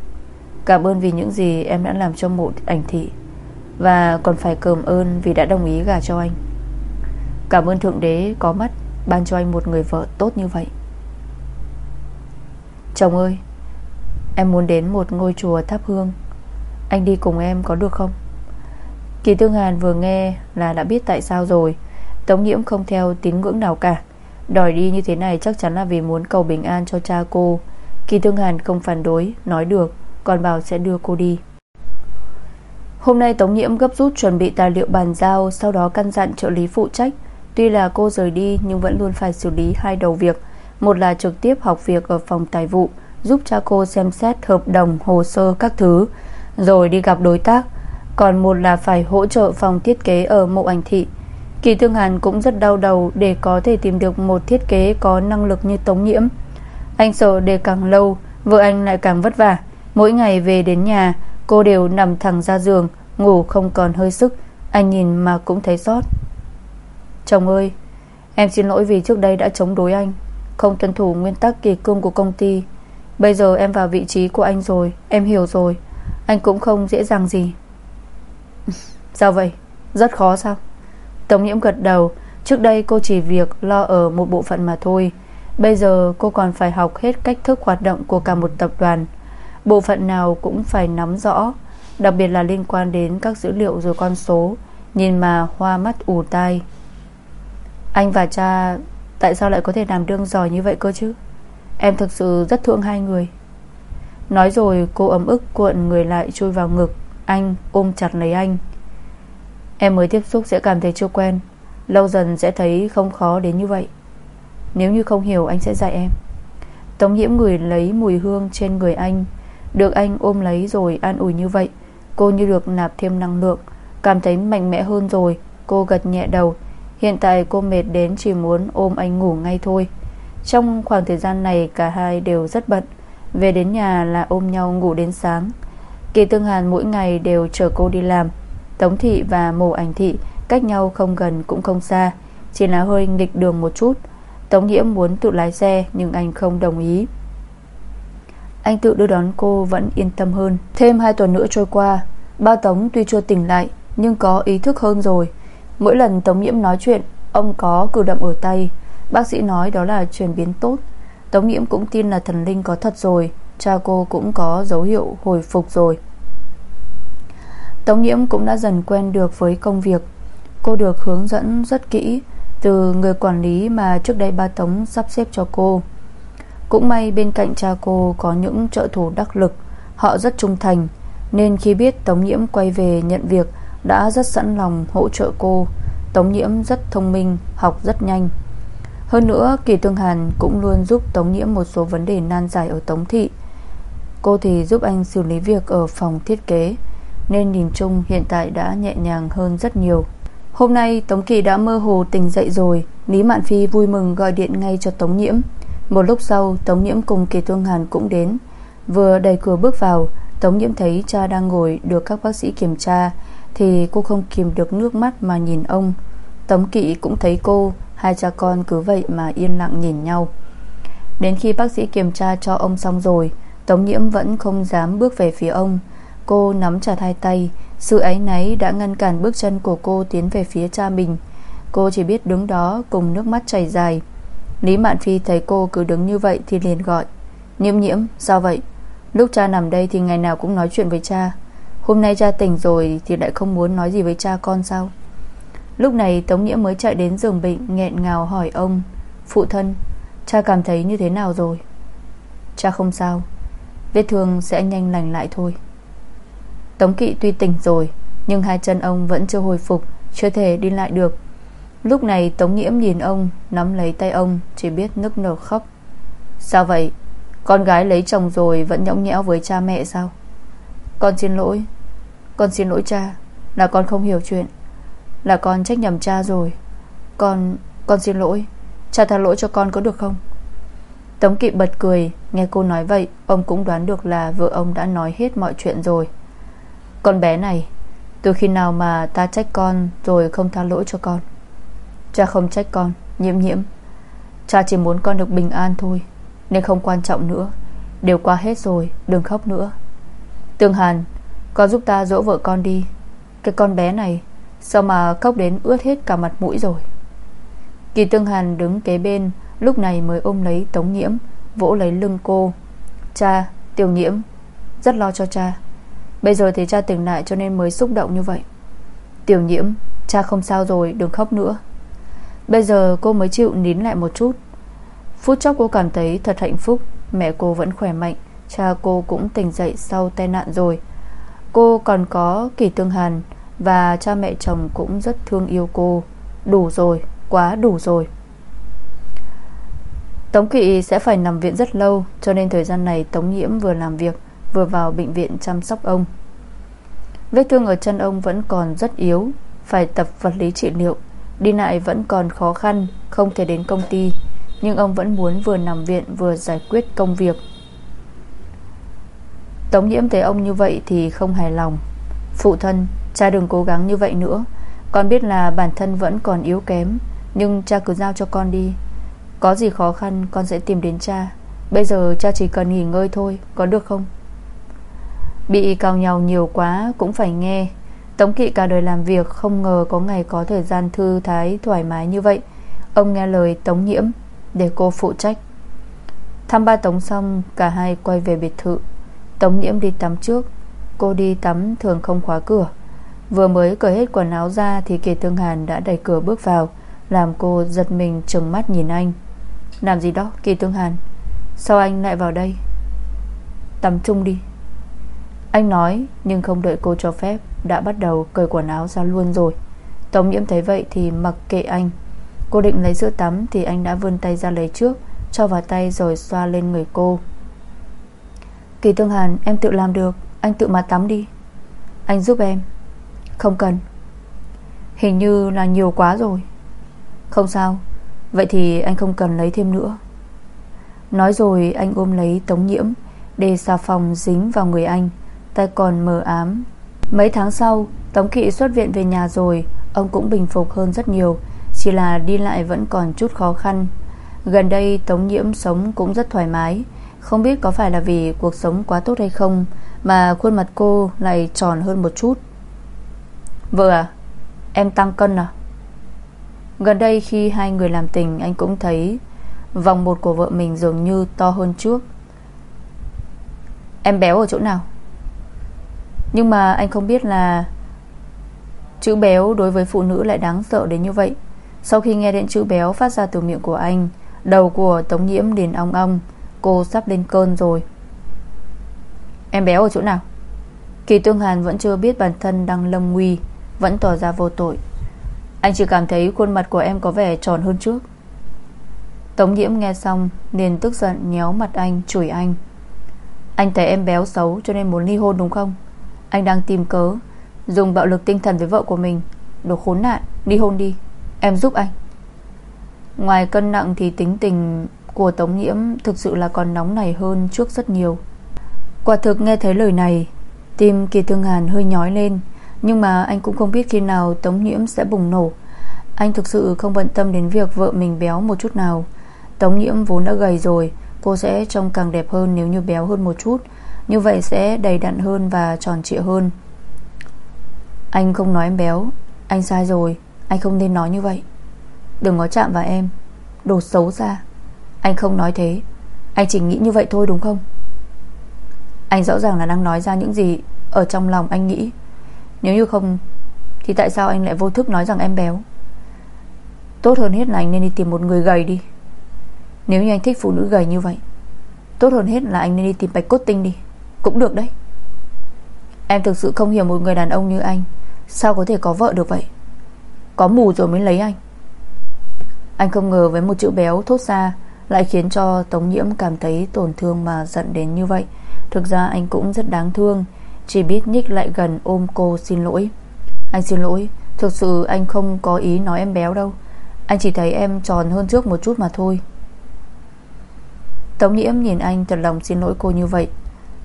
Cảm ơn vì những gì em đã làm cho mộ ảnh thị. Và còn phải cảm ơn vì đã đồng ý gả cho anh. Cảm ơn Thượng Đế có mắt Ban cho anh một người vợ tốt như vậy. Chồng ơi, Em muốn đến một ngôi chùa thắp hương. Anh đi cùng em có được không? Kỳ Tương Hàn vừa nghe Là đã biết tại sao rồi. Tống Nhiễm không theo tín ngưỡng nào cả. Đòi đi như thế này chắc chắn là vì muốn cầu bình an cho cha cô. Kỳ Tương Hàn không phản đối, Nói được, Còn bảo sẽ đưa cô đi. Hôm nay Tống Nhiễm gấp rút chuẩn bị tài liệu bàn giao, Sau đó căn dặn trợ lý phụ trách. Tuy là cô rời đi nhưng vẫn luôn phải xử lý hai đầu việc. Một là trực tiếp học việc ở phòng tài vụ Giúp cha cô xem xét hợp đồng, hồ sơ các thứ Rồi đi gặp đối tác. Còn một là phải hỗ trợ phòng thiết kế ở mộ ảnh thị. Kỳ Thương Hàn cũng rất đau đầu Để có thể tìm được một thiết kế có năng lực như Tống Nhiễm. Anh sợ để càng lâu Vợ anh lại càng vất vả. Mỗi ngày về đến nhà Cô đều nằm thẳng ra giường Ngủ không còn hơi sức. Anh nhìn mà cũng thấy xót. Chồng ơi, Em xin lỗi vì trước đây đã chống đối anh, Không tuân thủ nguyên tắc kỳ cương của công ty. Bây giờ em vào vị trí của anh rồi, Em hiểu rồi, Anh cũng không dễ dàng gì. Sao vậy? Rất khó sao? Tống nhiễm gật đầu, Trước đây cô chỉ việc lo ở một bộ phận mà thôi. Bây giờ cô còn phải học hết cách thức hoạt động của cả một tập đoàn. Bộ phận nào cũng phải nắm rõ, Đặc biệt là liên quan đến các dữ liệu rồi con số, Nhìn mà hoa mắt ù tai. Anh và cha, Tại sao lại có thể làm đương giỏi như vậy cơ chứ? Em thực sự rất thương hai người. Nói rồi, cô ấm ức cuộn người lại chui vào ngực. Anh ôm chặt lấy anh. Em mới tiếp xúc sẽ cảm thấy chưa quen. Lâu dần sẽ thấy không khó đến như vậy. Nếu như không hiểu, anh sẽ dạy em. Tống nhiễm người lấy mùi hương trên người anh. Được anh ôm lấy rồi an ủi như vậy, Cô như được nạp thêm năng lượng. Cảm thấy mạnh mẽ hơn rồi, Cô gật nhẹ đầu. Hiện tại cô mệt đến chỉ muốn ôm anh ngủ ngay thôi. Trong khoảng thời gian này, Cả hai đều rất bận. Về đến nhà là ôm nhau ngủ đến sáng. Kỳ Tương Hàn mỗi ngày đều chờ cô đi làm. Tống Thị và Mộ Ảnh Thị Cách nhau không gần cũng không xa, Chỉ là hơi nghịch đường một chút. Tống Nghĩa muốn tự lái xe, Nhưng anh không đồng ý. Anh tự đưa đón cô vẫn yên tâm hơn. Thêm 2 tuần nữa trôi qua, Ba Tống tuy chưa tỉnh lại, Nhưng có ý thức hơn rồi. Mỗi lần Tống Nhiễm nói chuyện, Ông có cử động ở tay. Bác sĩ nói đó là chuyển biến tốt. Tống Nhiễm cũng tin là thần linh có thật rồi, Cha cô cũng có dấu hiệu hồi phục rồi. Tống Nhiễm cũng đã dần quen được với công việc. Cô được hướng dẫn rất kỹ Từ người quản lý mà trước đây ba Tống sắp xếp cho cô. Cũng may bên cạnh cha cô có những trợ thủ đắc lực, Họ rất trung thành, Nên khi biết Tống Nhiễm quay về nhận việc đã rất sẵn lòng hỗ trợ cô. Tống Nhiễm rất thông minh, Học rất nhanh. Hơn nữa, Kỳ Tương Hàn cũng luôn giúp Tống Nhiễm Một số vấn đề nan giải ở Tống Thị. Cô thì giúp anh xử lý việc Ở phòng thiết kế, Nên nhìn chung hiện tại đã nhẹ nhàng hơn rất nhiều. Hôm nay, Tống Kỳ đã mơ hồ tỉnh dậy rồi. Lý Mạn Phi vui mừng gọi điện ngay cho Tống Nhiễm. Một lúc sau, Tống Nhiễm cùng Kỳ Tương Hàn cũng đến. Vừa đẩy cửa bước vào, Tống Nhiễm thấy cha đang ngồi, được các bác sĩ kiểm tra. Thì cô không kìm được nước mắt mà nhìn ông. Tống Kỵ cũng thấy cô, Hai cha con cứ vậy mà yên lặng nhìn nhau. Đến khi bác sĩ kiểm tra cho ông xong rồi, Tống Nhiễm vẫn không dám bước về phía ông. Cô nắm chặt hai tay, Sự ấy náy đã ngăn cản bước chân của cô Tiến về phía cha mình. Cô chỉ biết đứng đó cùng nước mắt chảy dài. Lý Mạn Phi thấy cô cứ đứng như vậy Thì liền gọi, Nhiễm nhiễm, sao vậy? Lúc cha nằm đây thì ngày nào cũng nói chuyện với cha. Hôm nay cha tỉnh rồi Thì lại không muốn nói gì với cha con sao? Lúc này Tống nghĩa mới chạy đến giường bệnh, nghẹn ngào hỏi ông, Phụ thân, Cha cảm thấy như thế nào rồi? Cha không sao, Vết thương sẽ nhanh lành lại thôi. Tống kỵ tuy tỉnh rồi, Nhưng hai chân ông vẫn chưa hồi phục, Chưa thể đi lại được. Lúc này Tống Nhiễm nhìn ông, Nắm lấy tay ông, Chỉ biết nức nở khóc. Sao vậy? Con gái lấy chồng rồi vẫn nhõng nhẽo với cha mẹ sao? Con xin lỗi con xin lỗi cha, Là con không hiểu chuyện, Là con trách nhầm cha rồi. Con Con xin lỗi, Cha tha lỗi cho con có được không? Tống kỵ bật cười, Nghe cô nói vậy, Ông cũng đoán được là vợ ông đã nói hết mọi chuyện rồi. Con bé này, Từ khi nào mà ta trách con Rồi không tha lỗi cho con? Cha không trách con, Nhiễm nhiễm. Cha chỉ muốn con được bình an thôi, Nên không quan trọng nữa. Đều qua hết rồi, Đừng khóc nữa. Tương Hàn con giúp ta dỗ vợ con đi. Cái con bé này Sao mà khóc đến ướt hết cả mặt mũi rồi? Kỳ Tương Hàn đứng kế bên Lúc này mới ôm lấy Tống Nhiễm Vỗ lấy lưng cô. Cha, tiểu nhiễm Rất lo cho cha. Bây giờ thì cha tỉnh lại cho nên mới xúc động như vậy. Tiểu nhiễm Cha không sao rồi đừng khóc nữa. Bây giờ cô mới chịu nín lại một chút. Phút chốc cô cảm thấy thật hạnh phúc. Mẹ cô vẫn khỏe mạnh. Cha cô cũng tỉnh dậy sau tai nạn rồi. Cô còn có kỳ tương hàn Và cha mẹ chồng cũng rất thương yêu cô. Đủ rồi, quá đủ rồi. Tống Kỵ sẽ phải nằm viện rất lâu Cho nên thời gian này Tống Nhiễm vừa làm việc Vừa vào bệnh viện chăm sóc ông. Vết thương ở chân ông vẫn còn rất yếu Phải tập vật lý trị liệu. Đi lại vẫn còn khó khăn Không thể đến công ty. Nhưng ông vẫn muốn vừa nằm viện vừa giải quyết công việc. Tống nhiễm thấy ông như vậy thì không hài lòng. Phụ thân, Cha đừng cố gắng như vậy nữa. Con biết là bản thân vẫn còn yếu kém, Nhưng cha cứ giao cho con đi. Có gì khó khăn, con sẽ tìm đến cha. Bây giờ cha chỉ cần nghỉ ngơi thôi, Có được không? Bị cào nhau nhiều quá cũng phải nghe. Tống kỵ cả đời làm việc Không ngờ có ngày có thời gian thư thái, Thoải mái như vậy. Ông nghe lời Tống nhiễm, Để cô phụ trách. Thăm ba Tống xong, Cả hai quay về biệt thự. Tống nhiễm đi tắm trước. Cô đi tắm thường không khóa cửa. Vừa mới cởi hết quần áo ra Thì Kiệt Thương Hàn đã đẩy cửa bước vào, Làm cô giật mình trừng mắt nhìn anh. Làm gì đó, Kỳ Thương Hàn? Sao anh lại vào đây? Tắm chung đi. Anh nói, Nhưng không đợi cô cho phép, Đã bắt đầu cởi quần áo ra luôn rồi. Tống nhiễm thấy vậy thì mặc kệ anh. Cô định lấy sữa tắm Thì anh đã vươn tay ra lấy trước, Cho vào tay rồi xoa lên người cô. Kỳ Tương Hàn, em tự làm được. Anh tự mà tắm đi. Anh giúp em. Không cần. Hình như là nhiều quá rồi. Không sao. Vậy thì anh không cần lấy thêm nữa. Nói rồi anh ôm lấy Tống Nhiễm, Để xà phòng dính vào người anh, Tay còn mờ ám. Mấy tháng sau, Tống Kỵ xuất viện về nhà rồi. Ông cũng bình phục hơn rất nhiều, Chỉ là đi lại vẫn còn chút khó khăn. Gần đây Tống Nhiễm sống cũng rất thoải mái không biết có phải là vì cuộc sống quá tốt hay không Mà khuôn mặt cô lại tròn hơn một chút. Vợ à Em tăng cân à? Gần đây khi hai người làm tình, Anh cũng thấy Vòng một của vợ mình dường như to hơn trước. Em béo ở chỗ nào? Nhưng mà anh không biết là Chữ béo đối với phụ nữ lại đáng sợ đến như vậy. Sau khi nghe đến chữ béo phát ra từ miệng của anh, Đầu của Tống Nhiễm liền ong ong. Cô sắp lên cơn rồi. Em béo ở chỗ nào? Kỳ Tương Hàn vẫn chưa biết bản thân đang lâm nguy, Vẫn tỏ ra vô tội. Anh chỉ cảm thấy khuôn mặt của em có vẻ tròn hơn trước. Tống Nhiễm nghe xong, liền tức giận nhéo mặt anh, Chửi anh. Anh thấy em béo xấu cho nên muốn ly hôn đúng không? Anh đang tìm cớ, Dùng bạo lực tinh thần với vợ của mình. Đồ khốn nạn, Ly hôn đi, Em giúp anh. Ngoài cân nặng thì tính tình của Tống Nhiễm Thực sự là còn nóng nảy hơn trước rất nhiều. Quả thực nghe thấy lời này, Tim Kỳ Thương Hàn hơi nhói lên, Nhưng mà anh cũng không biết khi nào Tống Nhiễm sẽ bùng nổ. Anh thực sự không bận tâm đến việc vợ mình béo một chút nào. Tống Nhiễm vốn đã gầy rồi, Cô sẽ trông càng đẹp hơn nếu như béo hơn một chút. Như vậy sẽ đầy đặn hơn và tròn trịa hơn. Anh không nói em béo, Anh sai rồi, Anh không nên nói như vậy. Đừng có chạm vào em Đồ xấu xa. Anh không nói thế. Anh chỉ nghĩ như vậy thôi đúng không? Anh rõ ràng là đang nói ra những gì Ở trong lòng anh nghĩ. Nếu như không, Thì tại sao anh lại vô thức nói rằng em béo? Tốt hơn hết là anh nên đi tìm một người gầy đi. Nếu như anh thích phụ nữ gầy như vậy, Tốt hơn hết là anh nên đi tìm bạch cốt tinh đi. Cũng được đấy. Em thực sự không hiểu một người đàn ông như anh, Sao có thể có vợ được vậy? Có mù rồi mới lấy anh. Anh không ngờ với một chữ béo thốt ra lại khiến cho Tống Nhiễm cảm thấy tổn thương mà giận đến như vậy. Thực ra anh cũng rất đáng thương, Chỉ biết nhích lại gần ôm cô xin lỗi. Anh xin lỗi, Thực sự anh không có ý nói em béo đâu. Anh chỉ thấy em tròn hơn trước một chút mà thôi. Tống Nhiễm nhìn anh thật lòng xin lỗi cô như vậy.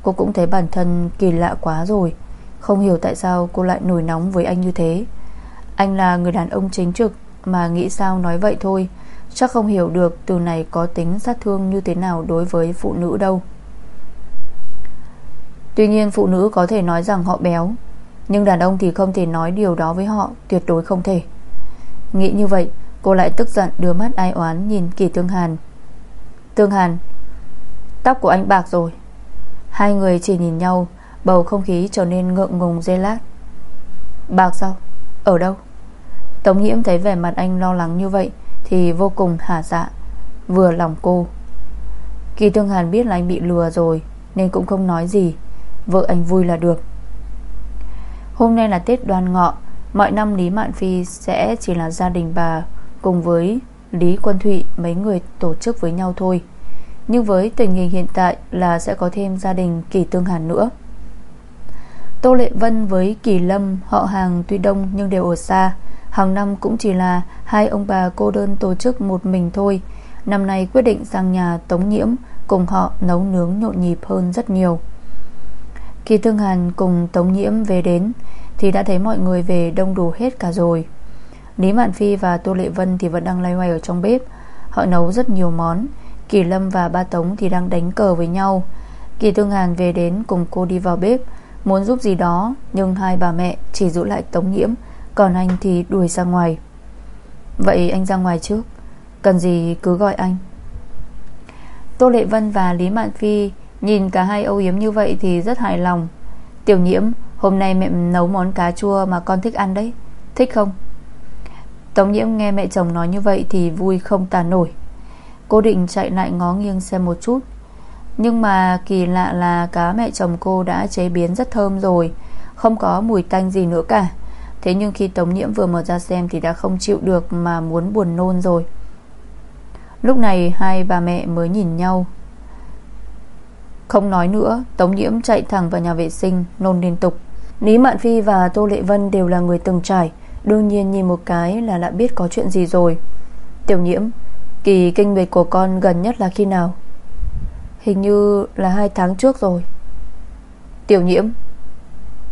Cô cũng thấy bản thân kỳ lạ quá rồi. Không hiểu tại sao cô lại nổi nóng với anh như thế. Anh là người đàn ông chính trực Mà nghĩ sao nói vậy thôi. Chắc không hiểu được từ này có tính sát thương như thế nào đối với phụ nữ đâu. Tuy nhiên phụ nữ có thể nói rằng họ béo, Nhưng đàn ông thì không thể nói điều đó với họ, Tuyệt đối không thể. Nghĩ như vậy, Cô lại tức giận đưa mắt ai oán nhìn Kỳ Tương Hàn. Tương Hàn, Tóc của anh bạc rồi. Hai người chỉ nhìn nhau, Bầu không khí trở nên ngượng ngùng dây lát. Bạc sao? Ở đâu? Tống nhiễm thấy vẻ mặt anh lo lắng như vậy thì vô cùng hả dạ Vừa lòng cô. Kỳ Tương Hàn biết là anh bị lừa rồi, Nên cũng không nói gì, Vợ anh vui là được. Hôm nay là Tết đoan ngọ, Mọi năm Lý Mạn Phi sẽ chỉ là gia đình bà Cùng với Lý Quân Thụy, Mấy người tổ chức với nhau thôi. Nhưng với tình hình hiện tại là sẽ có thêm gia đình Kỳ Tương Hàn nữa. Tô Lệ Vân với Kỳ Lâm, Họ hàng tuy đông nhưng đều ở xa Hàng năm cũng chỉ là Hai ông bà cô đơn tổ chức một mình thôi. Năm nay quyết định sang nhà Tống Nhiễm, Cùng họ nấu nướng nhộn nhịp hơn rất nhiều. Kỳ thương Hàn cùng Tống Nhiễm về đến, Thì đã thấy mọi người về đông đủ hết cả rồi. Lý Mạn Phi và Tô Lệ Vân Thì vẫn đang lay hoay ở trong bếp. Họ nấu rất nhiều món. Kỳ Lâm và ba Tống thì đang đánh cờ với nhau. Kỳ thương Hàn về đến cùng cô đi vào bếp. Muốn giúp gì đó, Nhưng hai bà mẹ chỉ giữ lại Tống Nhiễm. Còn anh thì đuổi ra ngoài. Vậy anh ra ngoài trước. Cần gì cứ gọi anh. Tô Lệ Vân và Lý Mạn Phi Nhìn cả hai âu yếm như vậy thì rất hài lòng. Tiểu nhiễm, Hôm nay mẹ nấu món cá chua mà con thích ăn đấy. Thích không? Tống nhiễm nghe mẹ chồng nói như vậy Thì vui không tàn nổi. Cô định chạy lại ngó nghiêng xem một chút. Nhưng mà kỳ lạ là cá mẹ chồng cô đã chế biến rất thơm rồi. Không có mùi tanh gì nữa cả. Thế nhưng khi Tống Nhiễm vừa mở ra xem Thì đã không chịu được mà muốn buồn nôn rồi. Lúc này hai bà mẹ mới nhìn nhau. Không nói nữa, Tống Nhiễm chạy thẳng vào nhà vệ sinh, Nôn liên tục. Lý Mạn Phi và Tô Lệ Vân đều là người từng trải, Đương nhiên nhìn một cái là đã biết có chuyện gì rồi. Tiểu Nhiễm, Kỳ kinh nguyệt của con gần nhất là khi nào? Hình như là hai tháng trước rồi. Tiểu Nhiễm,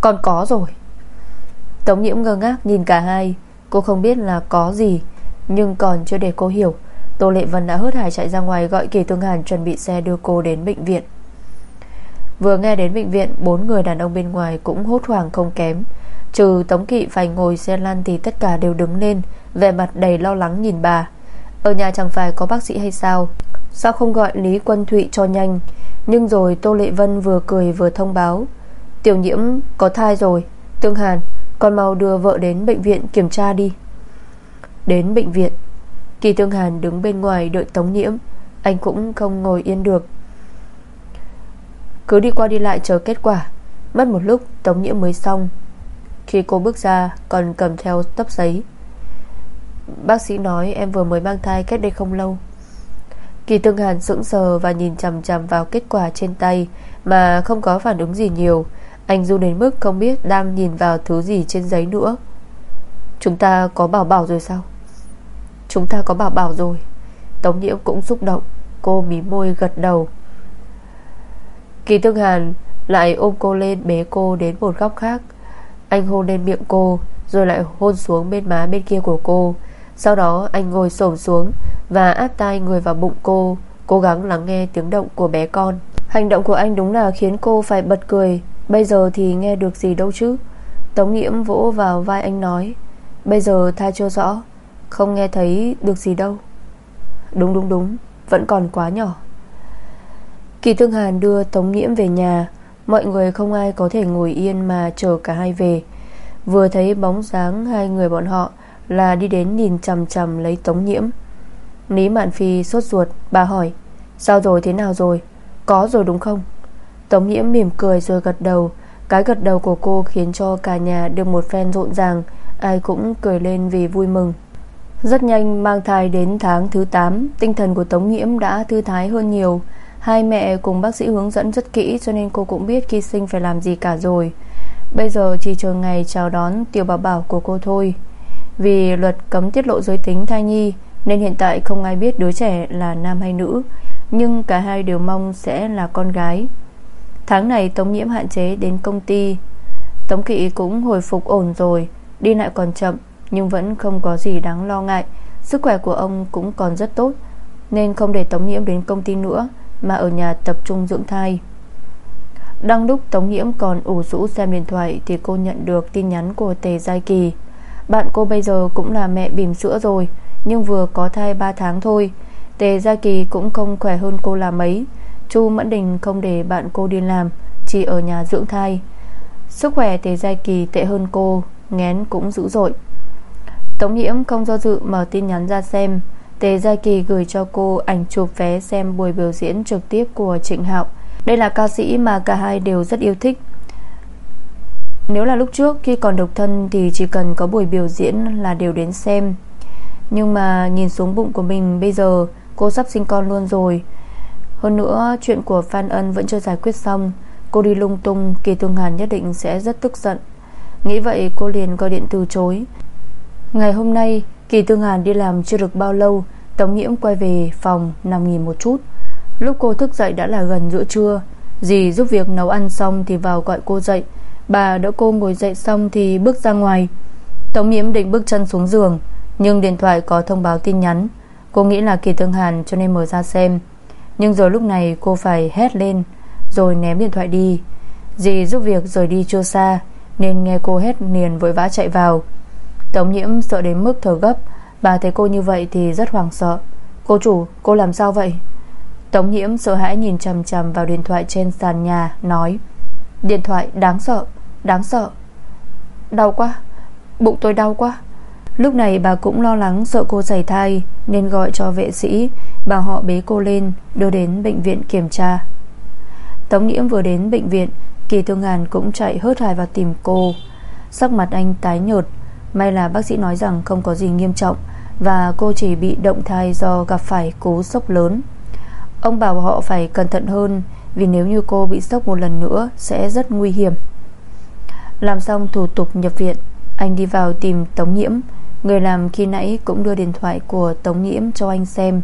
Con có rồi. Tống Nhiễm ngơ ngác nhìn cả hai. Cô không biết là có gì, Nhưng còn chưa để cô hiểu, Tô Lệ Vân đã hớt hải chạy ra ngoài Gọi Kỳ Tương Hàn chuẩn bị xe đưa cô đến bệnh viện. Vừa nghe đến bệnh viện, Bốn người đàn ông bên ngoài cũng hốt hoảng không kém. Trừ Tống Kỵ phải ngồi xe lăn Thì tất cả đều đứng lên, Vẻ mặt đầy lo lắng nhìn bà. Ở nhà chẳng phải có bác sĩ hay sao? Sao không gọi Lý Quân Thụy cho nhanh? Nhưng rồi Tô Lệ Vân vừa cười vừa thông báo. Tiểu nhiễm, có thai rồi. Tương Hàn con mau đưa vợ đến bệnh viện kiểm tra đi. Đến bệnh viện, Kỳ Tương Hàn đứng bên ngoài đợi Tống Nhiễm. Anh cũng không ngồi yên được. Cứ đi qua đi lại chờ kết quả. Mất một lúc, Tống Nhiễm mới xong. Khi cô bước ra, còn cầm theo tấp giấy. Bác sĩ nói em vừa mới mang thai cách đây không lâu. Kỳ Tương Hàn sững sờ và nhìn chằm chằm vào kết quả trên tay Mà không có phản ứng gì nhiều. Anh du đến mức không biết đang nhìn vào thứ gì trên giấy nữa. Chúng ta có bảo bảo rồi sao? Chúng ta có bảo bảo rồi. Tống Nhiễm cũng xúc động. Cô mí môi gật đầu. Kỳ Tương Hàn lại ôm cô lên bế cô đến một góc khác. Anh hôn lên miệng cô, Rồi lại hôn xuống bên má bên kia của cô. Sau đó anh ngồi xổm xuống Và áp tay người vào bụng cô, Cố gắng lắng nghe tiếng động của bé con. Hành động của anh đúng là khiến cô phải bật cười. Bây giờ thì nghe được gì đâu chứ? Tống Nghiễm vỗ vào vai anh nói. Bây giờ tha chưa rõ, Không nghe thấy được gì đâu. Đúng đúng đúng, Vẫn còn quá nhỏ. Kỳ Thương Hàn đưa Tống Nghiễm về nhà. Mọi người không ai có thể ngồi yên Mà chờ cả hai về. Vừa thấy bóng dáng hai người bọn họ Là đi đến nhìn chằm chằm lấy Tống Nhiễm Lý Mạn Phi sốt ruột, Bà hỏi, Sao rồi? Thế nào rồi? Có rồi đúng không? Tống Nhiễm mỉm cười rồi gật đầu. Cái gật đầu của cô khiến cho cả nhà được một phen rộn ràng, Ai cũng cười lên vì vui mừng. Rất nhanh, mang thai đến tháng thứ 8 Tinh thần của Tống Nhiễm đã thư thái hơn nhiều. Hai mẹ cùng bác sĩ hướng dẫn rất kỹ Cho nên cô cũng biết khi sinh phải làm gì cả rồi. Bây giờ chỉ chờ ngày chào đón tiểu bảo bảo của cô thôi. Vì luật cấm tiết lộ giới tính thai nhi, Nên hiện tại không ai biết đứa trẻ là nam hay nữ, Nhưng cả hai đều mong sẽ là con gái. Tháng này Tống Nhiễm hạn chế đến công ty. Tống Kỵ cũng hồi phục ổn rồi, Đi lại còn chậm, Nhưng vẫn không có gì đáng lo ngại. Sức khỏe của ông cũng còn rất tốt, Nên không để Tống Nhiễm đến công ty nữa, Mà ở nhà tập trung dưỡng thai. Đang lúc Tống Nhiễm còn ủ rũ xem điện thoại Thì cô nhận được tin nhắn của Tề Giai Kỳ. Bạn cô bây giờ cũng là mẹ bìm sữa rồi, Nhưng vừa có thai 3 tháng thôi. Tề Gia Kỳ cũng không khỏe hơn cô là mấy. Chu Mẫn Đình không để bạn cô đi làm, Chỉ ở nhà dưỡng thai. Sức khỏe Tề Gia Kỳ tệ hơn cô Ngén cũng dữ dội. Tống Nhiễm không do dự mở tin nhắn ra xem, Tề Gia Kỳ gửi cho cô ảnh chụp vé xem buổi biểu diễn trực tiếp của Trịnh Hạo. Đây là ca sĩ mà cả hai đều rất yêu thích. Nếu là lúc trước, khi còn độc thân Thì chỉ cần có buổi biểu diễn là đều đến xem. Nhưng mà nhìn xuống bụng của mình bây giờ, Cô sắp sinh con luôn rồi hơn nữa, chuyện của Phan Ân vẫn chưa giải quyết xong. Cô đi lung tung, Kỳ Tương Hàn nhất định sẽ rất tức giận. Nghĩ vậy, cô liền gọi điện từ chối. Ngày hôm nay, Kỳ Tương Hàn đi làm chưa được bao lâu, Tống Nhiễm quay về phòng nằm nghỉ một chút. Lúc cô thức dậy đã là gần giữa trưa. Dì giúp việc nấu ăn xong Thì vào gọi cô dậy. Bà đỡ cô ngồi dậy xong thì bước ra ngoài. Tống Nhiễm định bước chân xuống giường, Nhưng điện thoại có thông báo tin nhắn. Cô nghĩ là Kỳ Tương Hàn cho nên mở ra xem. Nhưng rồi lúc này cô phải hét lên, Rồi ném điện thoại đi. Dì giúp việc rồi đi chưa xa, Nên nghe cô hét liền vội vã chạy vào. Tống nhiễm sợ đến mức thở gấp, Bà thấy cô như vậy thì rất hoảng sợ. Cô chủ, cô làm sao vậy? Tống nhiễm sợ hãi nhìn chầm chầm vào điện thoại trên sàn nhà, Nói, Điện thoại, đáng sợ Đáng sợ. Đau quá, Bụng tôi đau quá. Lúc này bà cũng lo lắng sợ cô xảy thai, Nên gọi cho vệ sĩ, Bảo họ bế cô lên, Đưa đến bệnh viện kiểm tra. Tống Nhiễm vừa đến bệnh viện, Kỳ Thương Hàn cũng chạy hớt hải vào tìm cô. Sắc mặt anh tái nhợt, May là bác sĩ nói rằng không có gì nghiêm trọng Và cô chỉ bị động thai do gặp phải cú sốc lớn. Ông bảo họ phải cẩn thận hơn, Vì nếu như cô bị sốc một lần nữa Sẽ rất nguy hiểm. Làm xong thủ tục nhập viện, Anh đi vào tìm Tống Nhiễm Người làm khi nãy cũng đưa điện thoại của Tống Nhiễm cho anh xem.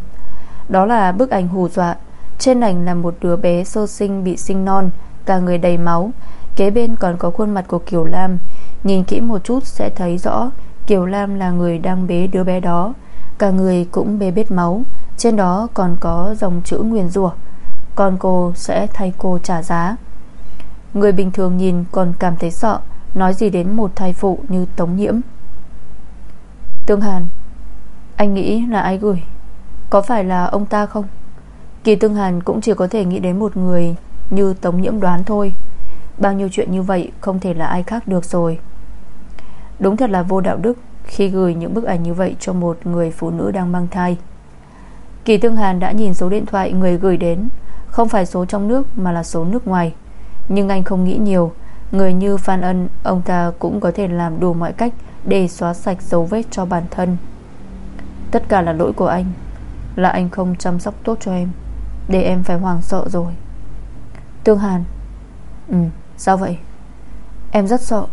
Đó là bức ảnh hù dọa. Trên ảnh là một đứa bé sơ sinh bị sinh non, Cả người đầy máu. Kế bên còn có khuôn mặt của Kiều Lam. Nhìn kỹ một chút sẽ thấy rõ Kiều Lam là người đang bế đứa bé đó. Cả người cũng bê bết máu. Trên đó còn có dòng chữ nguyền rủa. Còn cô sẽ thay cô trả giá. Người bình thường nhìn còn cảm thấy sợ. Nói gì đến một thai phụ như Tống Nhiễm Tương Hàn, Anh nghĩ là ai gửi? Có phải là ông ta không? Kỳ Tương Hàn cũng chỉ có thể nghĩ đến một người Như Tống Nhiễm đoán thôi. Bao nhiêu chuyện như vậy Không thể là ai khác được rồi. Đúng thật là vô đạo đức Khi gửi những bức ảnh như vậy cho một người phụ nữ đang mang thai. Kỳ Tương Hàn đã nhìn số điện thoại người gửi đến, Không phải số trong nước mà là số nước ngoài. Nhưng anh không nghĩ nhiều, Người như Phan Ân, Ông ta cũng có thể làm đủ mọi cách để xóa sạch dấu vết cho bản thân. Tất cả là lỗi của anh. Là anh không chăm sóc tốt cho em, Để em phải hoảng sợ rồi. Tương Hàn. Ừ sao vậy? Em rất sợ.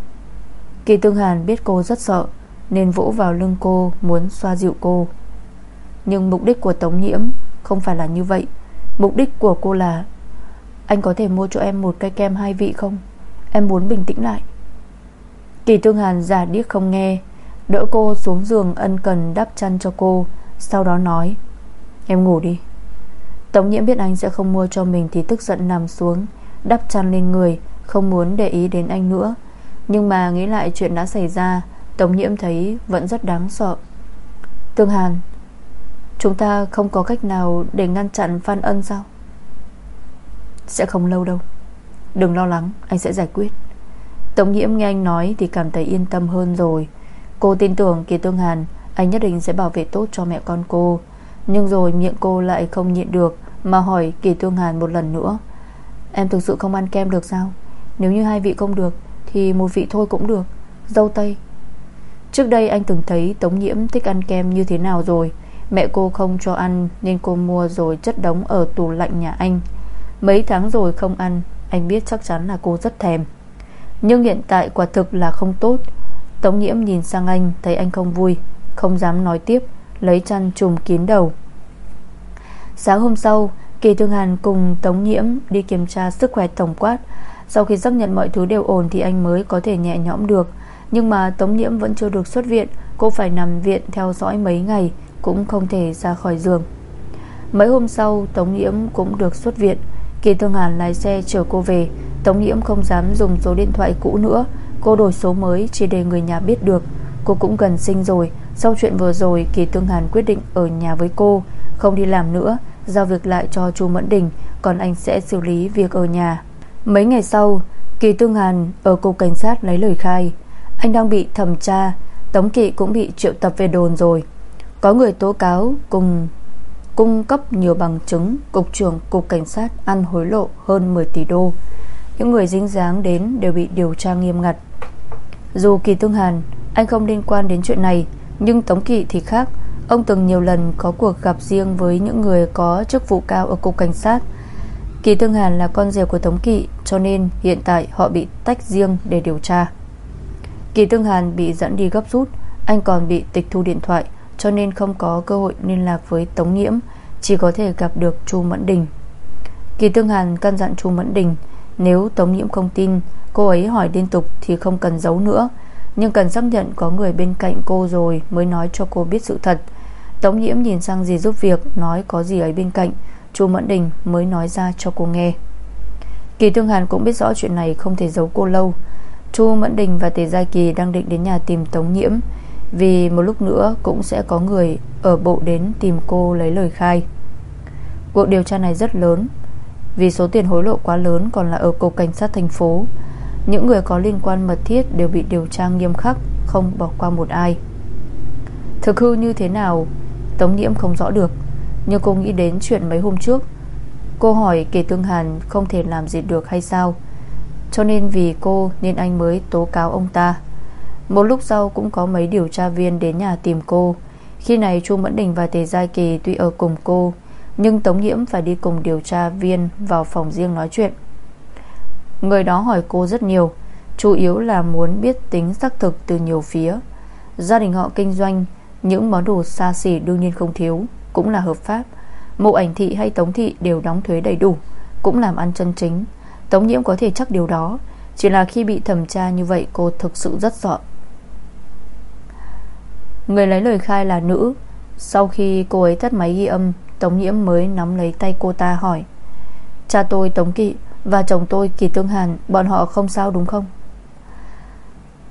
Kỳ Tương Hàn biết cô rất sợ, Nên vỗ vào lưng cô muốn xoa dịu cô. Nhưng mục đích của Tống Nhiễm Không phải là như vậy. Mục đích của cô là, Anh có thể mua cho em một cây kem hai vị không? Em muốn bình tĩnh lại. Kỳ Tương Hàn giả điếc không nghe, Đỡ cô xuống giường ân cần đắp chăn cho cô, Sau đó nói, Em ngủ đi. Tống nhiễm biết anh sẽ không mua cho mình Thì tức giận nằm xuống, Đắp chăn lên người, Không muốn để ý đến anh nữa. Nhưng mà nghĩ lại chuyện đã xảy ra, Tống nhiễm thấy vẫn rất đáng sợ. Tương Hàn, Chúng ta không có cách nào Để ngăn chặn Phan Ân sao? Sẽ không lâu đâu. Đừng lo lắng, anh sẽ giải quyết. Tống nhiễm nghe anh nói Thì cảm thấy yên tâm hơn rồi. Cô tin tưởng Kỳ Tương Hàn, Anh nhất định sẽ bảo vệ tốt cho mẹ con cô. Nhưng rồi miệng cô lại không nhịn được Mà hỏi Kỳ Tương Hàn một lần nữa. Em thực sự không ăn kem được sao? Nếu như hai vị không được, Thì một vị thôi cũng được. Dâu tây. Trước đây anh từng thấy Tống Nhiễm thích ăn kem như thế nào rồi. Mẹ cô không cho ăn Nên cô mua rồi chất đống ở tủ lạnh nhà anh. Mấy tháng rồi không ăn, Anh biết chắc chắn là cô rất thèm. Nhưng hiện tại quả thực là không tốt. Tống Nhiễm nhìn sang anh, Thấy anh không vui, Không dám nói tiếp, Lấy chăn trùm kín đầu. Sáng hôm sau, Kỳ Thương Hàn cùng Tống Nhiễm đi kiểm tra sức khỏe tổng quát. Sau khi xác nhận mọi thứ đều ổn Thì anh mới có thể nhẹ nhõm được. Nhưng mà Tống Nhiễm vẫn chưa được xuất viện, Cô phải nằm viện theo dõi mấy ngày, Cũng không thể ra khỏi giường. Mấy hôm sau, Tống Nhiễm cũng được xuất viện. Kỳ Thương Hàn lái xe chở cô về. Tống Nhiễm không dám dùng số điện thoại cũ nữa. Cô đổi số mới chỉ để người nhà biết được. Cô cũng gần sinh rồi. Sau chuyện vừa rồi, Kỳ Tương Hàn quyết định ở nhà với cô. Không đi làm nữa, Giao việc lại cho chu Mẫn Đình, Còn anh sẽ xử lý việc ở nhà. Mấy ngày sau, Kỳ Tương Hàn ở cục cảnh sát lấy lời khai. Anh đang bị thẩm tra. Tống Kỵ cũng bị triệu tập về đồn rồi. Có người tố cáo cùng cung cấp nhiều bằng chứng, Cục trưởng Cục Cảnh sát ăn hối lộ hơn 10 tỷ đô. Những người dính dáng đến đều bị điều tra nghiêm ngặt. Dù Kỳ Tương Hàn, Anh không liên quan đến chuyện này, Nhưng Tống Kỵ thì khác. Ông từng nhiều lần có cuộc gặp riêng với những người có chức vụ cao ở Cục Cảnh sát. Kỳ Tương Hàn là con rể của Tống Kỵ, Cho nên hiện tại họ bị tách riêng để điều tra. Kỳ Tương Hàn bị dẫn đi gấp rút, Anh còn bị tịch thu điện thoại. Cho nên không có cơ hội liên lạc với Tống Nhiễm Chỉ có thể gặp được Chu Mẫn Đình. Kỳ Tương Hàn căn dặn Chu Mẫn Đình, Nếu Tống Nhiễm không tin, Cô ấy hỏi liên tục thì không cần giấu nữa. Nhưng cần xác nhận có người bên cạnh cô rồi Mới nói cho cô biết sự thật. Tống nhiễm nhìn sang gì giúp việc, Nói, có gì ấy bên cạnh? Chu Mẫn Đình mới nói ra cho cô nghe. Kỳ Tương Hàn cũng biết rõ chuyện này Không thể giấu cô lâu. Chu Mẫn Đình và Tề Gia Kỳ đang định đến nhà tìm Tống Nhiễm vì một lúc nữa Cũng sẽ có người ở bộ đến tìm cô lấy lời khai. Cuộc điều tra này rất lớn, Vì số tiền hối lộ quá lớn Còn là ở cục cảnh sát thành phố. Những người có liên quan mật thiết Đều bị điều tra nghiêm khắc, Không bỏ qua một ai. Thực hư như thế nào, Tống Nhiễm không rõ được, Nhưng cô nghĩ đến chuyện mấy hôm trước. Cô hỏi Kỳ Tương Hàn không thể làm gì được hay sao, Cho nên vì cô Nên anh mới tố cáo ông ta. Một lúc sau cũng có mấy điều tra viên Đến nhà tìm cô. Khi này Chu Mẫn Đình và Tề Giai Kỳ tuy ở cùng cô, Nhưng Tống Nhiễm phải đi cùng điều tra viên Vào phòng riêng nói chuyện. Người đó hỏi cô rất nhiều, Chủ yếu là muốn biết tính xác thực từ nhiều phía. Gia đình họ kinh doanh, Những món đồ xa xỉ đương nhiên không thiếu, Cũng là hợp pháp. Mộ ảnh thị hay tống thị đều đóng thuế đầy đủ, Cũng làm ăn chân chính. Tống nhiễm có thể chắc điều đó, Chỉ là khi bị thẩm tra như vậy cô thực sự rất sợ. Người lấy lời khai là nữ. Sau khi cô ấy tắt máy ghi âm, Tống nhiễm mới nắm lấy tay cô ta hỏi, Cha tôi, Tống Kỵ Và chồng tôi, Kỳ Tương Hàn, Bọn họ không sao đúng không?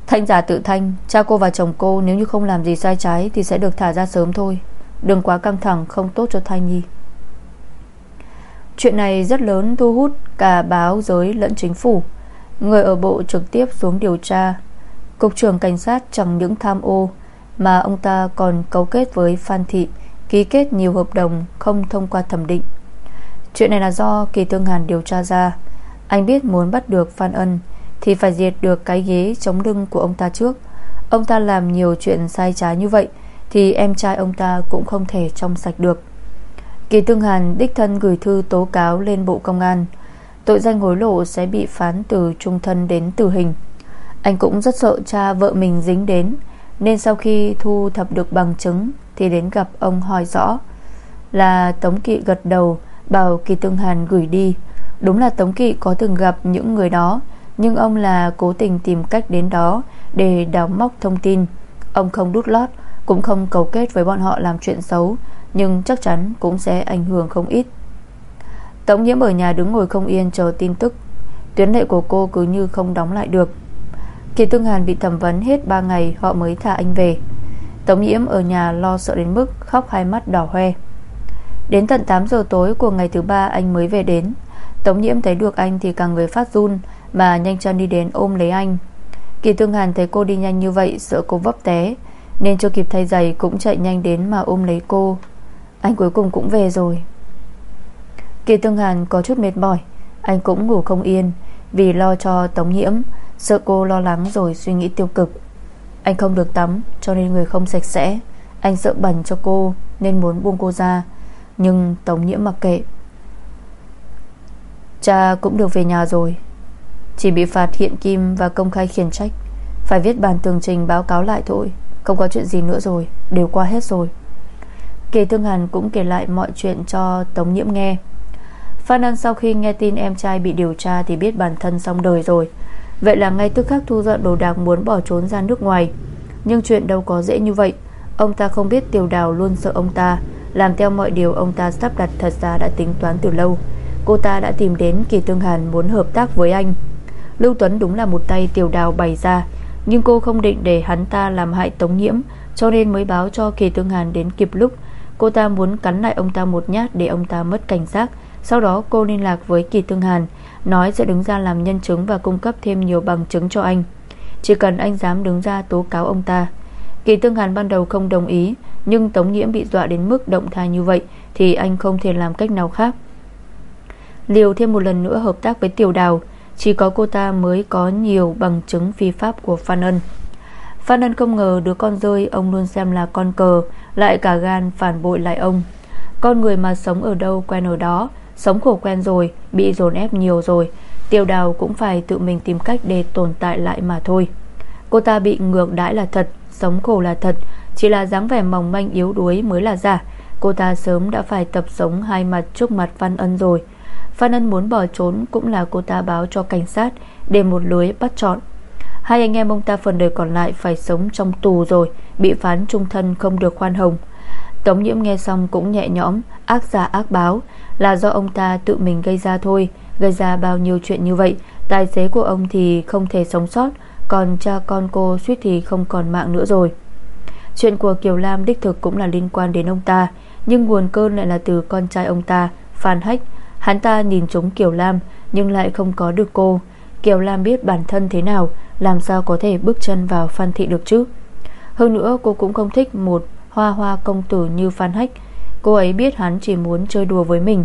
Thanh giả tự thanh, Cha cô và chồng cô nếu như không làm gì sai trái Thì sẽ được thả ra sớm thôi. Đừng quá căng thẳng, không tốt cho Thanh Nhi. Chuyện này rất lớn, thu hút Cả báo giới lẫn chính phủ. Người ở bộ trực tiếp xuống điều tra. Cục trưởng cảnh sát chẳng những tham ô mà ông ta còn cấu kết với Phan Thị, Ký kết nhiều hợp đồng Không thông qua thẩm định. Chuyện này là do Kỳ Tương Hàn điều tra ra. Anh biết muốn bắt được Phan Ân Thì phải diệt được cái ghế chống lưng của ông ta trước. Ông ta làm nhiều chuyện sai trái như vậy Thì em trai ông ta cũng không thể trong sạch được. Kỳ Tương Hàn đích thân gửi thư tố cáo lên Bộ Công an. Tội danh hối lộ sẽ bị phán từ trung thân đến tử hình. Anh cũng rất sợ cha vợ mình dính đến. Nên sau khi thu thập được bằng chứng Thì đến gặp ông hỏi rõ Là Tống Kỵ gật đầu, Bảo Kỳ Tương Hàn gửi đi. Đúng là Tống Kỵ có từng gặp những người đó, Nhưng ông là cố tình tìm cách đến đó Để đào móc thông tin. Ông không đút lót, Cũng không cầu kết với bọn họ làm chuyện xấu, nhưng chắc chắn cũng sẽ ảnh hưởng không ít. Tống nhiễm ở nhà đứng ngồi không yên chờ tin tức. Tuyến lệ của cô cứ như không đóng lại được. Kỳ Tương Hàn bị thẩm vấn hết 3 ngày, Họ mới thả anh về. Tống nhiễm ở nhà lo sợ đến mức Khóc hai mắt đỏ hoe. Đến tận 8 giờ tối của ngày thứ ba Anh mới về đến. Tống nhiễm thấy được anh thì càng người phát run, Mà nhanh chân đi đến ôm lấy anh. Kỳ Tương Hàn thấy cô đi nhanh như vậy, Sợ cô vấp té, Nên chưa kịp thay giày cũng chạy nhanh đến mà ôm lấy cô. Anh cuối cùng cũng về rồi. Kỳ Tương Hàn có chút mệt mỏi, Anh cũng ngủ không yên Vì lo cho Tống Nhiễm. Sợ cô lo lắng rồi suy nghĩ tiêu cực. Anh không được tắm, cho nên người không sạch sẽ. Anh sợ bẩn cho cô, Nên muốn buông cô ra. Nhưng Tống Nhiễm mặc kệ. Cha cũng được về nhà rồi. Chỉ bị phạt hiện kim và công khai khiển trách. Phải viết bản tường trình báo cáo lại thôi. Không có chuyện gì nữa rồi, Đều qua hết rồi. Kỳ Thương Hàn cũng kể lại mọi chuyện cho Tống Nhiễm nghe. Phan an sau khi nghe tin em trai bị điều tra Thì biết bản thân xong đời rồi. Vậy là ngay tức khắc thu dọn đồ đạc Muốn bỏ trốn ra nước ngoài. Nhưng chuyện đâu có dễ như vậy. Ông ta không biết tiểu đào luôn sợ ông ta. Làm theo mọi điều ông ta sắp đặt Thật ra đã tính toán từ lâu. Cô ta đã tìm đến Kỳ Tương Hàn muốn hợp tác với anh. Lưu Tuấn đúng là một tay tiểu đào bày ra. Nhưng cô không định để hắn ta làm hại Tống Nhiễm, Cho nên mới báo cho Kỳ Tương Hàn đến kịp lúc. Cô ta muốn cắn lại ông ta một nhát Để ông ta mất cảnh giác. Sau đó cô liên lạc với Kỳ Tương Hàn. Nói sẽ đứng ra làm nhân chứng Và cung cấp thêm nhiều bằng chứng cho anh. Chỉ cần anh dám đứng ra tố cáo ông ta. Kỳ Tương Hàn ban đầu không đồng ý, Nhưng Tống Nhiễm bị dọa đến mức động thai như vậy Thì anh không thể làm cách nào khác. Liều thêm một lần nữa hợp tác với Tiểu Đào, Chỉ có cô ta mới có nhiều bằng chứng phi pháp của Phan Ân. Phan Ân không ngờ đứa con rơi Ông luôn xem là con cờ, lại cả gan phản bội lại ông. Con người mà sống ở đâu quen ở đó Sống khổ quen rồi, Bị dồn ép nhiều rồi. Tiêu đào cũng phải tự mình tìm cách để tồn tại lại mà thôi. Cô ta bị ngược đãi là thật, Sống khổ là thật. Chỉ là dáng vẻ mỏng manh yếu đuối mới là giả. Cô ta sớm đã phải tập sống hai mặt trước mặt Phan Ân rồi. Phan Ân muốn bỏ trốn Cũng là cô ta báo cho cảnh sát Để một lưới bắt trọn. Hai anh em ông ta phần đời còn lại Phải sống trong tù rồi, Bị phán trung thân không được khoan hồng. Tống nhiễm nghe xong cũng nhẹ nhõm, Ác giả ác báo. Là do ông ta tự mình gây ra thôi. Gây ra bao nhiêu chuyện như vậy, Tài xế của ông thì không thể sống sót, Còn cha con cô suýt thì không còn mạng nữa rồi. Chuyện của Kiều Lam đích thực cũng là liên quan đến ông ta, Nhưng nguồn cơn lại là từ con trai ông ta, Phan Hách. Hắn ta nhìn trúng Kiều Lam, Nhưng lại không có được cô. Kiều Lam biết bản thân thế nào, Làm sao có thể bước chân vào Phan Thị được chứ? Hơn nữa, cô cũng không thích một hoa hoa công tử như Phan Hách. Cô ấy biết hắn chỉ muốn chơi đùa với mình.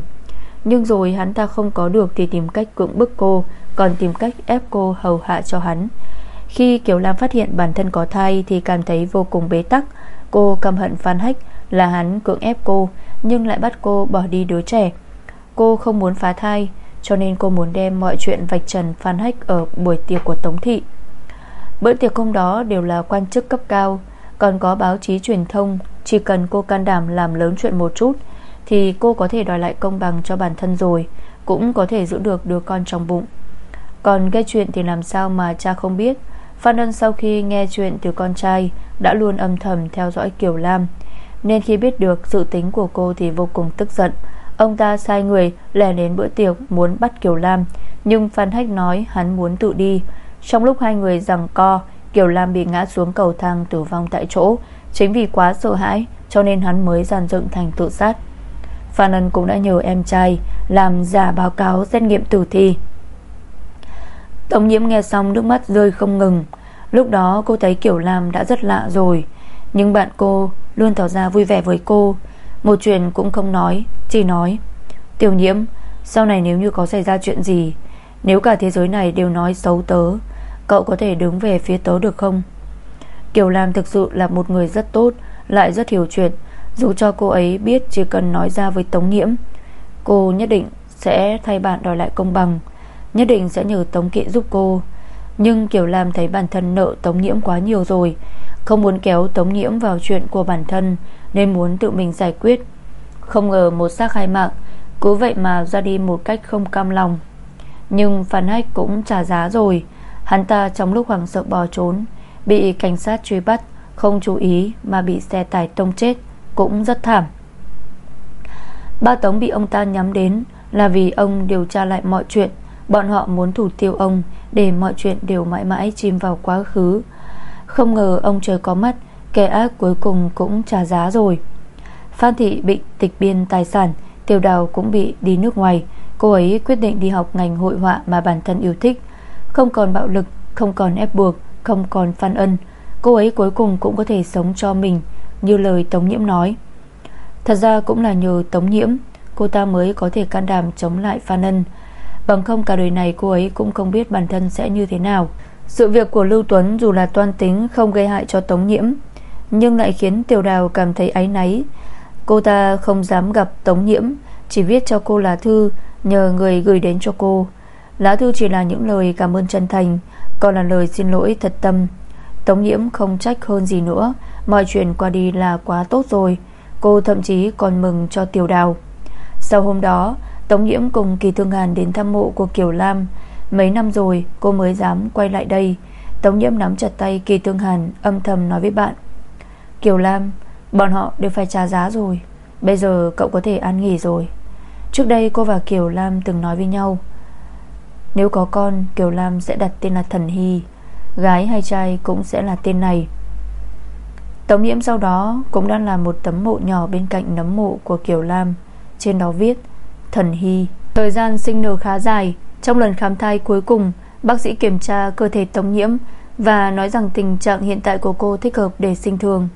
Nhưng rồi hắn ta không có được Thì tìm cách cưỡng bức cô, Còn tìm cách ép cô hầu hạ cho hắn. Khi Kiều Lam phát hiện bản thân có thai Thì cảm thấy vô cùng bế tắc. Cô căm hận Phan Hách là hắn cưỡng ép cô, Nhưng lại bắt cô bỏ đi đứa trẻ. Cô không muốn phá thai, Cho nên cô muốn đem mọi chuyện vạch trần Phan Hách Ở buổi tiệc của Tống Thị. Bữa tiệc hôm đó đều là quan chức cấp cao, Còn có báo chí truyền thông chỉ cần cô can đảm làm lớn chuyện một chút, Thì cô có thể đòi lại công bằng cho bản thân rồi, Cũng có thể giữ được đứa con trong bụng. Còn gây chuyện thì làm sao mà cha không biết? Phan Ân sau khi nghe chuyện từ con trai, Đã luôn âm thầm theo dõi Kiều Lam. Nên khi biết được sự tính của cô Thì vô cùng tức giận. Ông ta sai người lè đến bữa tiệc Muốn bắt Kiều Lam. Nhưng Phan Hách nói hắn muốn tự đi. Trong lúc hai người rằng co, Kiều Lam bị ngã xuống cầu thang tử vong tại chỗ. Chính vì quá sợ hãi, Cho nên hắn mới giàn dựng thành tự sát. Phan Ân cũng đã nhờ em trai Làm giả báo cáo xét nghiệm tử thi. Tống nhiễm nghe xong nước mắt rơi không ngừng. Lúc đó cô thấy kiểu Lam đã rất lạ rồi, Nhưng bạn cô luôn tỏ ra vui vẻ với cô. Một chuyện cũng không nói, Chỉ nói, Tiểu nhiễm, Sau này nếu như có xảy ra chuyện gì, Nếu cả thế giới này đều nói xấu tớ, Cậu có thể đứng về phía tớ được không? Kiều Lam thực sự là một người rất tốt, Lại rất hiểu chuyện. Dù cho cô ấy biết chỉ cần nói ra với Tống Nhiễm Cô nhất định sẽ thay bạn đòi lại công bằng, Nhất định sẽ nhờ Tống Kỵ giúp cô. Nhưng Kiều Lam thấy bản thân nợ Tống Nhiễm quá nhiều rồi, Không muốn kéo Tống Nhiễm vào chuyện của bản thân, Nên muốn tự mình giải quyết. Không ngờ một xác hai mạng, Cứ vậy mà ra đi một cách không cam lòng. Nhưng Phan Hách cũng trả giá rồi, Hắn ta trong lúc hoàng sợ bò trốn Bị cảnh sát truy bắt Không chú ý mà bị xe tải tông chết Cũng rất thảm. Ba Tống bị ông ta nhắm đến Là vì ông điều tra lại mọi chuyện. Bọn họ muốn thủ tiêu ông Để mọi chuyện đều mãi mãi chìm vào quá khứ. Không ngờ ông trời có mắt Kẻ ác cuối cùng cũng trả giá rồi. Phan Thị bị tịch biên tài sản Tiêu đào cũng bị đi nước ngoài. Cô ấy quyết định đi học ngành hội họa Mà bản thân yêu thích. Không còn bạo lực, không còn ép buộc không còn phan ân, Cô ấy cuối cùng cũng có thể sống cho mình, Như lời Tống Nhiễm nói. Thật ra cũng là nhờ Tống Nhiễm, Cô ta mới có thể can đảm chống lại Phan Ân. Bằng không cả đời này cô ấy cũng không biết bản thân sẽ như thế nào. Sự việc của Lưu Tuấn dù là toan tính Không gây hại cho Tống Nhiễm, Nhưng lại khiến Tiểu Đào cảm thấy áy náy. Cô ta không dám gặp Tống Nhiễm, Chỉ viết cho cô lá thư Nhờ người gửi đến cho cô. Lá thư chỉ là những lời cảm ơn chân thành còn là lời xin lỗi thật tâm. Tống Nhiễm không trách hơn gì nữa. Mọi chuyện qua đi là quá tốt rồi. Cô thậm chí còn mừng cho Tiểu Đào. Sau hôm đó, Tống Nhiễm cùng Kỳ Thương Hàn đến thăm mộ của Kiều Lam. Mấy năm rồi, cô mới dám quay lại đây. Tống Nhiễm nắm chặt tay Kỳ Thương Hàn, Âm thầm nói với bạn. Kiều Lam, Bọn họ đều phải trả giá rồi. Bây giờ cậu có thể an nghỉ rồi. Trước đây cô và Kiều Lam từng nói với nhau nếu có con, Kiều Lam sẽ đặt tên là Thần Hy, Gái hay trai cũng sẽ là tên này. Tống Nhiễm sau đó Cũng đang làm một tấm mộ nhỏ bên cạnh nấm mộ của Kiều Lam. Trên đó viết, Thần Hy. Thời gian sinh nở khá dài. Trong lần khám thai cuối cùng, Bác sĩ kiểm tra cơ thể Tống Nhiễm Và nói rằng tình trạng hiện tại của cô thích hợp để sinh thường.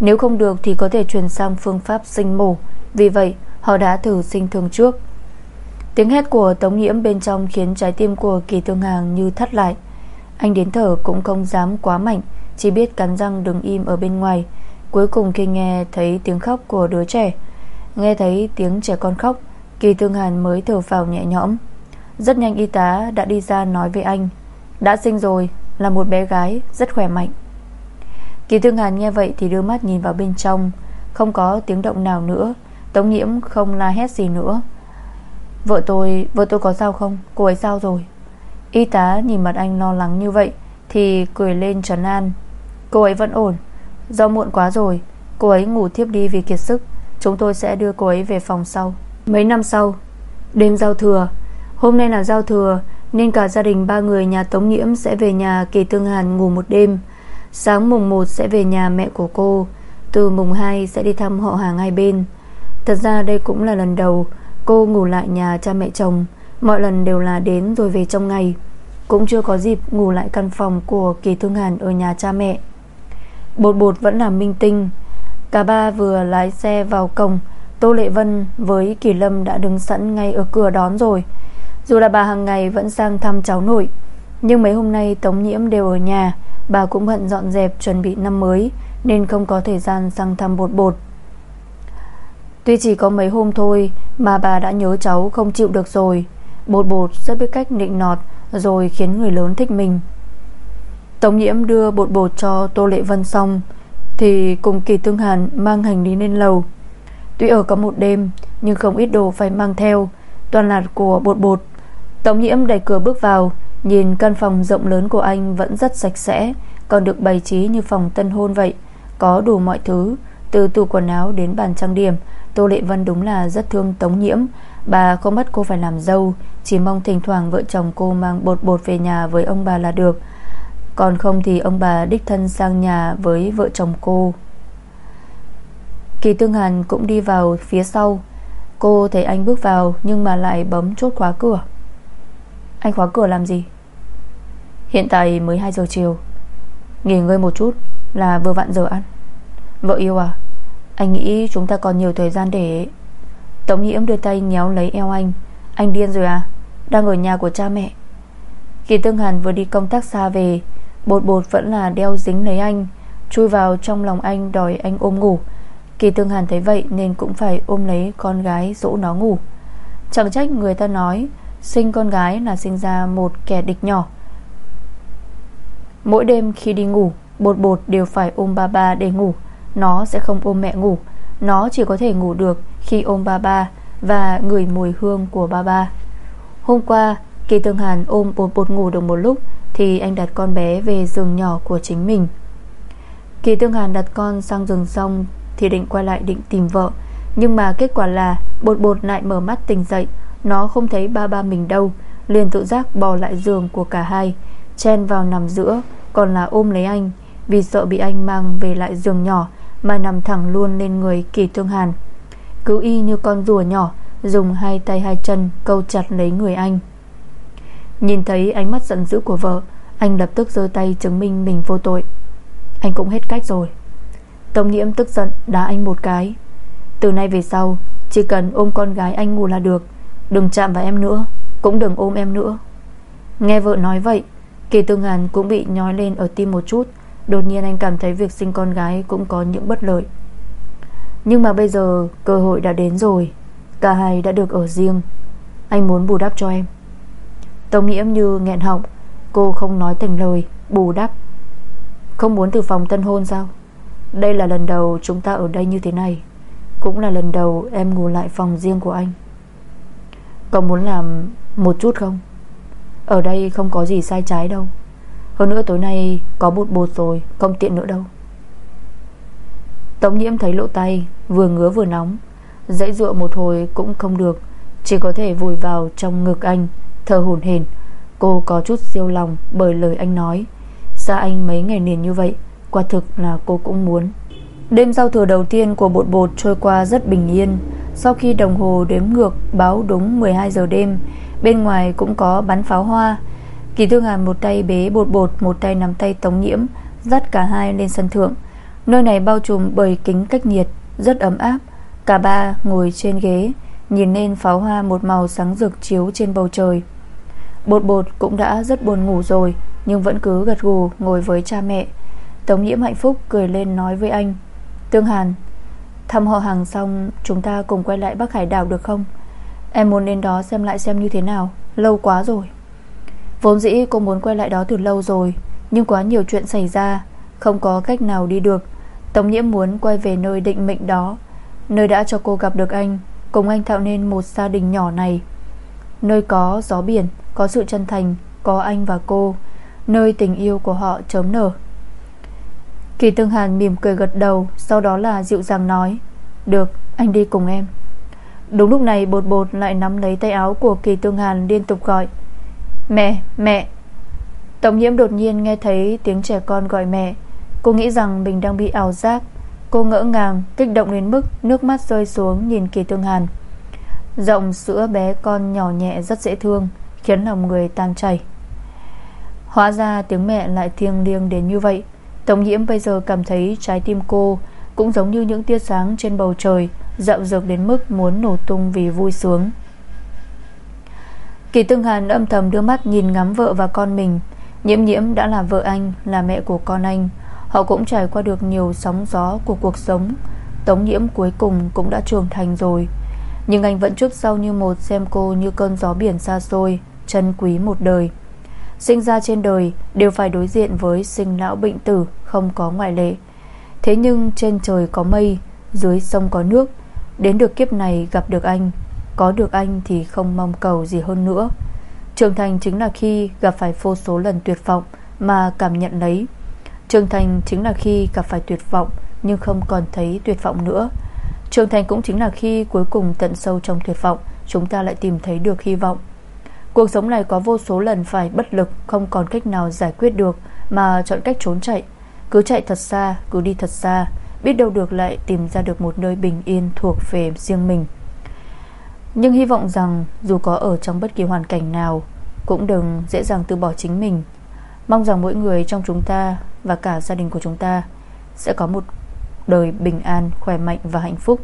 Nếu không được thì có thể chuyển sang phương pháp sinh mổ. Vì vậy, họ đã thử sinh thường trước. Tiếng hét của Tống Nhiễm bên trong Khiến trái tim của Kỳ Tương Hàng như thắt lại. Anh đến thở cũng không dám quá mạnh, Chỉ biết cắn răng đứng im ở bên ngoài. Cuối cùng khi nghe thấy tiếng khóc của đứa trẻ, Nghe thấy tiếng trẻ con khóc, Kỳ Thương Hàn mới thở phào nhẹ nhõm. Rất nhanh y tá đã đi ra nói với anh, Đã sinh rồi, Là một bé gái rất khỏe mạnh. Kỳ Thương Hàn nghe vậy thì đưa mắt nhìn vào bên trong, Không có tiếng động nào nữa. Tống nhiễm không la hét gì nữa. Vợ tôi Vợ tôi có sao không? Cô ấy sao rồi? Y tá nhìn mặt anh lo lắng như vậy Thì cười lên trấn an. Cô ấy vẫn ổn. Do muộn quá rồi, Cô ấy ngủ thiếp đi vì kiệt sức. Chúng tôi sẽ đưa cô ấy về phòng sau. Mấy năm sau, Đêm giao thừa. Hôm nay là giao thừa, Nên cả gia đình ba người nhà Tống Nhiễm Sẽ về nhà Kỳ Tương Hàn ngủ một đêm. Sáng mùng 1 sẽ về nhà mẹ của cô. Từ mùng 2 sẽ đi thăm họ hàng hai bên. Thật ra đây cũng là lần đầu Cô ngủ lại nhà cha mẹ chồng. Mọi lần đều là đến rồi về trong ngày. Cũng chưa có dịp ngủ lại căn phòng Của Kỳ Thương Hàn ở nhà cha mẹ. Bột bột vẫn là minh tinh. Cả ba vừa lái xe vào cổng, Tô Lệ Vân với Kỳ Lâm đã đứng sẵn ngay ở cửa đón rồi. Dù là bà hàng ngày vẫn sang thăm cháu nội, Nhưng mấy hôm nay Tống Nhiễm đều ở nhà. Bà cũng bận dọn dẹp chuẩn bị năm mới, Nên không có thời gian sang thăm bột bột. Tuy chỉ có mấy hôm thôi Mà bà đã nhớ cháu không chịu được rồi. Bột bột rất biết cách nịnh nọt Rồi khiến người lớn thích mình. Tống nhiễm đưa bột bột cho Tô Lệ Vân xong, Thì cùng Kỳ Tương Hàn mang hành lý lên lầu. Tuy ở có một đêm, Nhưng không ít đồ phải mang theo, Toàn là của bột bột. Tống nhiễm đẩy cửa bước vào, Nhìn căn phòng rộng lớn của anh vẫn rất sạch sẽ, Còn được bày trí như phòng tân hôn vậy, Có đủ mọi thứ, Từ tủ quần áo đến bàn trang điểm Tô Lệ Vân đúng là rất thương Tống Nhiễm. Bà không bắt cô phải làm dâu, Chỉ mong thỉnh thoảng vợ chồng cô mang bột bột về nhà với ông bà là được. Còn không thì ông bà đích thân sang nhà với vợ chồng cô. Kỳ Tương Hàn cũng đi vào phía sau. Cô thấy anh bước vào, Nhưng mà lại bấm chốt khóa cửa. Anh khóa cửa làm gì? Hiện tại mới 2 giờ chiều. Nghỉ ngơi một chút Là vừa vặn giờ ăn. Vợ yêu à? Anh nghĩ chúng ta còn nhiều thời gian để Tống nhiễm đưa tay nhéo lấy eo anh. Anh điên rồi à? Đang ở nhà của cha mẹ. Kỳ Tương Hàn vừa đi công tác xa về, Bột bột vẫn là đeo dính lấy anh, Chui vào trong lòng anh đòi anh ôm ngủ. Kỳ Tương Hàn thấy vậy Nên cũng phải ôm lấy con gái dỗ nó ngủ. Chẳng trách người ta nói, Sinh con gái là sinh ra một kẻ địch nhỏ. Mỗi đêm khi đi ngủ, Bột bột đều phải ôm ba ba để ngủ. Nó sẽ không ôm mẹ ngủ. Nó chỉ có thể ngủ được khi ôm ba ba Và ngửi mùi hương của ba ba. Hôm qua, Kỳ Tương Hàn ôm bột bột ngủ được một lúc Thì anh đặt con bé về giường nhỏ của chính mình. Kỳ Tương Hàn đặt con sang giường xong Thì định quay lại định tìm vợ. Nhưng mà kết quả là Bột bột lại mở mắt tỉnh dậy. Nó không thấy ba ba mình đâu, Liền tự giác bò lại giường của cả hai, Chen vào nằm giữa, Còn là ôm lấy anh Vì sợ bị anh mang về lại giường nhỏ. Mà nằm thẳng luôn lên người Kỳ thương Hàn. Cứ y như con rùa nhỏ, Dùng hai tay hai chân câu chặt lấy người anh. Nhìn thấy ánh mắt giận dữ của vợ, Anh lập tức giơ tay chứng minh mình vô tội. Anh cũng hết cách rồi. Tống nhiễm tức giận đá anh một cái. Từ nay về sau, Chỉ cần ôm con gái anh ngủ là được. Đừng chạm vào em nữa, Cũng đừng ôm em nữa. Nghe vợ nói vậy, Kỳ Tương Hàn cũng bị nhói lên ở tim một chút. Đột nhiên anh cảm thấy việc sinh con gái Cũng có những bất lợi. Nhưng mà bây giờ cơ hội đã đến rồi. Cả hai đã được ở riêng. Anh muốn bù đắp cho em. Tống Nhiễm như nghẹn họng. Cô không nói thành lời, Bù đắp. Không muốn từ phòng tân hôn sao? Đây là lần đầu chúng ta ở đây như thế này. Cũng là lần đầu em ngủ lại phòng riêng của anh. Cậu muốn làm một chút không? Ở đây không có gì sai trái đâu. Hơn nữa tối nay có bột bột rồi, Không tiện nữa đâu. Tống nhiễm thấy lỗ tay Vừa ngứa vừa nóng. Dãy dụa một hồi cũng không được, Chỉ có thể vùi vào trong ngực anh, Thở hổn hển. Cô có chút siêu lòng bởi lời anh nói. Xa anh mấy ngày liền như vậy? Quả thực là cô cũng muốn. Đêm giao thừa đầu tiên của bột bột trôi qua rất bình yên. Sau khi đồng hồ đếm ngược báo đúng 12 giờ đêm, Bên ngoài cũng có bắn pháo hoa. Kỳ thương hàn một tay bế bột bột, Một tay nắm tay tống nhiễm, Dắt cả hai lên sân thượng. Nơi này bao trùm bởi kính cách nhiệt, Rất ấm áp. Cả ba ngồi trên ghế, Nhìn lên pháo hoa một màu sáng rực chiếu trên bầu trời. Bột bột cũng đã rất buồn ngủ rồi, Nhưng vẫn cứ gật gù ngồi với cha mẹ. Tống nhiễm hạnh phúc cười lên nói với anh Tương Hàn, Thăm họ hàng xong Chúng ta cùng quay lại Bắc Hải đảo được không? Em muốn đến đó xem lại xem như thế nào, Lâu quá rồi. Vốn dĩ cô muốn quay lại đó từ lâu rồi, Nhưng quá nhiều chuyện xảy ra, Không có cách nào đi được. Tống nhiễm muốn quay về nơi định mệnh đó, Nơi đã cho cô gặp được anh, Cùng anh tạo nên một gia đình nhỏ này. Nơi có gió biển, Có sự chân thành, Có anh và cô, Nơi tình yêu của họ chớm nở. Kỳ Tương Hàn mỉm cười gật đầu, Sau đó là dịu dàng nói, Được, anh đi cùng em. Đúng lúc này, bột bột lại nắm lấy tay áo của Kỳ Tương Hàn liên tục gọi Mẹ, mẹ. Tổng nhiễm đột nhiên nghe thấy tiếng trẻ con gọi mẹ. Cô nghĩ rằng mình đang bị ảo giác. Cô ngỡ ngàng Kích động đến mức nước mắt rơi xuống Nhìn Kỳ Tương Hàn. Giọng sữa bé con nhỏ nhẹ rất dễ thương Khiến lòng người tan chảy. Hóa ra tiếng mẹ lại thiêng liêng đến như vậy. Tổng nhiễm bây giờ cảm thấy trái tim cô Cũng giống như những tia sáng trên bầu trời Dạo dược đến mức muốn nổ tung vì vui sướng. Kỳ Tương Hàn âm thầm đưa mắt nhìn ngắm vợ và con mình. Nhiễm nhiễm đã là vợ anh, Là mẹ của con anh. Họ cũng trải qua được nhiều sóng gió của cuộc sống. Tống nhiễm cuối cùng cũng đã trưởng thành rồi. Nhưng anh vẫn trước sau như một Xem cô như cơn gió biển xa xôi Chân quý một đời. Sinh ra trên đời đều phải đối diện với sinh lão bệnh tử, Không có ngoại lệ. Thế nhưng trên trời có mây, Dưới sông có nước. Đến được kiếp này gặp được anh có được anh thì không mong cầu gì hơn nữa. Trưởng thành chính là khi gặp phải vô số lần tuyệt vọng Mà cảm nhận lấy. Trưởng thành chính là khi gặp phải tuyệt vọng Nhưng không còn thấy tuyệt vọng nữa. Trưởng thành cũng chính là khi cuối cùng tận sâu trong tuyệt vọng Chúng ta lại tìm thấy được hy vọng. Cuộc sống này có vô số lần phải bất lực Không còn cách nào giải quyết được Mà chọn cách trốn chạy. Cứ chạy thật xa, cứ đi thật xa Biết đâu được lại tìm ra được một nơi bình yên Thuộc về riêng mình. Nhưng hy vọng rằng Dù có ở trong bất kỳ hoàn cảnh nào, Cũng đừng dễ dàng từ bỏ chính mình. Mong rằng mỗi người trong chúng ta Và cả gia đình của chúng ta Sẽ có một đời bình an, Khỏe mạnh và hạnh phúc.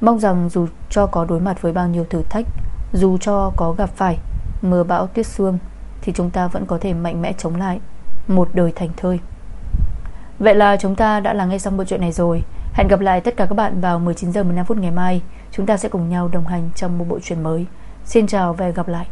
Mong rằng dù cho có đối mặt với bao nhiêu thử thách, Dù cho có gặp phải Mưa bão tuyết xương, Thì chúng ta vẫn có thể mạnh mẽ chống lại Một đời thành thơi. Vậy là chúng ta đã lắng nghe xong bộ chuyện này rồi. Hẹn gặp lại tất cả các bạn vào 19 giờ 15 phút ngày mai. Chúng ta sẽ cùng nhau đồng hành trong một bộ truyện mới. Xin chào và hẹn gặp lại.